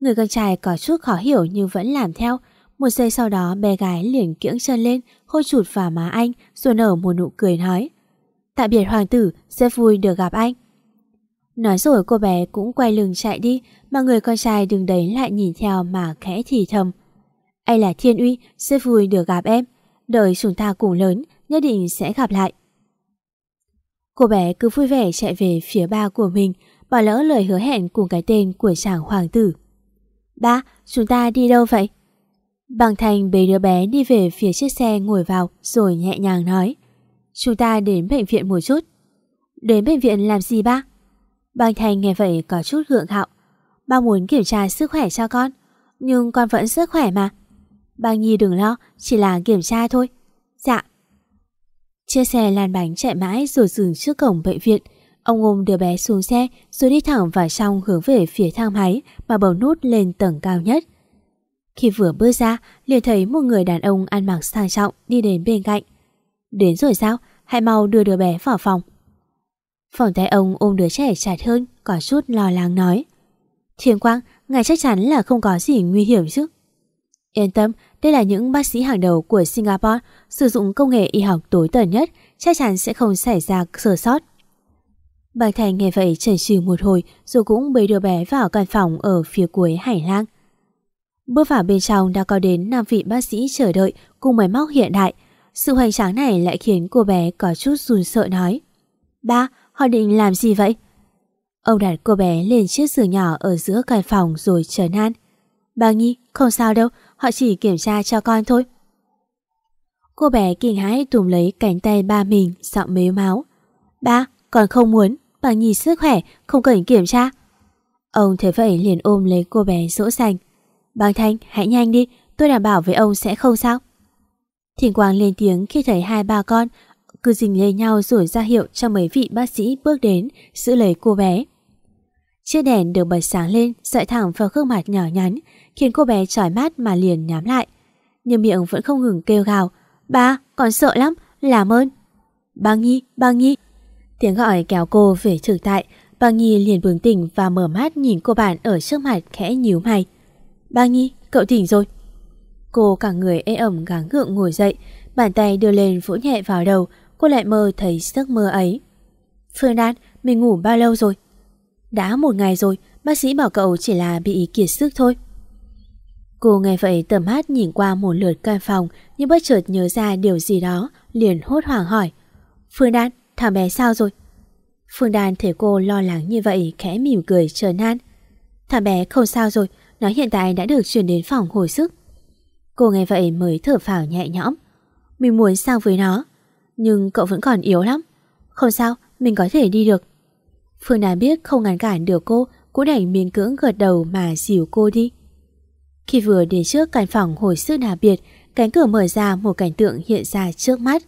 Người con trai có chút khó hiểu nhưng vẫn làm theo. Một giây sau đó bé gái liền kiễng chân lên, hôi chụt vào má anh rồi nở một nụ cười nói. Tạm biệt hoàng tử, rất vui được gặp anh. Nói rồi cô bé cũng quay lưng chạy đi mà người con trai đứng đấy lại nhìn theo mà khẽ thì thầm. Anh là Thiên Uy, rất vui được gặp em. Đợi chúng ta cùng lớn, nhất định sẽ gặp lại. Cô bé cứ vui vẻ chạy về phía ba của mình, bỏ lỡ lời hứa hẹn cùng cái tên của chàng hoàng tử. Ba, chúng ta đi đâu vậy? Bằng thành bế đứa bé đi về phía chiếc xe ngồi vào rồi nhẹ nhàng nói. Chúng ta đến bệnh viện một chút. Đến bệnh viện làm gì ba? Bang Thành nghe vậy có chút gượng gạo. Ba muốn kiểm tra sức khỏe cho con, nhưng con vẫn sức khỏe mà. Bang Nhi đừng lo, chỉ là kiểm tra thôi. Dạ. Chiếc xe lan bánh chạy mãi rồi dừng trước cổng bệnh viện. Ông ôm đứa bé xuống xe rồi đi thẳng vào trong hướng về phía thang máy mà bấm nút lên tầng cao nhất. Khi vừa bước ra, liền thấy một người đàn ông ăn mặc sang trọng đi đến bên cạnh. Đến rồi sao? Hãy mau đưa đứa bé vào phòng. Phòng tay ông ôm đứa trẻ chặt hơn, có chút lo lắng nói. Thiên Quang, ngài chắc chắn là không có gì nguy hiểm chứ. Yên tâm, đây là những bác sĩ hàng đầu của Singapore sử dụng công nghệ y học tối tân nhất, chắc chắn sẽ không xảy ra sơ sót. Bạch Thành nghe vậy chần chừ một hồi rồi cũng bế đứa bé vào căn phòng ở phía cuối hành lang. Bước vào bên trong đã có đến 5 vị bác sĩ chờ đợi cùng máy móc hiện đại. Sự hoành tráng này lại khiến cô bé có chút run sợ nói. Ba, họ định làm gì vậy? Ông đặt cô bé lên chiếc giường nhỏ ở giữa căn phòng rồi trở nan. Bà Nhi, không sao đâu, họ chỉ kiểm tra cho con thôi. Cô bé kinh hãi tùm lấy cánh tay ba mình, giọng mếu máu. Ba, con không muốn, bằng nhìn sức khỏe, không cần kiểm tra. Ông thấy vậy liền ôm lấy cô bé dỗ dành. bằng Thanh, hãy nhanh đi, tôi đảm bảo với ông sẽ không sao. Thỉnh Quang lên tiếng khi thấy hai ba con cứ dình lên nhau rồi ra hiệu cho mấy vị bác sĩ bước đến giữ lấy cô bé. Chiếc đèn được bật sáng lên dọi thẳng vào gương mặt nhỏ nhắn khiến cô bé chói mắt mà liền nhắm lại. Nhưng miệng vẫn không ngừng kêu gào Ba, còn sợ lắm, làm ơn. Ba Nhi, ba Nhi. Tiếng gọi kéo cô về thực tại ba Nhi liền bừng tỉnh và mở mắt nhìn cô bạn ở trước mặt khẽ nhíu mày. Ba Nhi, cậu tỉnh rồi. Cô cả người ê ẩm gắng gượng ngồi dậy, bàn tay đưa lên vỗ nhẹ vào đầu, cô lại mơ thấy giấc mơ ấy. Phương Đan, mình ngủ bao lâu rồi? Đã một ngày rồi, bác sĩ bảo cậu chỉ là bị kiệt sức thôi. Cô nghe vậy tầm mắt nhìn qua một lượt căn phòng nhưng bất chợt nhớ ra điều gì đó, liền hốt hoảng hỏi. Phương Đan, thằng bé sao rồi? Phương Đan thấy cô lo lắng như vậy khẽ mỉm cười chờ nan. Thằng bé không sao rồi, nó hiện tại đã được chuyển đến phòng hồi sức. Cô nghe vậy mới thở phào nhẹ nhõm. Mình muốn sang với nó, nhưng cậu vẫn còn yếu lắm. Không sao, mình có thể đi được. Phương Đan biết không ngăn cản được cô, cũng đành miên cưỡng gật đầu mà dìu cô đi. Khi vừa đến trước căn phòng hồi sức đặc biệt, cánh cửa mở ra một cảnh tượng hiện ra trước mắt.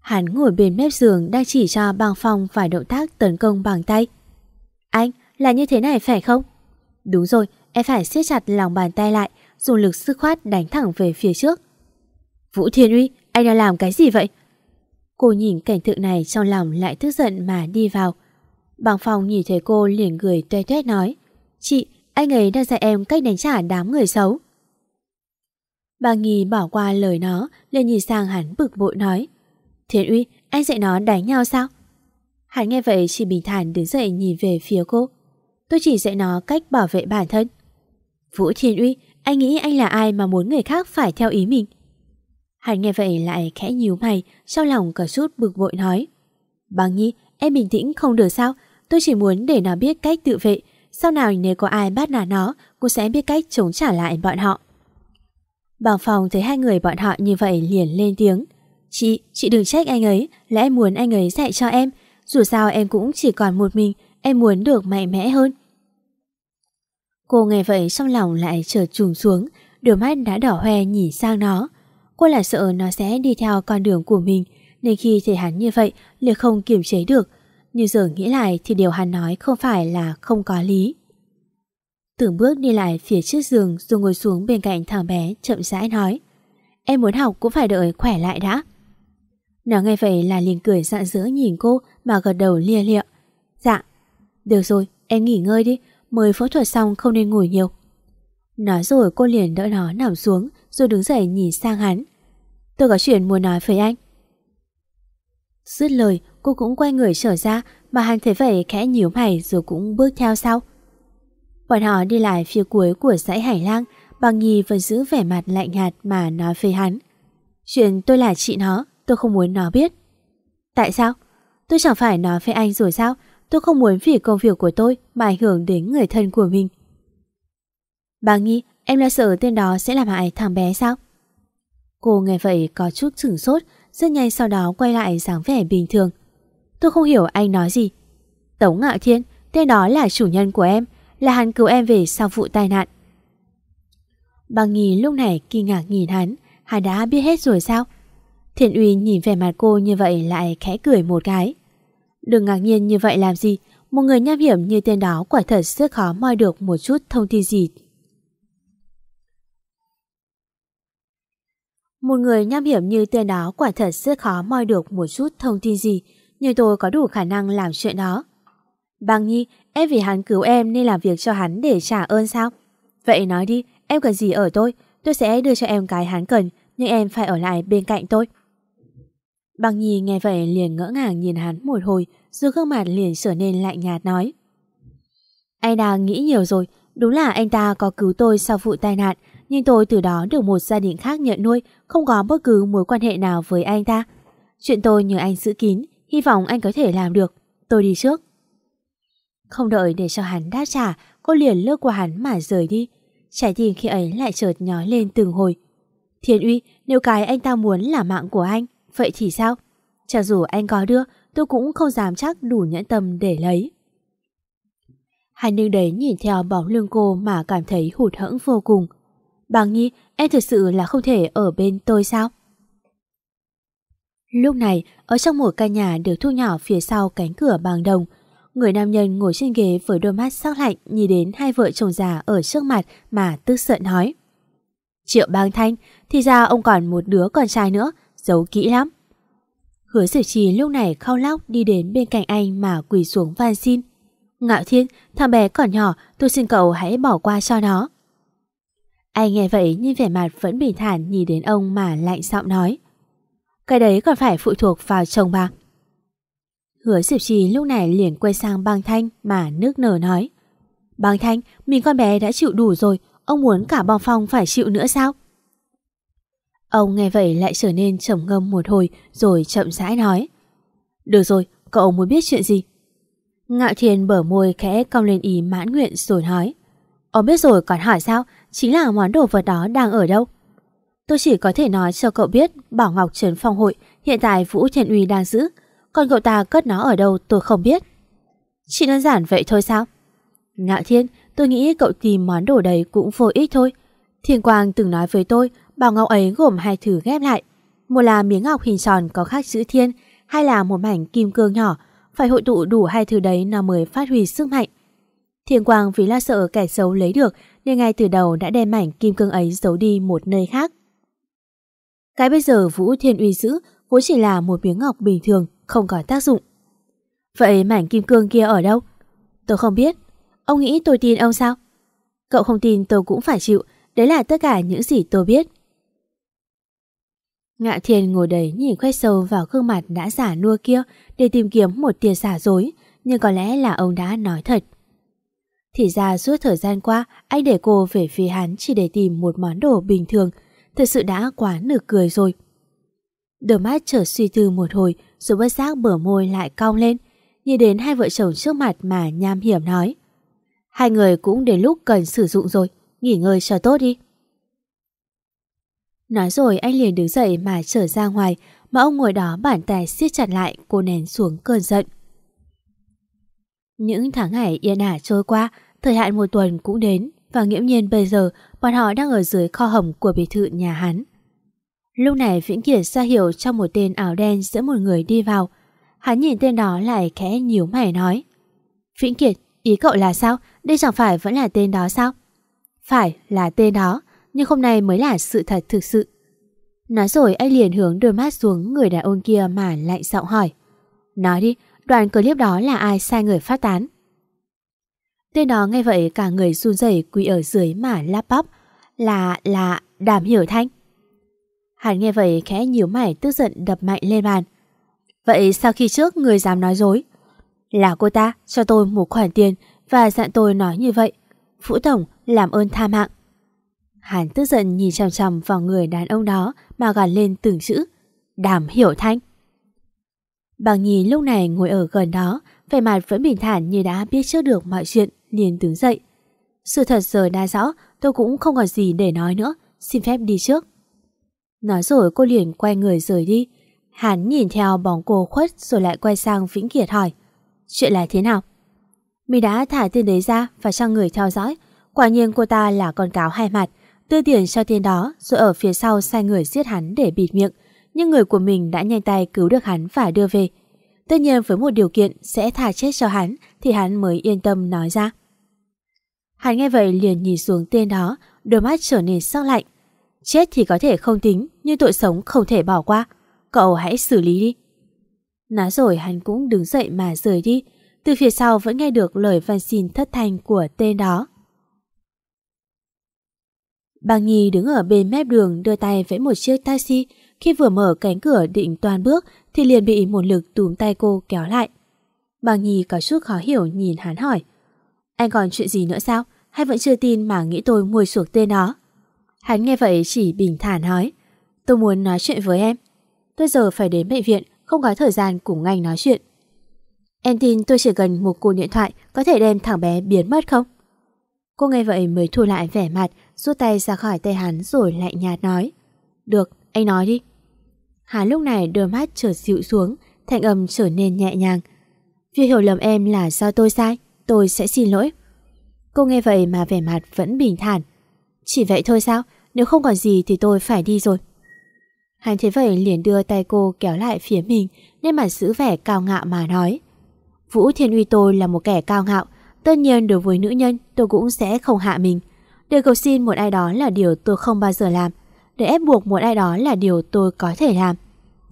Hắn ngồi bên mép giường đang chỉ cho băng phong vài động tác tấn công bằng tay. Anh, là như thế này phải không? Đúng rồi, em phải siết chặt lòng bàn tay lại, dùng lực sức khoát đánh thẳng về phía trước. Vũ Thiên Uy, anh đang làm cái gì vậy? Cô nhìn cảnh tượng này trong lòng lại tức giận mà đi vào. Băng phong nhìn thấy cô liền cười tuét tuét nói Chị, anh ấy đang dạy em cách đánh trả đám người xấu. Bà Nghi bỏ qua lời nó, liền nhìn sang hắn bực bội nói Thiên Uy, anh dạy nó đánh nhau sao? Hắn nghe vậy chỉ bình thản đứng dậy nhìn về phía cô. Tôi chỉ dạy nó cách bảo vệ bản thân. Vũ Thiên Uy, anh nghĩ anh là ai mà muốn người khác phải theo ý mình? Hắn nghe vậy lại khẽ nhíu mày, trong lòng có chút bực bội nói. Bằng nhi, em bình tĩnh không được sao? Tôi chỉ muốn để nó biết cách tự vệ. Sau nào nếu có ai bắt nạt nó, cô sẽ biết cách chống trả lại bọn họ. Bảo phòng thấy hai người bọn họ như vậy liền lên tiếng. Chị, chị đừng trách anh ấy, là em muốn anh ấy dạy cho em. Dù sao em cũng chỉ còn một mình, em muốn được mạnh mẽ hơn. Cô nghe vậy trong lòng lại trở trùng xuống, đôi mắt đã đỏ hoe nhìn sang nó. Cô là sợ nó sẽ đi theo con đường của mình, nên khi thấy hắn như vậy, liền không kiềm chế được. Nhưng giờ nghĩ lại thì điều hắn nói không phải là không có lý. Từng bước đi lại phía trước giường rồi ngồi xuống bên cạnh thằng bé chậm rãi nói. Em muốn học cũng phải đợi khỏe lại đã. Nó nghe vậy là liền cười rạng rỡ nhìn cô mà gật đầu lia lịa. Dạ, được rồi, em nghỉ ngơi đi, mới phẫu thuật xong không nên ngủ nhiều. Nói rồi cô liền đỡ nó nằm xuống rồi đứng dậy nhìn sang hắn. Tôi có chuyện muốn nói với anh. Dứt lời, cô cũng quay người trở ra mà hắn thấy vậy khẽ nhíu mày rồi cũng bước theo sau. Bọn họ đi lại phía cuối của dãy hải lang, bằng nhì vẫn giữ vẻ mặt lạnh nhạt mà nói với hắn. Chuyện tôi là chị nó, tôi không muốn nó biết. Tại sao? Tôi chẳng phải nói với anh rồi sao? Tôi không muốn vì công việc của tôi mà ảnh hưởng đến người thân của mình. Bà Nghi, em là sợ tên đó sẽ làm hại thằng bé sao? Cô nghe vậy có chút sửng sốt, rất nhanh sau đó quay lại dáng vẻ bình thường. Tôi không hiểu anh nói gì. Tống Ngạo Thiên, tên đó là chủ nhân của em, là hắn cứu em về sau vụ tai nạn. Bà Nghi lúc này kinh ngạc nhìn hắn, hắn đã biết hết rồi sao? Thiện Uy nhìn vẻ mặt cô như vậy lại khẽ cười một cái. Đừng ngạc nhiên như vậy làm gì, một người nham hiểm như tên đó quả thật rất khó moi được một chút thông tin gì. Một người nham hiểm như tên đó quả thật rất khó moi được một chút thông tin gì, nhưng tôi có đủ khả năng làm chuyện đó. Băng Nhi, em vì hắn cứu em nên làm việc cho hắn để trả ơn sao? Vậy nói đi, em cần gì ở tôi? Tôi sẽ đưa cho em cái hắn cần, nhưng em phải ở lại bên cạnh tôi. Băng Nhi nghe vậy liền ngỡ ngàng nhìn hắn một hồi, rồi gương mặt liền trở nên lạnh nhạt nói. Anh đang nghĩ nhiều rồi, đúng là anh ta có cứu tôi sau vụ tai nạn, nhưng tôi từ đó được một gia đình khác nhận nuôi, không có bất cứ mối quan hệ nào với anh ta. Chuyện tôi nhờ anh giữ kín, hy vọng anh có thể làm được. Tôi đi trước. Không đợi để cho hắn đáp trả, cô liền lướt qua hắn mà rời đi. Trái tim khi ấy lại chợt nhói lên từng hồi. Thiên uy, nếu cái anh ta muốn là mạng của anh, vậy thì sao? Cho dù anh có đưa, tôi cũng không dám chắc đủ nhẫn tâm để lấy. Hai nương đấy nhìn theo bóng lưng cô mà cảm thấy hụt hẫng vô cùng. Bằng nhi, em thực sự là không thể ở bên tôi sao? Lúc này, ở trong một căn nhà được thu nhỏ phía sau cánh cửa bằng đồng, người nam nhân ngồi trên ghế với đôi mắt sắc lạnh nhìn đến hai vợ chồng già ở trước mặt mà tức giận nói. Triệu bang thanh, thì ra ông còn một đứa con trai nữa, giấu kỹ lắm. Hứa sử trì lúc này khao lóc đi đến bên cạnh anh mà quỳ xuống van xin. Ngạo thiên, thằng bé còn nhỏ, tôi xin cậu hãy bỏ qua cho nó. Anh nghe vậy nhưng vẻ mặt vẫn bình thản nhìn đến ông mà lạnh giọng nói. Cái đấy còn phải phụ thuộc vào chồng bà. Hứa Diệp Trì lúc này liền quay sang băng thanh mà nước nở nói. Băng thanh, mình con bé đã chịu đủ rồi, ông muốn cả bong phong phải chịu nữa sao? Ông nghe vậy lại trở nên trầm ngâm một hồi rồi chậm rãi nói. Được rồi, cậu muốn biết chuyện gì? Ngạo Thiên bở môi khẽ cong lên ý mãn nguyện rồi nói. Ông biết rồi còn hỏi sao? Chính là món đồ vật đó đang ở đâu? Tôi chỉ có thể nói cho cậu biết Bảo Ngọc Trấn Phong Hội hiện tại Vũ Thiện Uy đang giữ. Còn cậu ta cất nó ở đâu tôi không biết. Chỉ đơn giản vậy thôi sao? Ngạo Thiên, tôi nghĩ cậu tìm món đồ đấy cũng vô ích thôi. Thiên Quang từng nói với tôi Bảo Ngọc ấy gồm hai thứ ghép lại. Một là miếng ngọc hình tròn có khắc chữ thiên, hay là một mảnh kim cương nhỏ. Phải hội tụ đủ hai thứ đấy nó mới phát huy sức mạnh. Thiên Quang vì lo sợ kẻ xấu lấy được nên ngay từ đầu đã đem mảnh kim cương ấy giấu đi một nơi khác. Cái bây giờ Vũ Thiên Uy giữ vốn chỉ là một miếng ngọc bình thường, không có tác dụng. Vậy mảnh kim cương kia ở đâu? Tôi không biết. Ông nghĩ tôi tin ông sao? Cậu không tin tôi cũng phải chịu, đấy là tất cả những gì tôi biết. Ngạ Thiên ngồi đấy nhìn khoét sâu vào gương mặt đã giả nua kia để tìm kiếm một tia giả dối, nhưng có lẽ là ông đã nói thật. Thì ra suốt thời gian qua, anh để cô về phía hắn chỉ để tìm một món đồ bình thường, thật sự đã quá nực cười rồi. Đôi mắt trở suy tư một hồi, rồi bất giác bở môi lại cong lên, nhìn đến hai vợ chồng trước mặt mà nham hiểm nói. Hai người cũng đến lúc cần sử dụng rồi, nghỉ ngơi cho tốt đi. Nói rồi anh liền đứng dậy mà trở ra ngoài, mà ông ngồi đó bàn tay siết chặt lại cô nén xuống cơn giận. Những tháng ngày yên ả trôi qua, thời hạn một tuần cũng đến và nghiễm nhiên bây giờ bọn họ đang ở dưới kho hầm của biệt thự nhà hắn. Lúc này Vĩnh Kiệt ra hiểu trong một tên áo đen giữa một người đi vào. Hắn nhìn tên đó lại khẽ nhíu mày nói. Vĩnh Kiệt, ý cậu là sao? Đây chẳng phải vẫn là tên đó sao? Phải, là tên đó, nhưng hôm nay mới là sự thật thực sự. Nói rồi anh liền hướng đôi mắt xuống người đàn ông kia mà lạnh giọng hỏi. Nói đi, đoạn clip đó là ai sai người phát tán? Tên đó nghe vậy cả người run rẩy quỳ ở dưới mà lắp bắp. Là, là, đàm hiểu thanh. Hắn nghe vậy khẽ nhíu mày tức giận đập mạnh lên bàn. Vậy sao khi trước người dám nói dối? Là cô ta cho tôi một khoản tiền và dặn tôi nói như vậy. Vũ Tổng làm ơn tha mạng. Hắn tức giận nhìn chằm chằm vào người đàn ông đó mà gằn lên từng chữ. Đàm hiểu thanh. Bà Nhi lúc này ngồi ở gần đó, vẻ mặt vẫn bình thản như đã biết trước được mọi chuyện, liền đứng dậy. Sự thật giờ đã rõ, tôi cũng không còn gì để nói nữa, xin phép đi trước. Nói rồi cô liền quay người rời đi. Hắn nhìn theo bóng cô khuất rồi lại quay sang Vĩnh Kiệt hỏi. Chuyện là thế nào? Mình đã thả tên đấy ra và cho người theo dõi. Quả nhiên cô ta là con cáo hai mặt. Đưa tiền cho tên đó rồi ở phía sau sai người giết hắn để bịt miệng. Nhưng người của mình đã nhanh tay cứu được hắn và đưa về. Tất nhiên với một điều kiện sẽ thả chết cho hắn thì hắn mới yên tâm nói ra. Hắn nghe vậy liền nhìn xuống tên đó, đôi mắt trở nên sắc lạnh. Chết thì có thể không tính, nhưng tội sống không thể bỏ qua. Cậu hãy xử lý đi. Nói rồi hắn cũng đứng dậy mà rời đi. Từ phía sau vẫn nghe được lời van xin thất thanh của tên đó. Bàng Nhi đứng ở bên mép đường đưa tay vẫy một chiếc taxi. Khi vừa mở cánh cửa định toàn bước thì liền bị một lực túm tay cô kéo lại. Bàng Nhi có chút khó hiểu nhìn hắn hỏi. Anh còn chuyện gì nữa sao? Hay vẫn chưa tin mà nghĩ tôi mua chuộc tên nó? Hắn nghe vậy chỉ bình thản nói Tôi muốn nói chuyện với em Tôi giờ phải đến bệnh viện Không có thời gian cùng anh nói chuyện Em tin tôi chỉ cần một cuộc điện thoại Có thể đem thằng bé biến mất không Cô nghe vậy mới thu lại vẻ mặt Rút tay ra khỏi tay hắn rồi lạnh nhạt nói Được, anh nói đi Hắn lúc này đôi mắt trở dịu xuống, Thanh âm trở nên nhẹ nhàng. Việc hiểu lầm em là do tôi sai, Tôi sẽ xin lỗi. Cô nghe vậy mà vẻ mặt vẫn bình thản. Chỉ vậy thôi sao, Nếu không còn gì thì tôi phải đi rồi. Hắn thế vậy liền đưa tay cô kéo lại phía mình Nên mà giữ vẻ cao ngạo mà nói. Vũ Thiên Uy tôi là một kẻ cao ngạo, Tất nhiên đối với nữ nhân tôi cũng sẽ không hạ mình. Để cầu xin một ai đó là điều tôi không bao giờ làm, Để ép buộc một ai đó là điều tôi có thể làm.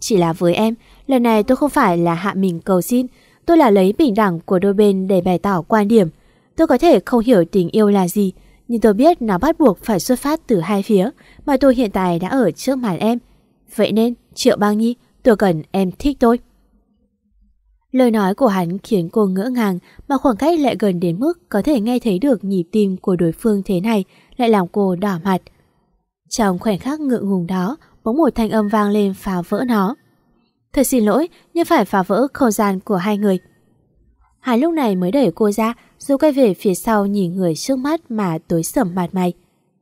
Chỉ là với em Lần này tôi không phải là hạ mình cầu xin. Tôi là lấy bình đẳng của đôi bên để bày tỏ quan điểm. Tôi có thể không hiểu tình yêu là gì Nhưng tôi biết nó bắt buộc phải xuất phát từ hai phía Mà tôi hiện tại đã ở trước mặt em. Vậy nên Triệu Bang Nhi Tôi cần em thích tôi. Lời nói của hắn khiến cô ngỡ ngàng mà khoảng cách lại gần đến mức có thể nghe thấy được nhịp tim của đối phương thế này lại làm cô đỏ mặt. Trong khoảnh khắc ngượng ngùng đó, bỗng một thanh âm vang lên phá vỡ nó. Thật xin lỗi, nhưng phải phá vỡ không gian của hai người. Hải lúc này mới đẩy cô ra, rồi quay về phía sau nhìn người trước mắt mà tối sầm mặt mày.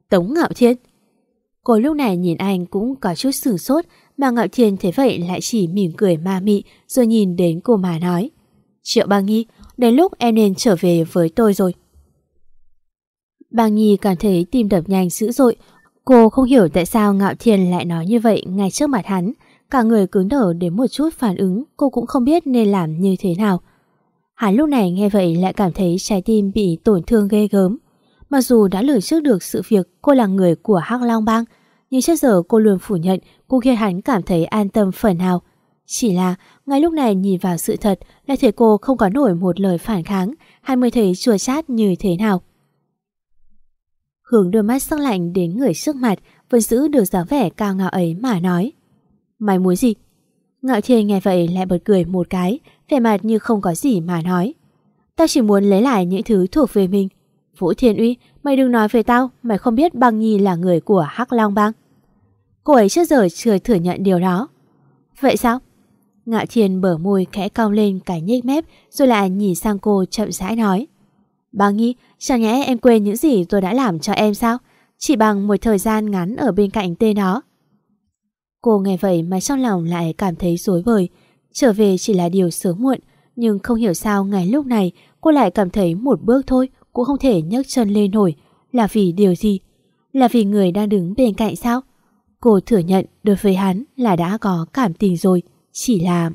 Tống Ngạo Thiên. Cô lúc này nhìn anh cũng có chút sửng sốt mà Ngạo Thiên thế vậy lại chỉ mỉm cười ma mị rồi nhìn đến cô mà nói. Triệu Bang Nhi, đến lúc em nên trở về với tôi rồi. Bang Nhi cảm thấy tim đập nhanh dữ dội. Cô không hiểu tại sao Ngạo Thiên lại nói như vậy ngay trước mặt hắn. Cả người cứng đờ đến một chút phản ứng cô cũng không biết nên làm như thế nào. Hắn lúc này nghe vậy lại cảm thấy trái tim bị tổn thương ghê gớm. Mặc dù đã lường trước được sự việc cô là người của Hắc Long Bang, nhưng trước giờ cô luôn phủ nhận cũng khiến hắn cảm thấy an tâm phần nào. Chỉ là ngay lúc này nhìn vào sự thật lại thấy cô không có nổi một lời phản kháng, hắn mới thấy chua chát như thế nào. Hướng đôi mắt sắc lạnh đến người trước mặt vẫn giữ được dáng vẻ cao ngạo ấy mà nói. Mày muốn gì? Ngạo thiên nghe vậy lại bật cười một cái, vẻ mặt như không có gì mà nói. Tao chỉ muốn lấy lại những thứ thuộc về mình. Vũ Thiên Uy, mày đừng nói về tao, mày không biết Băng Nhi là người của Hắc Long Bang. Cô ấy trước giờ chưa thừa nhận điều đó. Vậy sao? Ngạo Thiên bở môi khẽ cong lên cái nhếch mép rồi lại nhìn sang cô chậm rãi nói bà nghĩ chẳng nhẽ em quên những gì tôi đã làm cho em sao? Chỉ bằng một thời gian ngắn ở bên cạnh tên đó. Cô nghe vậy mà trong lòng lại cảm thấy rối bời. Trở về chỉ là điều sớm muộn, nhưng không hiểu sao ngày lúc này cô lại cảm thấy một bước thôi cũng không thể nhấc chân lên nổi. Là vì điều gì? Là vì người đang đứng bên cạnh sao? Cô thừa nhận đối với hắn là đã có cảm tình rồi, chỉ là...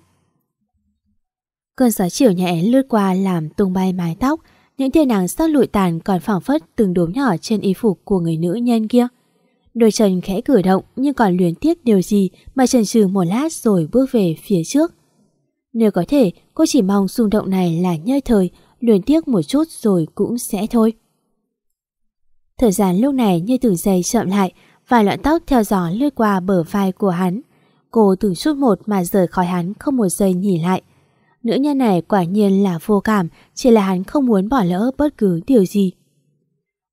Cơn gió chiều nhẹ lướt qua làm tung bay mái tóc, những tia nắng sắc lụi tàn còn phảng phất từng đốm nhỏ trên y phục của người nữ nhân kia. Đôi chân khẽ cử động nhưng còn luyến tiếc điều gì mà chần chừ một lát rồi bước về phía trước. Nếu có thể, cô chỉ mong xung động này là nhơi thời, luyến tiếc một chút rồi cũng sẽ thôi. Thời gian lúc này như từng giây chậm lại, vài lọn tóc theo gió lướt qua bờ vai của hắn. Cô từng chút một mà rời khỏi hắn không một giây nhìn lại. Nữ nhân này quả nhiên là vô cảm, chỉ là hắn không muốn bỏ lỡ bất cứ điều gì.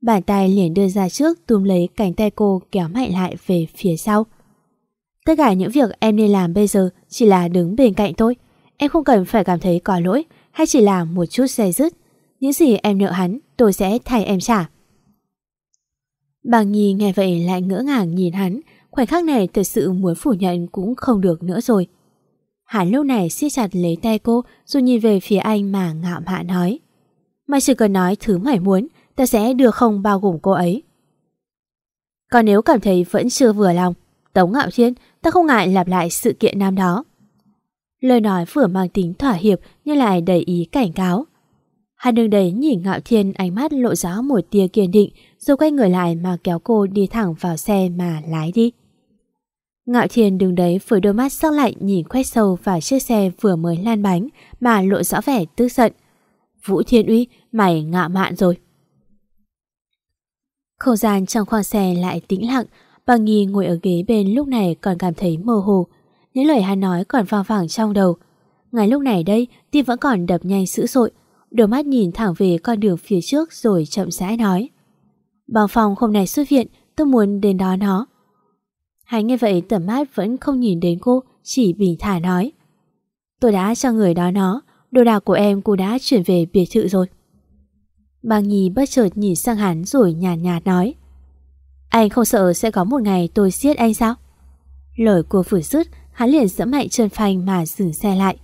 Bàn tay liền đưa ra trước túm lấy cánh tay cô kéo mạnh lại về phía sau. Tất cả những việc em nên làm bây giờ chỉ là đứng bên cạnh tôi. Em không cần phải cảm thấy có lỗi hay chỉ là một chút dè dứt. Những gì em nợ hắn tôi sẽ thay em trả. Bàng Nhi nghe vậy lại ngỡ ngàng nhìn hắn. Khoảnh khắc này thật sự muốn phủ nhận cũng không được nữa rồi. Hắn lúc này siết chặt lấy tay cô rồi nhìn về phía anh mà ngạo mạn nói. Mày chỉ cần nói thứ mày muốn ta sẽ đưa không bao gồm cô ấy. Còn nếu cảm thấy vẫn chưa vừa lòng, Tống Ngạo Thiên, ta không ngại lặp lại sự kiện nam đó. Lời nói vừa mang tính thỏa hiệp nhưng lại đầy ý cảnh cáo. Hắn đường đấy nhìn Ngạo Thiên ánh mắt lộ rõ một tia kiên định rồi quay người lại mà kéo cô đi thẳng vào xe mà lái đi. Ngạo Thiên đứng đấy với đôi mắt sắc lạnh nhìn quét sâu vào chiếc xe vừa mới lan bánh mà lộ rõ vẻ tức giận. Vũ Thiên Uy, mày ngạo mạn rồi. Không gian trong khoang xe lại tĩnh lặng, bà Nghi ngồi ở ghế bên lúc này còn cảm thấy mơ hồ. Những lời hắn nói còn vang vẳng trong đầu. Ngay lúc này đây, tim vẫn còn đập nhanh dữ dội, đôi mắt nhìn thẳng về con đường phía trước rồi chậm rãi nói. Bằng phòng hôm nay xuất viện, tôi muốn đến đó nó. Hắn nghe vậy tầm mắt vẫn không nhìn đến cô, chỉ bình thản nói. Tôi đã cho người đó nó, đồ đạc của em cô đã chuyển về biệt thự rồi. Bang Nhi bất chợt nhìn sang hắn rồi nhàn nhạt, nhạt nói. Anh không sợ sẽ có một ngày tôi giết anh sao? Lời cô vừa dứt, hắn liền dẫm mạnh chân phanh mà dừng xe lại.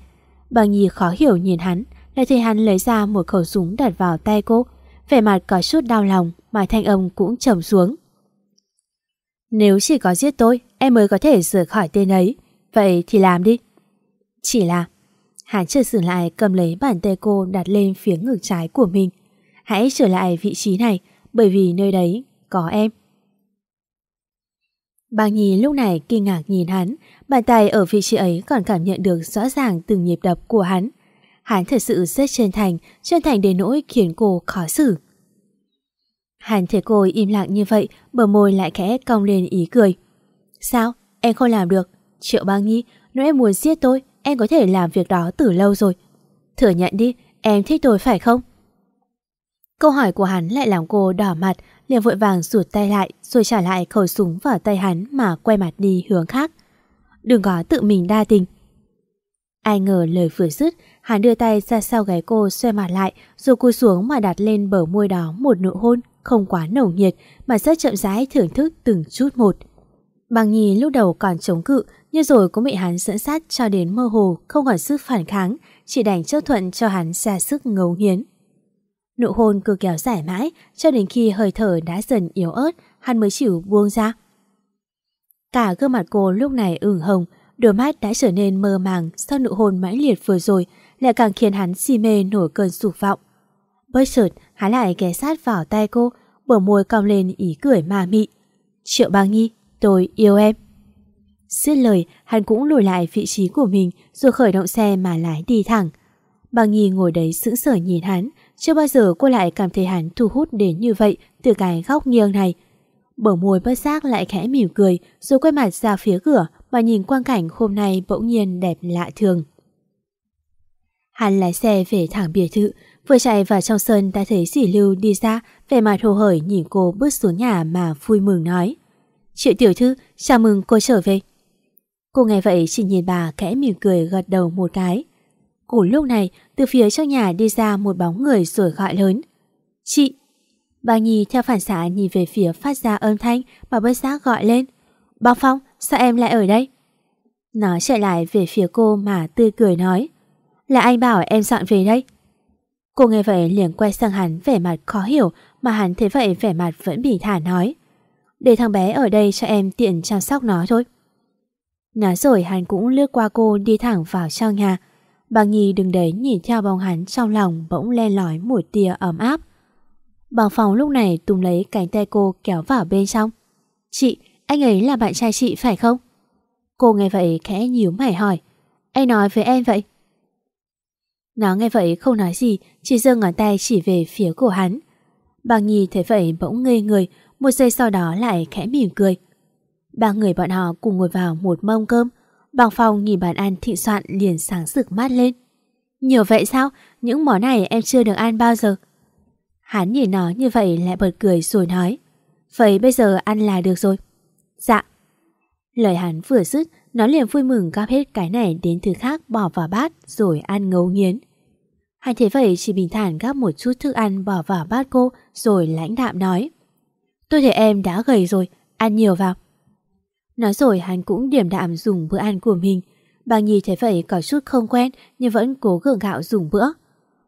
Bang Nhi khó hiểu nhìn hắn, lại thấy hắn lấy ra một khẩu súng đặt vào tay cô, vẻ mặt có chút đau lòng mà thanh âm cũng trầm xuống. Nếu chỉ có giết tôi, em mới có thể rửa khỏi tên ấy. Vậy thì làm đi. Chỉ là... Hắn chợt dừng lại cầm lấy bàn tay cô đặt lên phía ngực trái của mình. Hãy trở lại vị trí này, bởi vì nơi đấy có em. Bàng Nhi lúc này kinh ngạc nhìn hắn, bàn tay ở vị trí ấy còn cảm nhận được rõ ràng từng nhịp đập của hắn. Hắn thật sự rất chân thành, chân thành đến nỗi khiến cô khó xử. Hàn thấy cô im lặng như vậy, bờ môi lại khẽ cong lên ý cười. Sao? Em không làm được. Triệu Bang Nhi, nếu em muốn giết tôi, em có thể làm việc đó từ lâu rồi. Thừa nhận đi, em thích tôi phải không? Câu hỏi của hắn lại làm cô đỏ mặt, liền vội vàng rụt tay lại rồi trả lại khẩu súng vào tay hắn mà quay mặt đi hướng khác. Đừng có tự mình đa tình. Ai ngờ lời vừa dứt, hắn đưa tay ra sau gáy cô xoay mặt lại rồi cúi xuống mà đặt lên bờ môi đó một nụ hôn không quá nồng nhiệt mà rất chậm rãi thưởng thức từng chút một. Bằng nhì lúc đầu còn chống cự, nhưng rồi cũng bị hắn dẫn sát cho đến mơ hồ, không còn sức phản kháng, chỉ đành chấp thuận cho hắn ra sức ngấu nghiến. Nụ hôn cứ kéo dài mãi, cho đến khi hơi thở đã dần yếu ớt, hắn mới chịu buông ra. Cả gương mặt cô lúc này ửng hồng, đôi mắt đã trở nên mơ màng sau nụ hôn mãnh liệt vừa rồi, lại càng khiến hắn si mê nổi cơn sụp vọng. Bất chợt hắn lại ghé sát vào tay cô bờ môi cong lên ý cười mà mị. Triệu băng Nhi, tôi yêu em. Xuyên lời, hắn cũng lùi lại vị trí của mình rồi khởi động xe mà lái đi thẳng. băng Nhi ngồi đấy sững sờ nhìn hắn, chưa bao giờ cô lại cảm thấy hắn thu hút đến như vậy từ cái góc nghiêng này. Bờ môi bất giác lại khẽ mỉm cười rồi quay mặt ra phía cửa mà nhìn quang cảnh hôm nay bỗng nhiên đẹp lạ thường. Hắn lái xe về thẳng biệt thự, vừa chạy vào trong sân đã thấy dì Lưu đi ra, vẻ mặt hồ hởi nhìn cô bước xuống nhà mà vui mừng nói. Triệu tiểu thư, chào mừng cô trở về. Cô nghe vậy chỉ nhìn bà khẽ mỉm cười gật đầu một cái. Cổ lúc này, từ phía trong nhà đi ra một bóng người rồi gọi lớn. Chị! Bà Nhi theo phản xạ nhìn về phía phát ra âm thanh mà bất giác gọi lên. Bao Phong, sao em lại ở đây? Nó chạy lại về phía cô mà tươi cười nói. Là anh bảo em dọn về đây. Cô nghe vậy liền quay sang hắn vẻ mặt khó hiểu mà hắn thấy vậy vẻ mặt vẫn bị thản nói. Để thằng bé ở đây cho em tiện chăm sóc nó thôi. Nói rồi hắn cũng lướt qua cô đi thẳng vào trong nhà. Bằng Nhi đứng đấy nhìn theo bóng hắn trong lòng bỗng len lói một tia ấm áp. bảo phòng lúc này tùm lấy cánh tay cô kéo vào bên trong. Chị, anh ấy là bạn trai chị phải không? Cô nghe vậy khẽ nhíu mày hỏi. Anh nói với em vậy? Nó nghe vậy không nói gì, chỉ giơ ngón tay chỉ về phía của hắn. Bằng Nhi thấy vậy bỗng ngây người, một giây sau đó lại khẽ mỉm cười. Ba người bọn họ cùng ngồi vào một mâm cơm. Bằng phòng nhìn bàn ăn thịnh soạn liền sáng rực mắt lên. Nhiều vậy sao? Những món này em chưa được ăn bao giờ. Hắn nhìn nó như vậy lại bật cười rồi nói. Vậy bây giờ ăn là được rồi. Dạ. Lời hắn vừa dứt, nó liền vui mừng gắp hết cái này đến thứ khác bỏ vào bát rồi ăn ngấu nghiến. Hắn thế vậy chỉ bình thản gắp một chút thức ăn bỏ vào bát cô rồi lãnh đạm nói. Tôi thấy em đã gầy rồi, ăn nhiều vào. Nói rồi hắn cũng điểm đạm dùng bữa ăn của mình. Bà Nhi thấy vậy có chút không quen nhưng vẫn cố gượng gạo dùng bữa.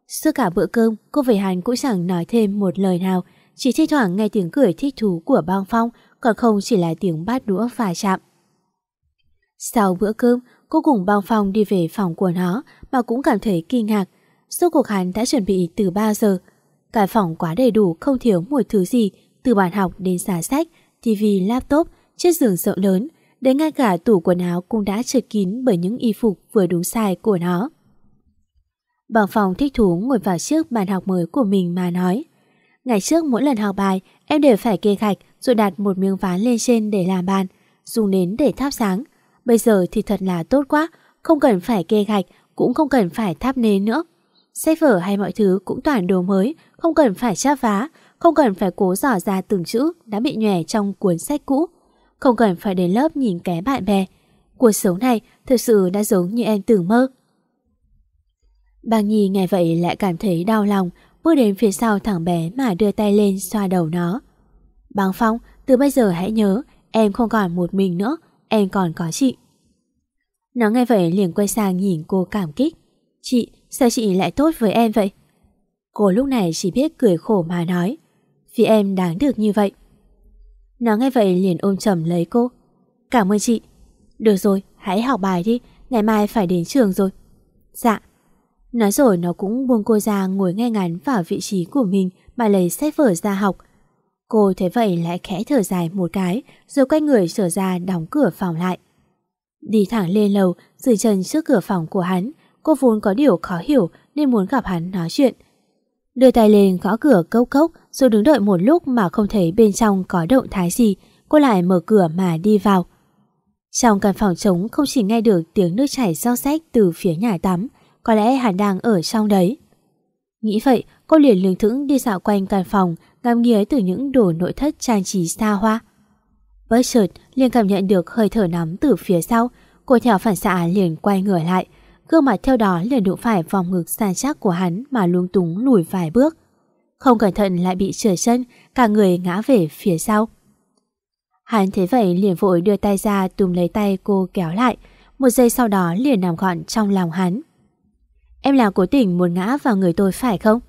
Suốt cả bữa cơm, cô về hắn cũng chẳng nói thêm một lời nào, chỉ thi thoảng nghe tiếng cười thích thú của băng phong, còn không chỉ là tiếng bát đũa và chạm. Sau bữa cơm, cô cùng băng phong đi về phòng của nó mà cũng cảm thấy kinh ngạc. Suốt cuộc hắn đã chuẩn bị từ bao giờ. Cả phòng quá đầy đủ không thiếu một thứ gì, từ bàn học đến giá sách, TV, laptop, chiếc giường rộng lớn, đến ngay cả tủ quần áo cũng đã chật kín bởi những y phục vừa đúng sai của nó. Bằng phòng thích thú ngồi vào trước bàn học mới của mình mà nói. Ngày trước mỗi lần học bài, em đều phải kê gạch rồi đặt một miếng ván lên trên để làm bàn, dùng nến để thắp sáng. Bây giờ thì thật là tốt quá, không cần phải kê gạch, cũng không cần phải thắp nến nữa. Sách vở hay mọi thứ cũng toàn đồ mới, không cần phải tra vá, không cần phải cố dò ra từng chữ đã bị nhòe trong cuốn sách cũ, không cần phải đến lớp nhìn ké bạn bè. Cuộc sống này thực sự đã giống như em tưởng mơ. Bàng Nhi nghe vậy lại cảm thấy đau lòng, bước đến phía sau thằng bé mà đưa tay lên xoa đầu nó. Bàng Phong, từ bây giờ hãy nhớ, em không còn một mình nữa, em còn có chị. Nó nghe vậy liền quay sang nhìn cô cảm kích. Chị, sao chị lại tốt với em vậy? Cô lúc này chỉ biết cười khổ mà nói. Vì em đáng được như vậy. Nó nghe vậy liền ôm chầm lấy cô. Cảm ơn chị. Được rồi, hãy học bài đi, ngày mai phải đến trường rồi. Dạ. Nói rồi nó cũng buông cô ra ngồi ngay ngắn vào vị trí của mình mà lấy sách vở ra học. Cô thấy vậy lại khẽ thở dài một cái rồi quay người trở ra đóng cửa phòng lại. Đi thẳng lên lầu, dừng chân trước cửa phòng của hắn. Cô vốn có điều khó hiểu nên muốn gặp hắn nói chuyện. Đưa tay lên gõ cửa cốc cốc rồi đứng đợi một lúc mà không thấy bên trong có động thái gì. Cô lại mở cửa mà đi vào. Trong căn phòng trống không chỉ nghe được tiếng nước chảy rao sách từ phía nhà tắm, có lẽ hắn đang ở trong đấy. Nghĩ vậy, cô liền lương thững đi dạo quanh căn phòng, ngắm nghía từ những đồ nội thất trang trí xa hoa. Bất chợt, liền cảm nhận được hơi thở nóng từ phía sau, cô theo phản xạ liền quay ngửa lại, gương mặt theo đó liền đụng phải vòng ngực sàn chắc của hắn mà lung túng lùi vài bước. Không cẩn thận lại bị trượt chân, cả người ngã về phía sau. Hắn thấy vậy liền vội đưa tay ra túm lấy tay cô kéo lại, một giây sau đó liền nằm gọn trong lòng hắn. Em là cố tình muốn ngã vào người tôi phải không?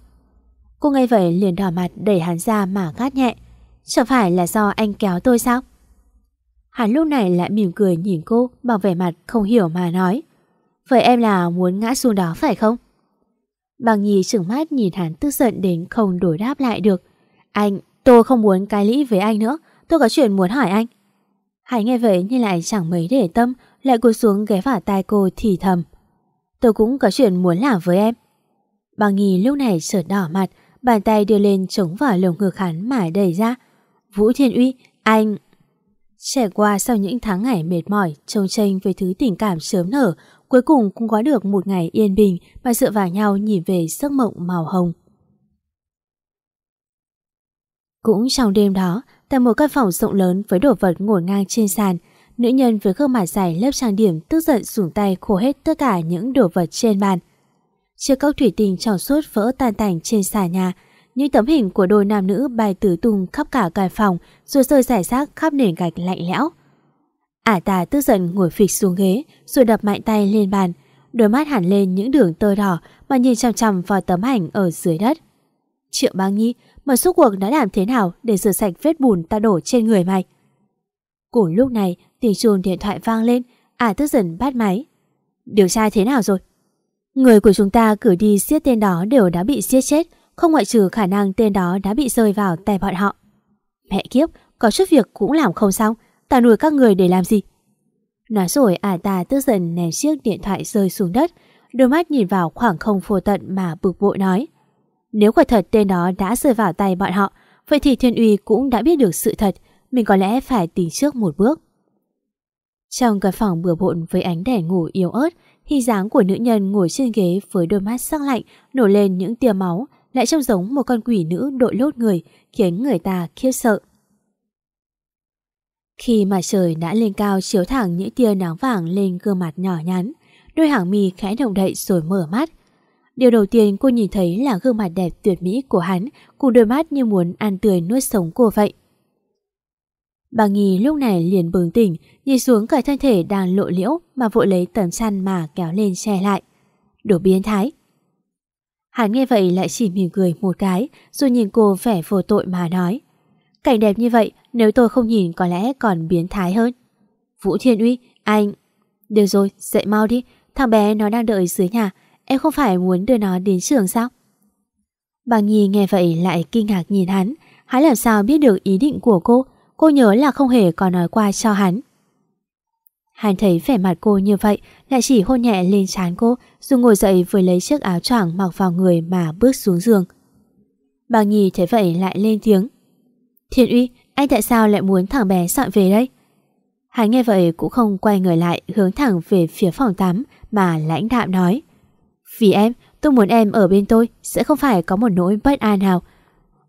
Cô ngay vậy liền đỏ mặt đẩy hắn ra mà gắt nhẹ. Chẳng phải là do anh kéo tôi sao? Hắn lúc này lại mỉm cười nhìn cô bằng vẻ mặt không hiểu mà nói. Vậy em là muốn ngã xuống đó phải không? Bằng nhì trừng mắt nhìn hắn tức giận đến không đổi đáp lại được. Anh, tôi không muốn cái lĩ với anh nữa. Tôi có chuyện muốn hỏi anh. Hải nghe vậy nhưng lại chẳng mấy để tâm, lại cúi xuống ghé vào tai cô thì thầm. Tôi cũng có chuyện muốn làm với em. Bằng nhì lúc này chợt đỏ mặt, bàn tay đưa lên chống vào lồng ngực hắn mà đẩy ra. Vũ Thiên Uy, anh... Trải qua sau những tháng ngày mệt mỏi, trông tranh với thứ tình cảm sớm nở, cuối cùng cũng có được một ngày yên bình và dựa vào nhau nhìn về giấc mộng màu hồng. Cũng trong đêm đó, tại một căn phòng rộng lớn với đồ vật ngổn ngang trên sàn, nữ nhân với gương mặt dài lớp trang điểm tức giận dùng tay khô hết tất cả những đồ vật trên bàn. Chiếc cốc thủy tinh trong suốt vỡ tan tành trên sàn nhà, những tấm hình của đôi nam nữ bay tứ tung khắp cả căn phòng rồi rơi rải rác khắp nền gạch lạnh lẽo. Ả ta tức giận ngồi phịch xuống ghế rồi đập mạnh tay lên bàn, đôi mắt hẳn lên những đường tơ đỏ mà nhìn chằm chằm vào tấm ảnh ở dưới đất. Triệu băng nhi, mà suốt cuộc đã làm thế nào để rửa sạch vết bùn ta đổ trên người mày? Cùng lúc này, tiếng chuông điện thoại vang lên, Ả tức giận bắt máy. Điều tra thế nào rồi? Người của chúng ta cử đi giết tên đó đều đã bị giết chết, không ngoại trừ khả năng tên đó đã bị rơi vào tay bọn họ. Mẹ kiếp, có chút việc cũng làm không xong, ta nuôi các người để làm gì? Nói rồi ả ta tức giận ném chiếc điện thoại rơi xuống đất, đôi mắt nhìn vào khoảng không vô tận mà bực bội nói. Nếu quả thật tên đó đã rơi vào tay bọn họ, vậy thì Thiên Uy cũng đã biết được sự thật, mình có lẽ phải tính trước một bước. Trong căn phòng bừa bộn với ánh đèn ngủ yếu ớt, Hy dáng của nữ nhân ngồi trên ghế với đôi mắt sắc lạnh nổi lên những tia máu lại trông giống một con quỷ nữ đội lốt người khiến người ta khiếp sợ. Khi mà trời đã lên cao chiếu thẳng những tia nắng vàng lên gương mặt nhỏ nhắn, đôi hàng mi khẽ động đậy rồi mở mắt. Điều đầu tiên cô nhìn thấy là gương mặt đẹp tuyệt mỹ của hắn cùng đôi mắt như muốn ăn tươi nuốt sống cô vậy. Bà Nghi lúc này liền bừng tỉnh, nhìn xuống cả thân thể đang lộ liễu mà vội lấy tấm chăn mà kéo lên che lại. Đồ biến thái. Hắn nghe vậy lại chỉ mỉm cười một cái, rồi nhìn cô vẻ vô tội mà nói. Cảnh đẹp như vậy, nếu tôi không nhìn có lẽ còn biến thái hơn. Vũ Thiên Uy, anh... Được rồi, dậy mau đi, thằng bé nó đang đợi dưới nhà, em không phải muốn đưa nó đến trường sao? Bà Nhi nghe vậy lại kinh ngạc nhìn hắn, hắn làm sao biết được ý định của cô, Cô nhớ là không hề có nói qua cho hắn. Hàn thấy vẻ mặt cô như vậy, lại chỉ hôn nhẹ lên trán cô, rồi ngồi dậy vừa lấy chiếc áo choàng mặc vào người mà bước xuống giường. Bà Nhi thấy vậy lại lên tiếng. Thiên uy, anh tại sao lại muốn thằng bé dọn về đây? Hắn nghe vậy cũng không quay người lại hướng thẳng về phía phòng tắm mà lãnh đạm nói. Vì em, tôi muốn em ở bên tôi, sẽ không phải có một nỗi bất an nào.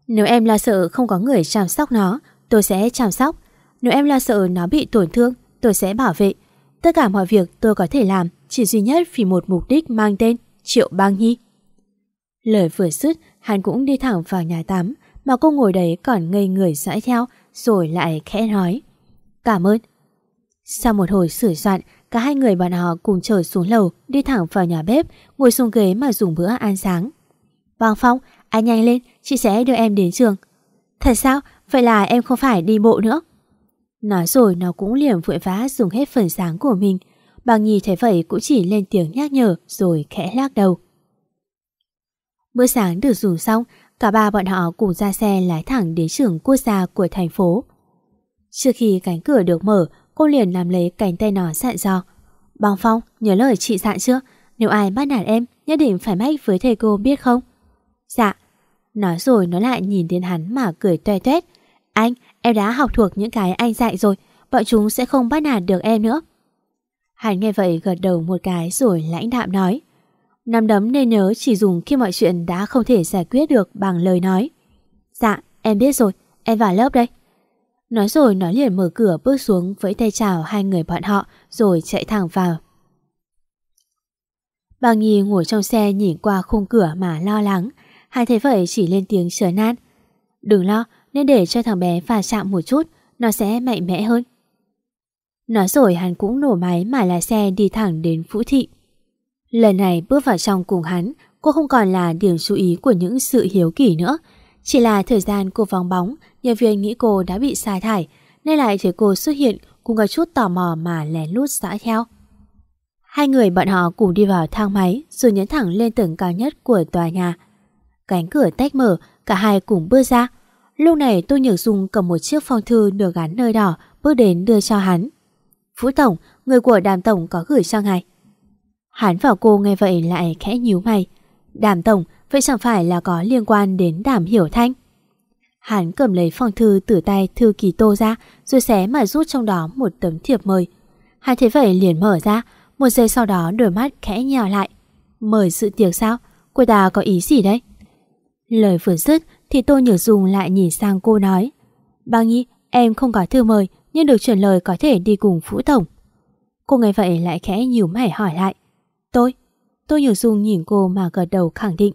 Nếu em lo sợ không có người chăm sóc nó, tôi sẽ chăm sóc. Nếu em lo sợ nó bị tổn thương, tôi sẽ bảo vệ. Tất cả mọi việc tôi có thể làm chỉ duy nhất vì một mục đích mang tên Triệu Bang Nhi. Lời vừa dứt, hắn cũng đi thẳng vào nhà tắm, mà cô ngồi đấy còn ngây người dõi theo, rồi lại khẽ nói. Cảm ơn. Sau một hồi sửa soạn, cả hai người bọn họ cùng trở xuống lầu, đi thẳng vào nhà bếp, ngồi xuống ghế mà dùng bữa ăn sáng. Bang Phong, anh nhanh lên, chị sẽ đưa em đến trường. Thật sao? Vậy là em không phải đi bộ nữa. Nói rồi nó cũng liền vội vã dùng hết phần sáng của mình. Bằng Nhi thấy vậy cũng chỉ lên tiếng nhắc nhở rồi khẽ lắc đầu. Bữa sáng được dùng xong, cả ba bọn họ cùng ra xe lái thẳng đến trường quốc gia của thành phố. Trước khi cánh cửa được mở, cô liền nắm lấy cánh tay nó dặn dò. Bằng Phong, nhớ lời chị dặn chưa? Nếu ai bắt nạt em, nhất định phải mách với thầy cô biết không? Dạ. Nói rồi nó lại nhìn đến hắn mà cười toe toét. Anh, em đã học thuộc những cái anh dạy rồi, bọn chúng sẽ không bắt nạt được em nữa. Hắn nghe vậy gật đầu một cái rồi lãnh đạm nói. Nắm đấm nên nhớ chỉ dùng khi mọi chuyện đã không thể giải quyết được bằng lời nói. Dạ, em biết rồi, em vào lớp đây. Nói rồi nó liền mở cửa bước xuống với tay chào hai người bọn họ rồi chạy thẳng vào. Bà Nhi ngồi trong xe nhìn qua khung cửa mà lo lắng. Hai thấy vậy chỉ lên tiếng trở nan. Đừng lo, nên để cho thằng bé va chạm một chút, nó sẽ mạnh mẽ hơn. Nói rồi hắn cũng nổ máy mà lái xe đi thẳng đến Phú Thị. Lần này bước vào trong cùng hắn, cô không còn là điểm chú ý của những sự hiếu kỳ nữa. Chỉ là thời gian cô vắng bóng, nhân viên nghĩ cô đã bị sa thải, nên lại thấy cô xuất hiện cùng có chút tò mò mà lén lút dõi theo. Hai người bọn họ cùng đi vào thang máy rồi nhấn thẳng lên tầng cao nhất của tòa nhà. Cánh cửa tách mở, cả hai cùng bước ra. Lúc này tôi Nhược Dung cầm một chiếc phong thư nửa gắn nơi đỏ bước đến đưa cho hắn. Phú Tổng, người của đàm tổng có gửi cho ngài. Hắn vào cô nghe vậy lại khẽ nhíu mày. Đàm tổng, vậy chẳng phải là có liên quan đến đàm hiểu thanh? Hắn cầm lấy phong thư từ tay thư kỳ tô ra rồi xé mà rút trong đó một tấm thiệp mời. Hắn thấy vậy liền mở ra, một giây sau đó đôi mắt khẽ nhào lại. Mời sự tiệc sao? Cô ta có ý gì đấy? Lời vừa dứt thì Tô Nhược Dung lại nhìn sang cô nói bà Nhi, em không có thư mời nhưng được chuyển lời có thể đi cùng Phú Tổng. Cô nghe vậy lại khẽ nhiều mày hỏi lại Tôi? Tô Nhược Dung nhìn cô mà gật đầu khẳng định.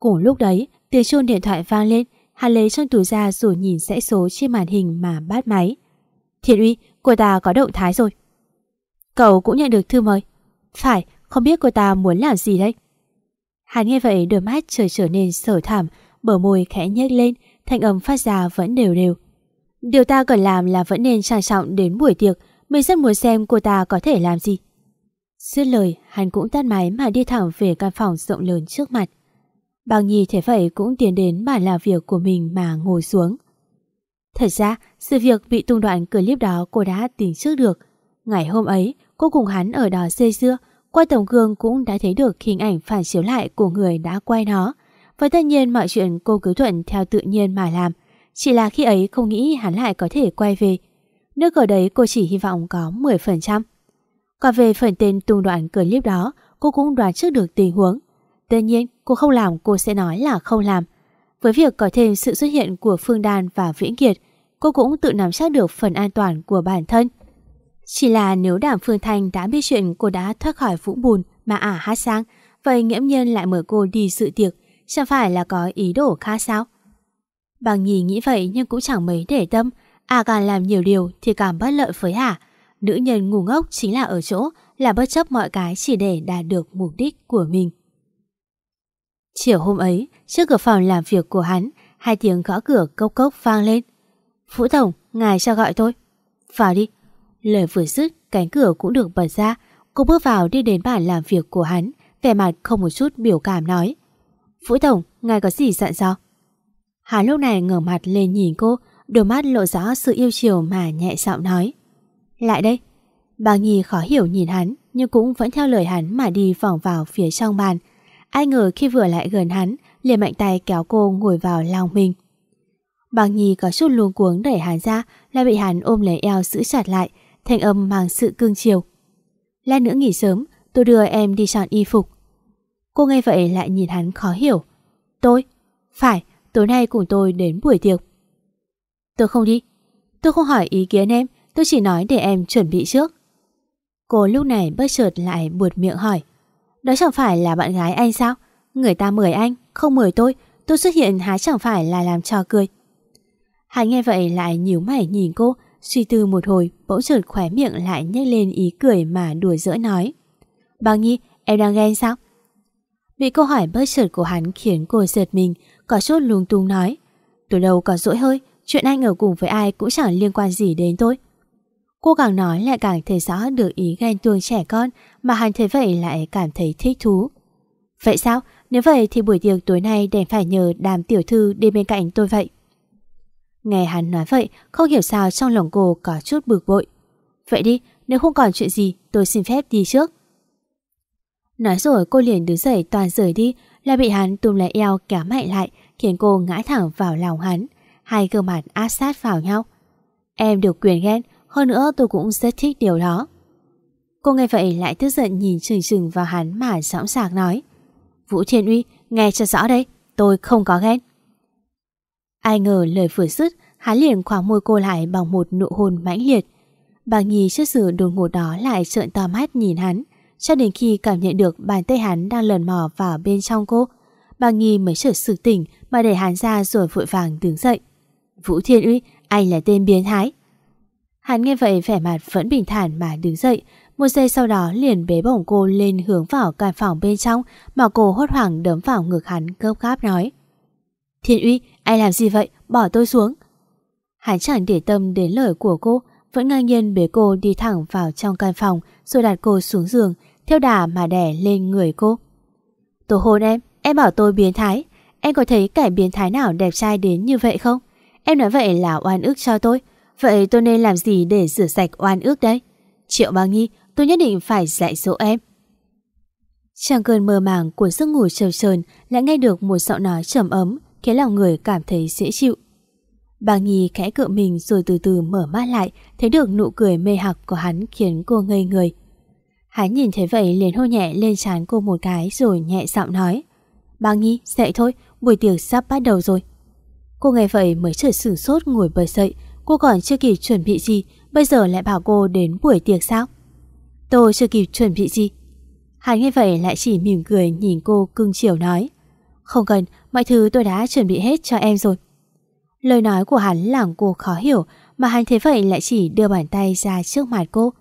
Cùng lúc đấy, tiếng chuông điện thoại vang lên Hắn lấy trong túi ra rồi nhìn dãy số trên màn hình mà bắt máy. Thiện uy, cô ta có động thái rồi. Cậu cũng nhận được thư mời. Phải, không biết cô ta muốn làm gì đấy. Hắn nghe vậy đôi mắt trời trở nên sở thảm, bờ môi khẽ nhếch lên, thanh âm phát ra vẫn đều đều. Điều ta cần làm là vẫn nên trang trọng đến buổi tiệc, mình rất muốn xem cô ta có thể làm gì. Dứt lời, hắn cũng tắt máy mà đi thẳng về căn phòng rộng lớn trước mặt. Bàng Nhi thế vậy cũng tiến đến bàn làm việc của mình mà ngồi xuống. Thật ra, sự việc bị tung đoạn clip đó cô đã tính trước được. Ngày hôm ấy, cô cùng hắn ở đó dây dưa, qua tổng gương cũng đã thấy được hình ảnh phản chiếu lại của người đã quay nó. Và tất nhiên mọi chuyện cô cứ thuận theo tự nhiên mà làm. Chỉ là khi ấy không nghĩ hắn lại có thể quay về. Nước ở đấy cô chỉ hy vọng có 10%. Còn về phần tên tung đoạn clip đó, cô cũng đoán trước được tình huống. Tất nhiên, cô không làm cô sẽ nói là không làm. Với việc có thêm sự xuất hiện của Phương Đan và Viễn Kiệt, cô cũng tự nắm chắc được phần an toàn của bản thân. Chỉ là nếu đảm Phương Thanh đã biết chuyện cô đã thoát khỏi vũng bùn mà ả hát sang, vậy nghiễm nhiên lại mời cô đi sự tiệc, chẳng phải là có ý đồ khác sao? Bằng nhì nghĩ vậy nhưng cũng chẳng mấy để tâm, à càng làm nhiều điều thì càng bất lợi với hả. Nữ nhân ngu ngốc chính là ở chỗ là bất chấp mọi cái chỉ để đạt được mục đích của mình. Chiều hôm ấy, trước cửa phòng làm việc của hắn, hai tiếng gõ cửa cốc cốc vang lên. Phú Tổng, ngài cho gọi tôi. Vào đi. Lời vừa dứt, cánh cửa cũng được bật ra. Cô bước vào đi đến bàn làm việc của hắn, vẻ mặt không một chút biểu cảm nói. Phủ Tổng, ngài có gì dặn dò? Hà lúc này ngửa mặt lên nhìn cô, đôi mắt lộ rõ sự yêu chiều mà nhẹ giọng nói. Lại đây. Bà Nhi khó hiểu nhìn hắn, nhưng cũng vẫn theo lời hắn mà đi vòng vào phía trong bàn, Ai ngờ khi vừa lại gần hắn, liền mạnh tay kéo cô ngồi vào lòng mình. Bà Nhi có chút luống cuống đẩy hắn ra, lại bị hắn ôm lấy eo giữ chặt lại, thanh âm mang sự cương chiều. Lát nữa nghỉ sớm, tôi đưa em đi chọn y phục. Cô nghe vậy lại nhìn hắn khó hiểu. Tôi? Phải, tối nay cùng tôi đến buổi tiệc. Tôi không đi. Tôi không hỏi ý kiến em, tôi chỉ nói để em chuẩn bị trước. Cô lúc này bất chợt lại buột miệng hỏi. Đó chẳng phải là bạn gái anh sao? Người ta mời anh, không mời tôi, tôi xuất hiện há chẳng phải là làm trò cười. Hắn nghe vậy lại nhíu mày nhìn cô, suy tư một hồi, bỗng chợt khóe miệng lại nhếch lên ý cười mà đùa giỡn nói. Bằng nhi, em đang ghen sao? Vì câu hỏi bất chợt của hắn khiến cô giật mình, có chút lung tung nói. Tôi đâu có dỗi hơi, chuyện anh ở cùng với ai cũng chẳng liên quan gì đến tôi. Cô càng nói lại càng thấy rõ được ý ghen tuông trẻ con mà hắn thấy vậy lại cảm thấy thích thú. Vậy sao? Nếu vậy thì buổi tiệc tối nay đành phải nhờ đàm tiểu thư đi bên cạnh tôi vậy. Nghe hắn nói vậy, không hiểu sao trong lòng cô có chút bực bội. Vậy đi, nếu không còn chuyện gì, tôi xin phép đi trước. Nói rồi cô liền đứng dậy toàn rời đi, lại bị hắn túm lấy eo kéo mạnh lại, khiến cô ngã thẳng vào lòng hắn. Hai gương mặt áp sát vào nhau. Em được quyền ghen, hơn nữa tôi cũng rất thích điều đó. Cô nghe vậy lại tức giận nhìn chừng chừng vào hắn mà sẵn sàng nói. Vũ Thiên Uy, nghe cho rõ đây, tôi không có ghen. Ai ngờ lời vừa dứt, hắn liền khoảng môi cô lại bằng một nụ hôn mãnh liệt. Bà Nhi trước sự đồn ngột đó lại trợn to mắt nhìn hắn, cho đến khi cảm nhận được bàn tay hắn đang lần mò vào bên trong cô. Bà Nhi mới chợt sự tỉnh mà để hắn ra rồi vội vàng đứng dậy. Vũ Thiên Uy, anh là tên biến thái. Hắn nghe vậy vẻ mặt vẫn bình thản mà đứng dậy, một giây sau đó liền bế bổng cô lên hướng vào căn phòng bên trong mà cô hốt hoảng đấm vào ngực hắn gấp gáp nói. Thiên Uy, anh làm gì vậy? Bỏ tôi xuống. Hắn chẳng để tâm đến lời của cô, vẫn ngang nhiên bế cô đi thẳng vào trong căn phòng rồi đặt cô xuống giường, theo đà mà đè lên người cô. Tôi hôn em, em bảo tôi biến thái. Em có thấy kẻ biến thái nào đẹp trai đến như vậy không? Em nói vậy là oan ức cho tôi. Vậy tôi nên làm gì để rửa sạch oan ức đây? Triệu Bang Nhi, tôi nhất định phải dạy dỗ em. Trong cơn mơ màng của giấc ngủ trầu trờn lại nghe được một giọng nói trầm ấm khiến lòng người cảm thấy dễ chịu. Bang Nhi khẽ cựa mình rồi từ từ mở mắt lại thấy được nụ cười mê hoặc của hắn khiến cô ngây người. Hắn nhìn thấy vậy liền hôn nhẹ lên trán cô một cái rồi nhẹ giọng nói. Bà Nhi dậy thôi, buổi tiệc sắp bắt đầu rồi. Cô nghe vậy mới chợt sửng sốt ngồi bật dậy. Cô còn chưa kịp chuẩn bị gì Bây giờ lại bảo cô đến buổi tiệc sao? Tôi chưa kịp chuẩn bị gì. Hắn nghe vậy lại chỉ mỉm cười Nhìn cô cưng chiều nói. Không cần, mọi thứ tôi đã chuẩn bị hết cho em rồi. Lời nói của hắn làm cô khó hiểu Mà hắn thế vậy lại chỉ đưa bàn tay ra trước mặt cô.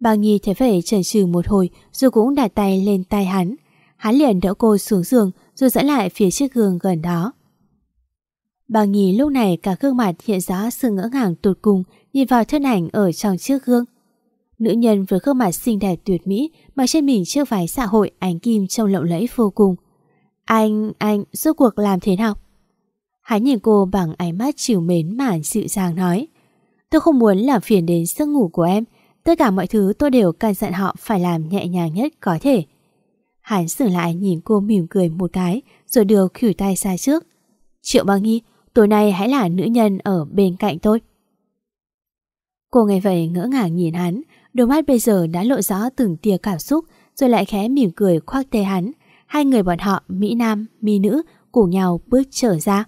Bà Nhi thế vậy chần chừ một hồi Rồi cũng đặt tay lên tay hắn Hắn liền đỡ cô xuống giường Rồi dẫn lại phía chiếc gương gần đó Bà Nhi lúc này cả gương mặt hiện rõ sự ngỡ ngàng tột cùng nhìn vào thân ảnh ở trong chiếc gương. Nữ nhân với gương mặt xinh đẹp tuyệt mỹ mà trên mình chiếc váy xã hội ánh kim trông lộng lẫy vô cùng. Anh, anh, rốt cuộc làm thế nào? Hắn nhìn cô bằng ánh mắt chiều mến mà dịu dàng nói. Tôi không muốn làm phiền đến giấc ngủ của em. Tất cả mọi thứ tôi đều căn dặn họ phải làm nhẹ nhàng nhất có thể. Hắn sửa lại nhìn cô mỉm cười một cái rồi đưa khỉu tay ra trước. Triệu Băng nghi, tối nay hãy là nữ nhân ở bên cạnh tôi. Cô nghe vậy ngỡ ngàng nhìn hắn, đôi mắt bây giờ đã lộ rõ từng tia cảm xúc, rồi lại khẽ mỉm cười khoác tay hắn. Hai người bọn họ, Mỹ Nam, Mỹ Nữ, cùng nhau bước trở ra.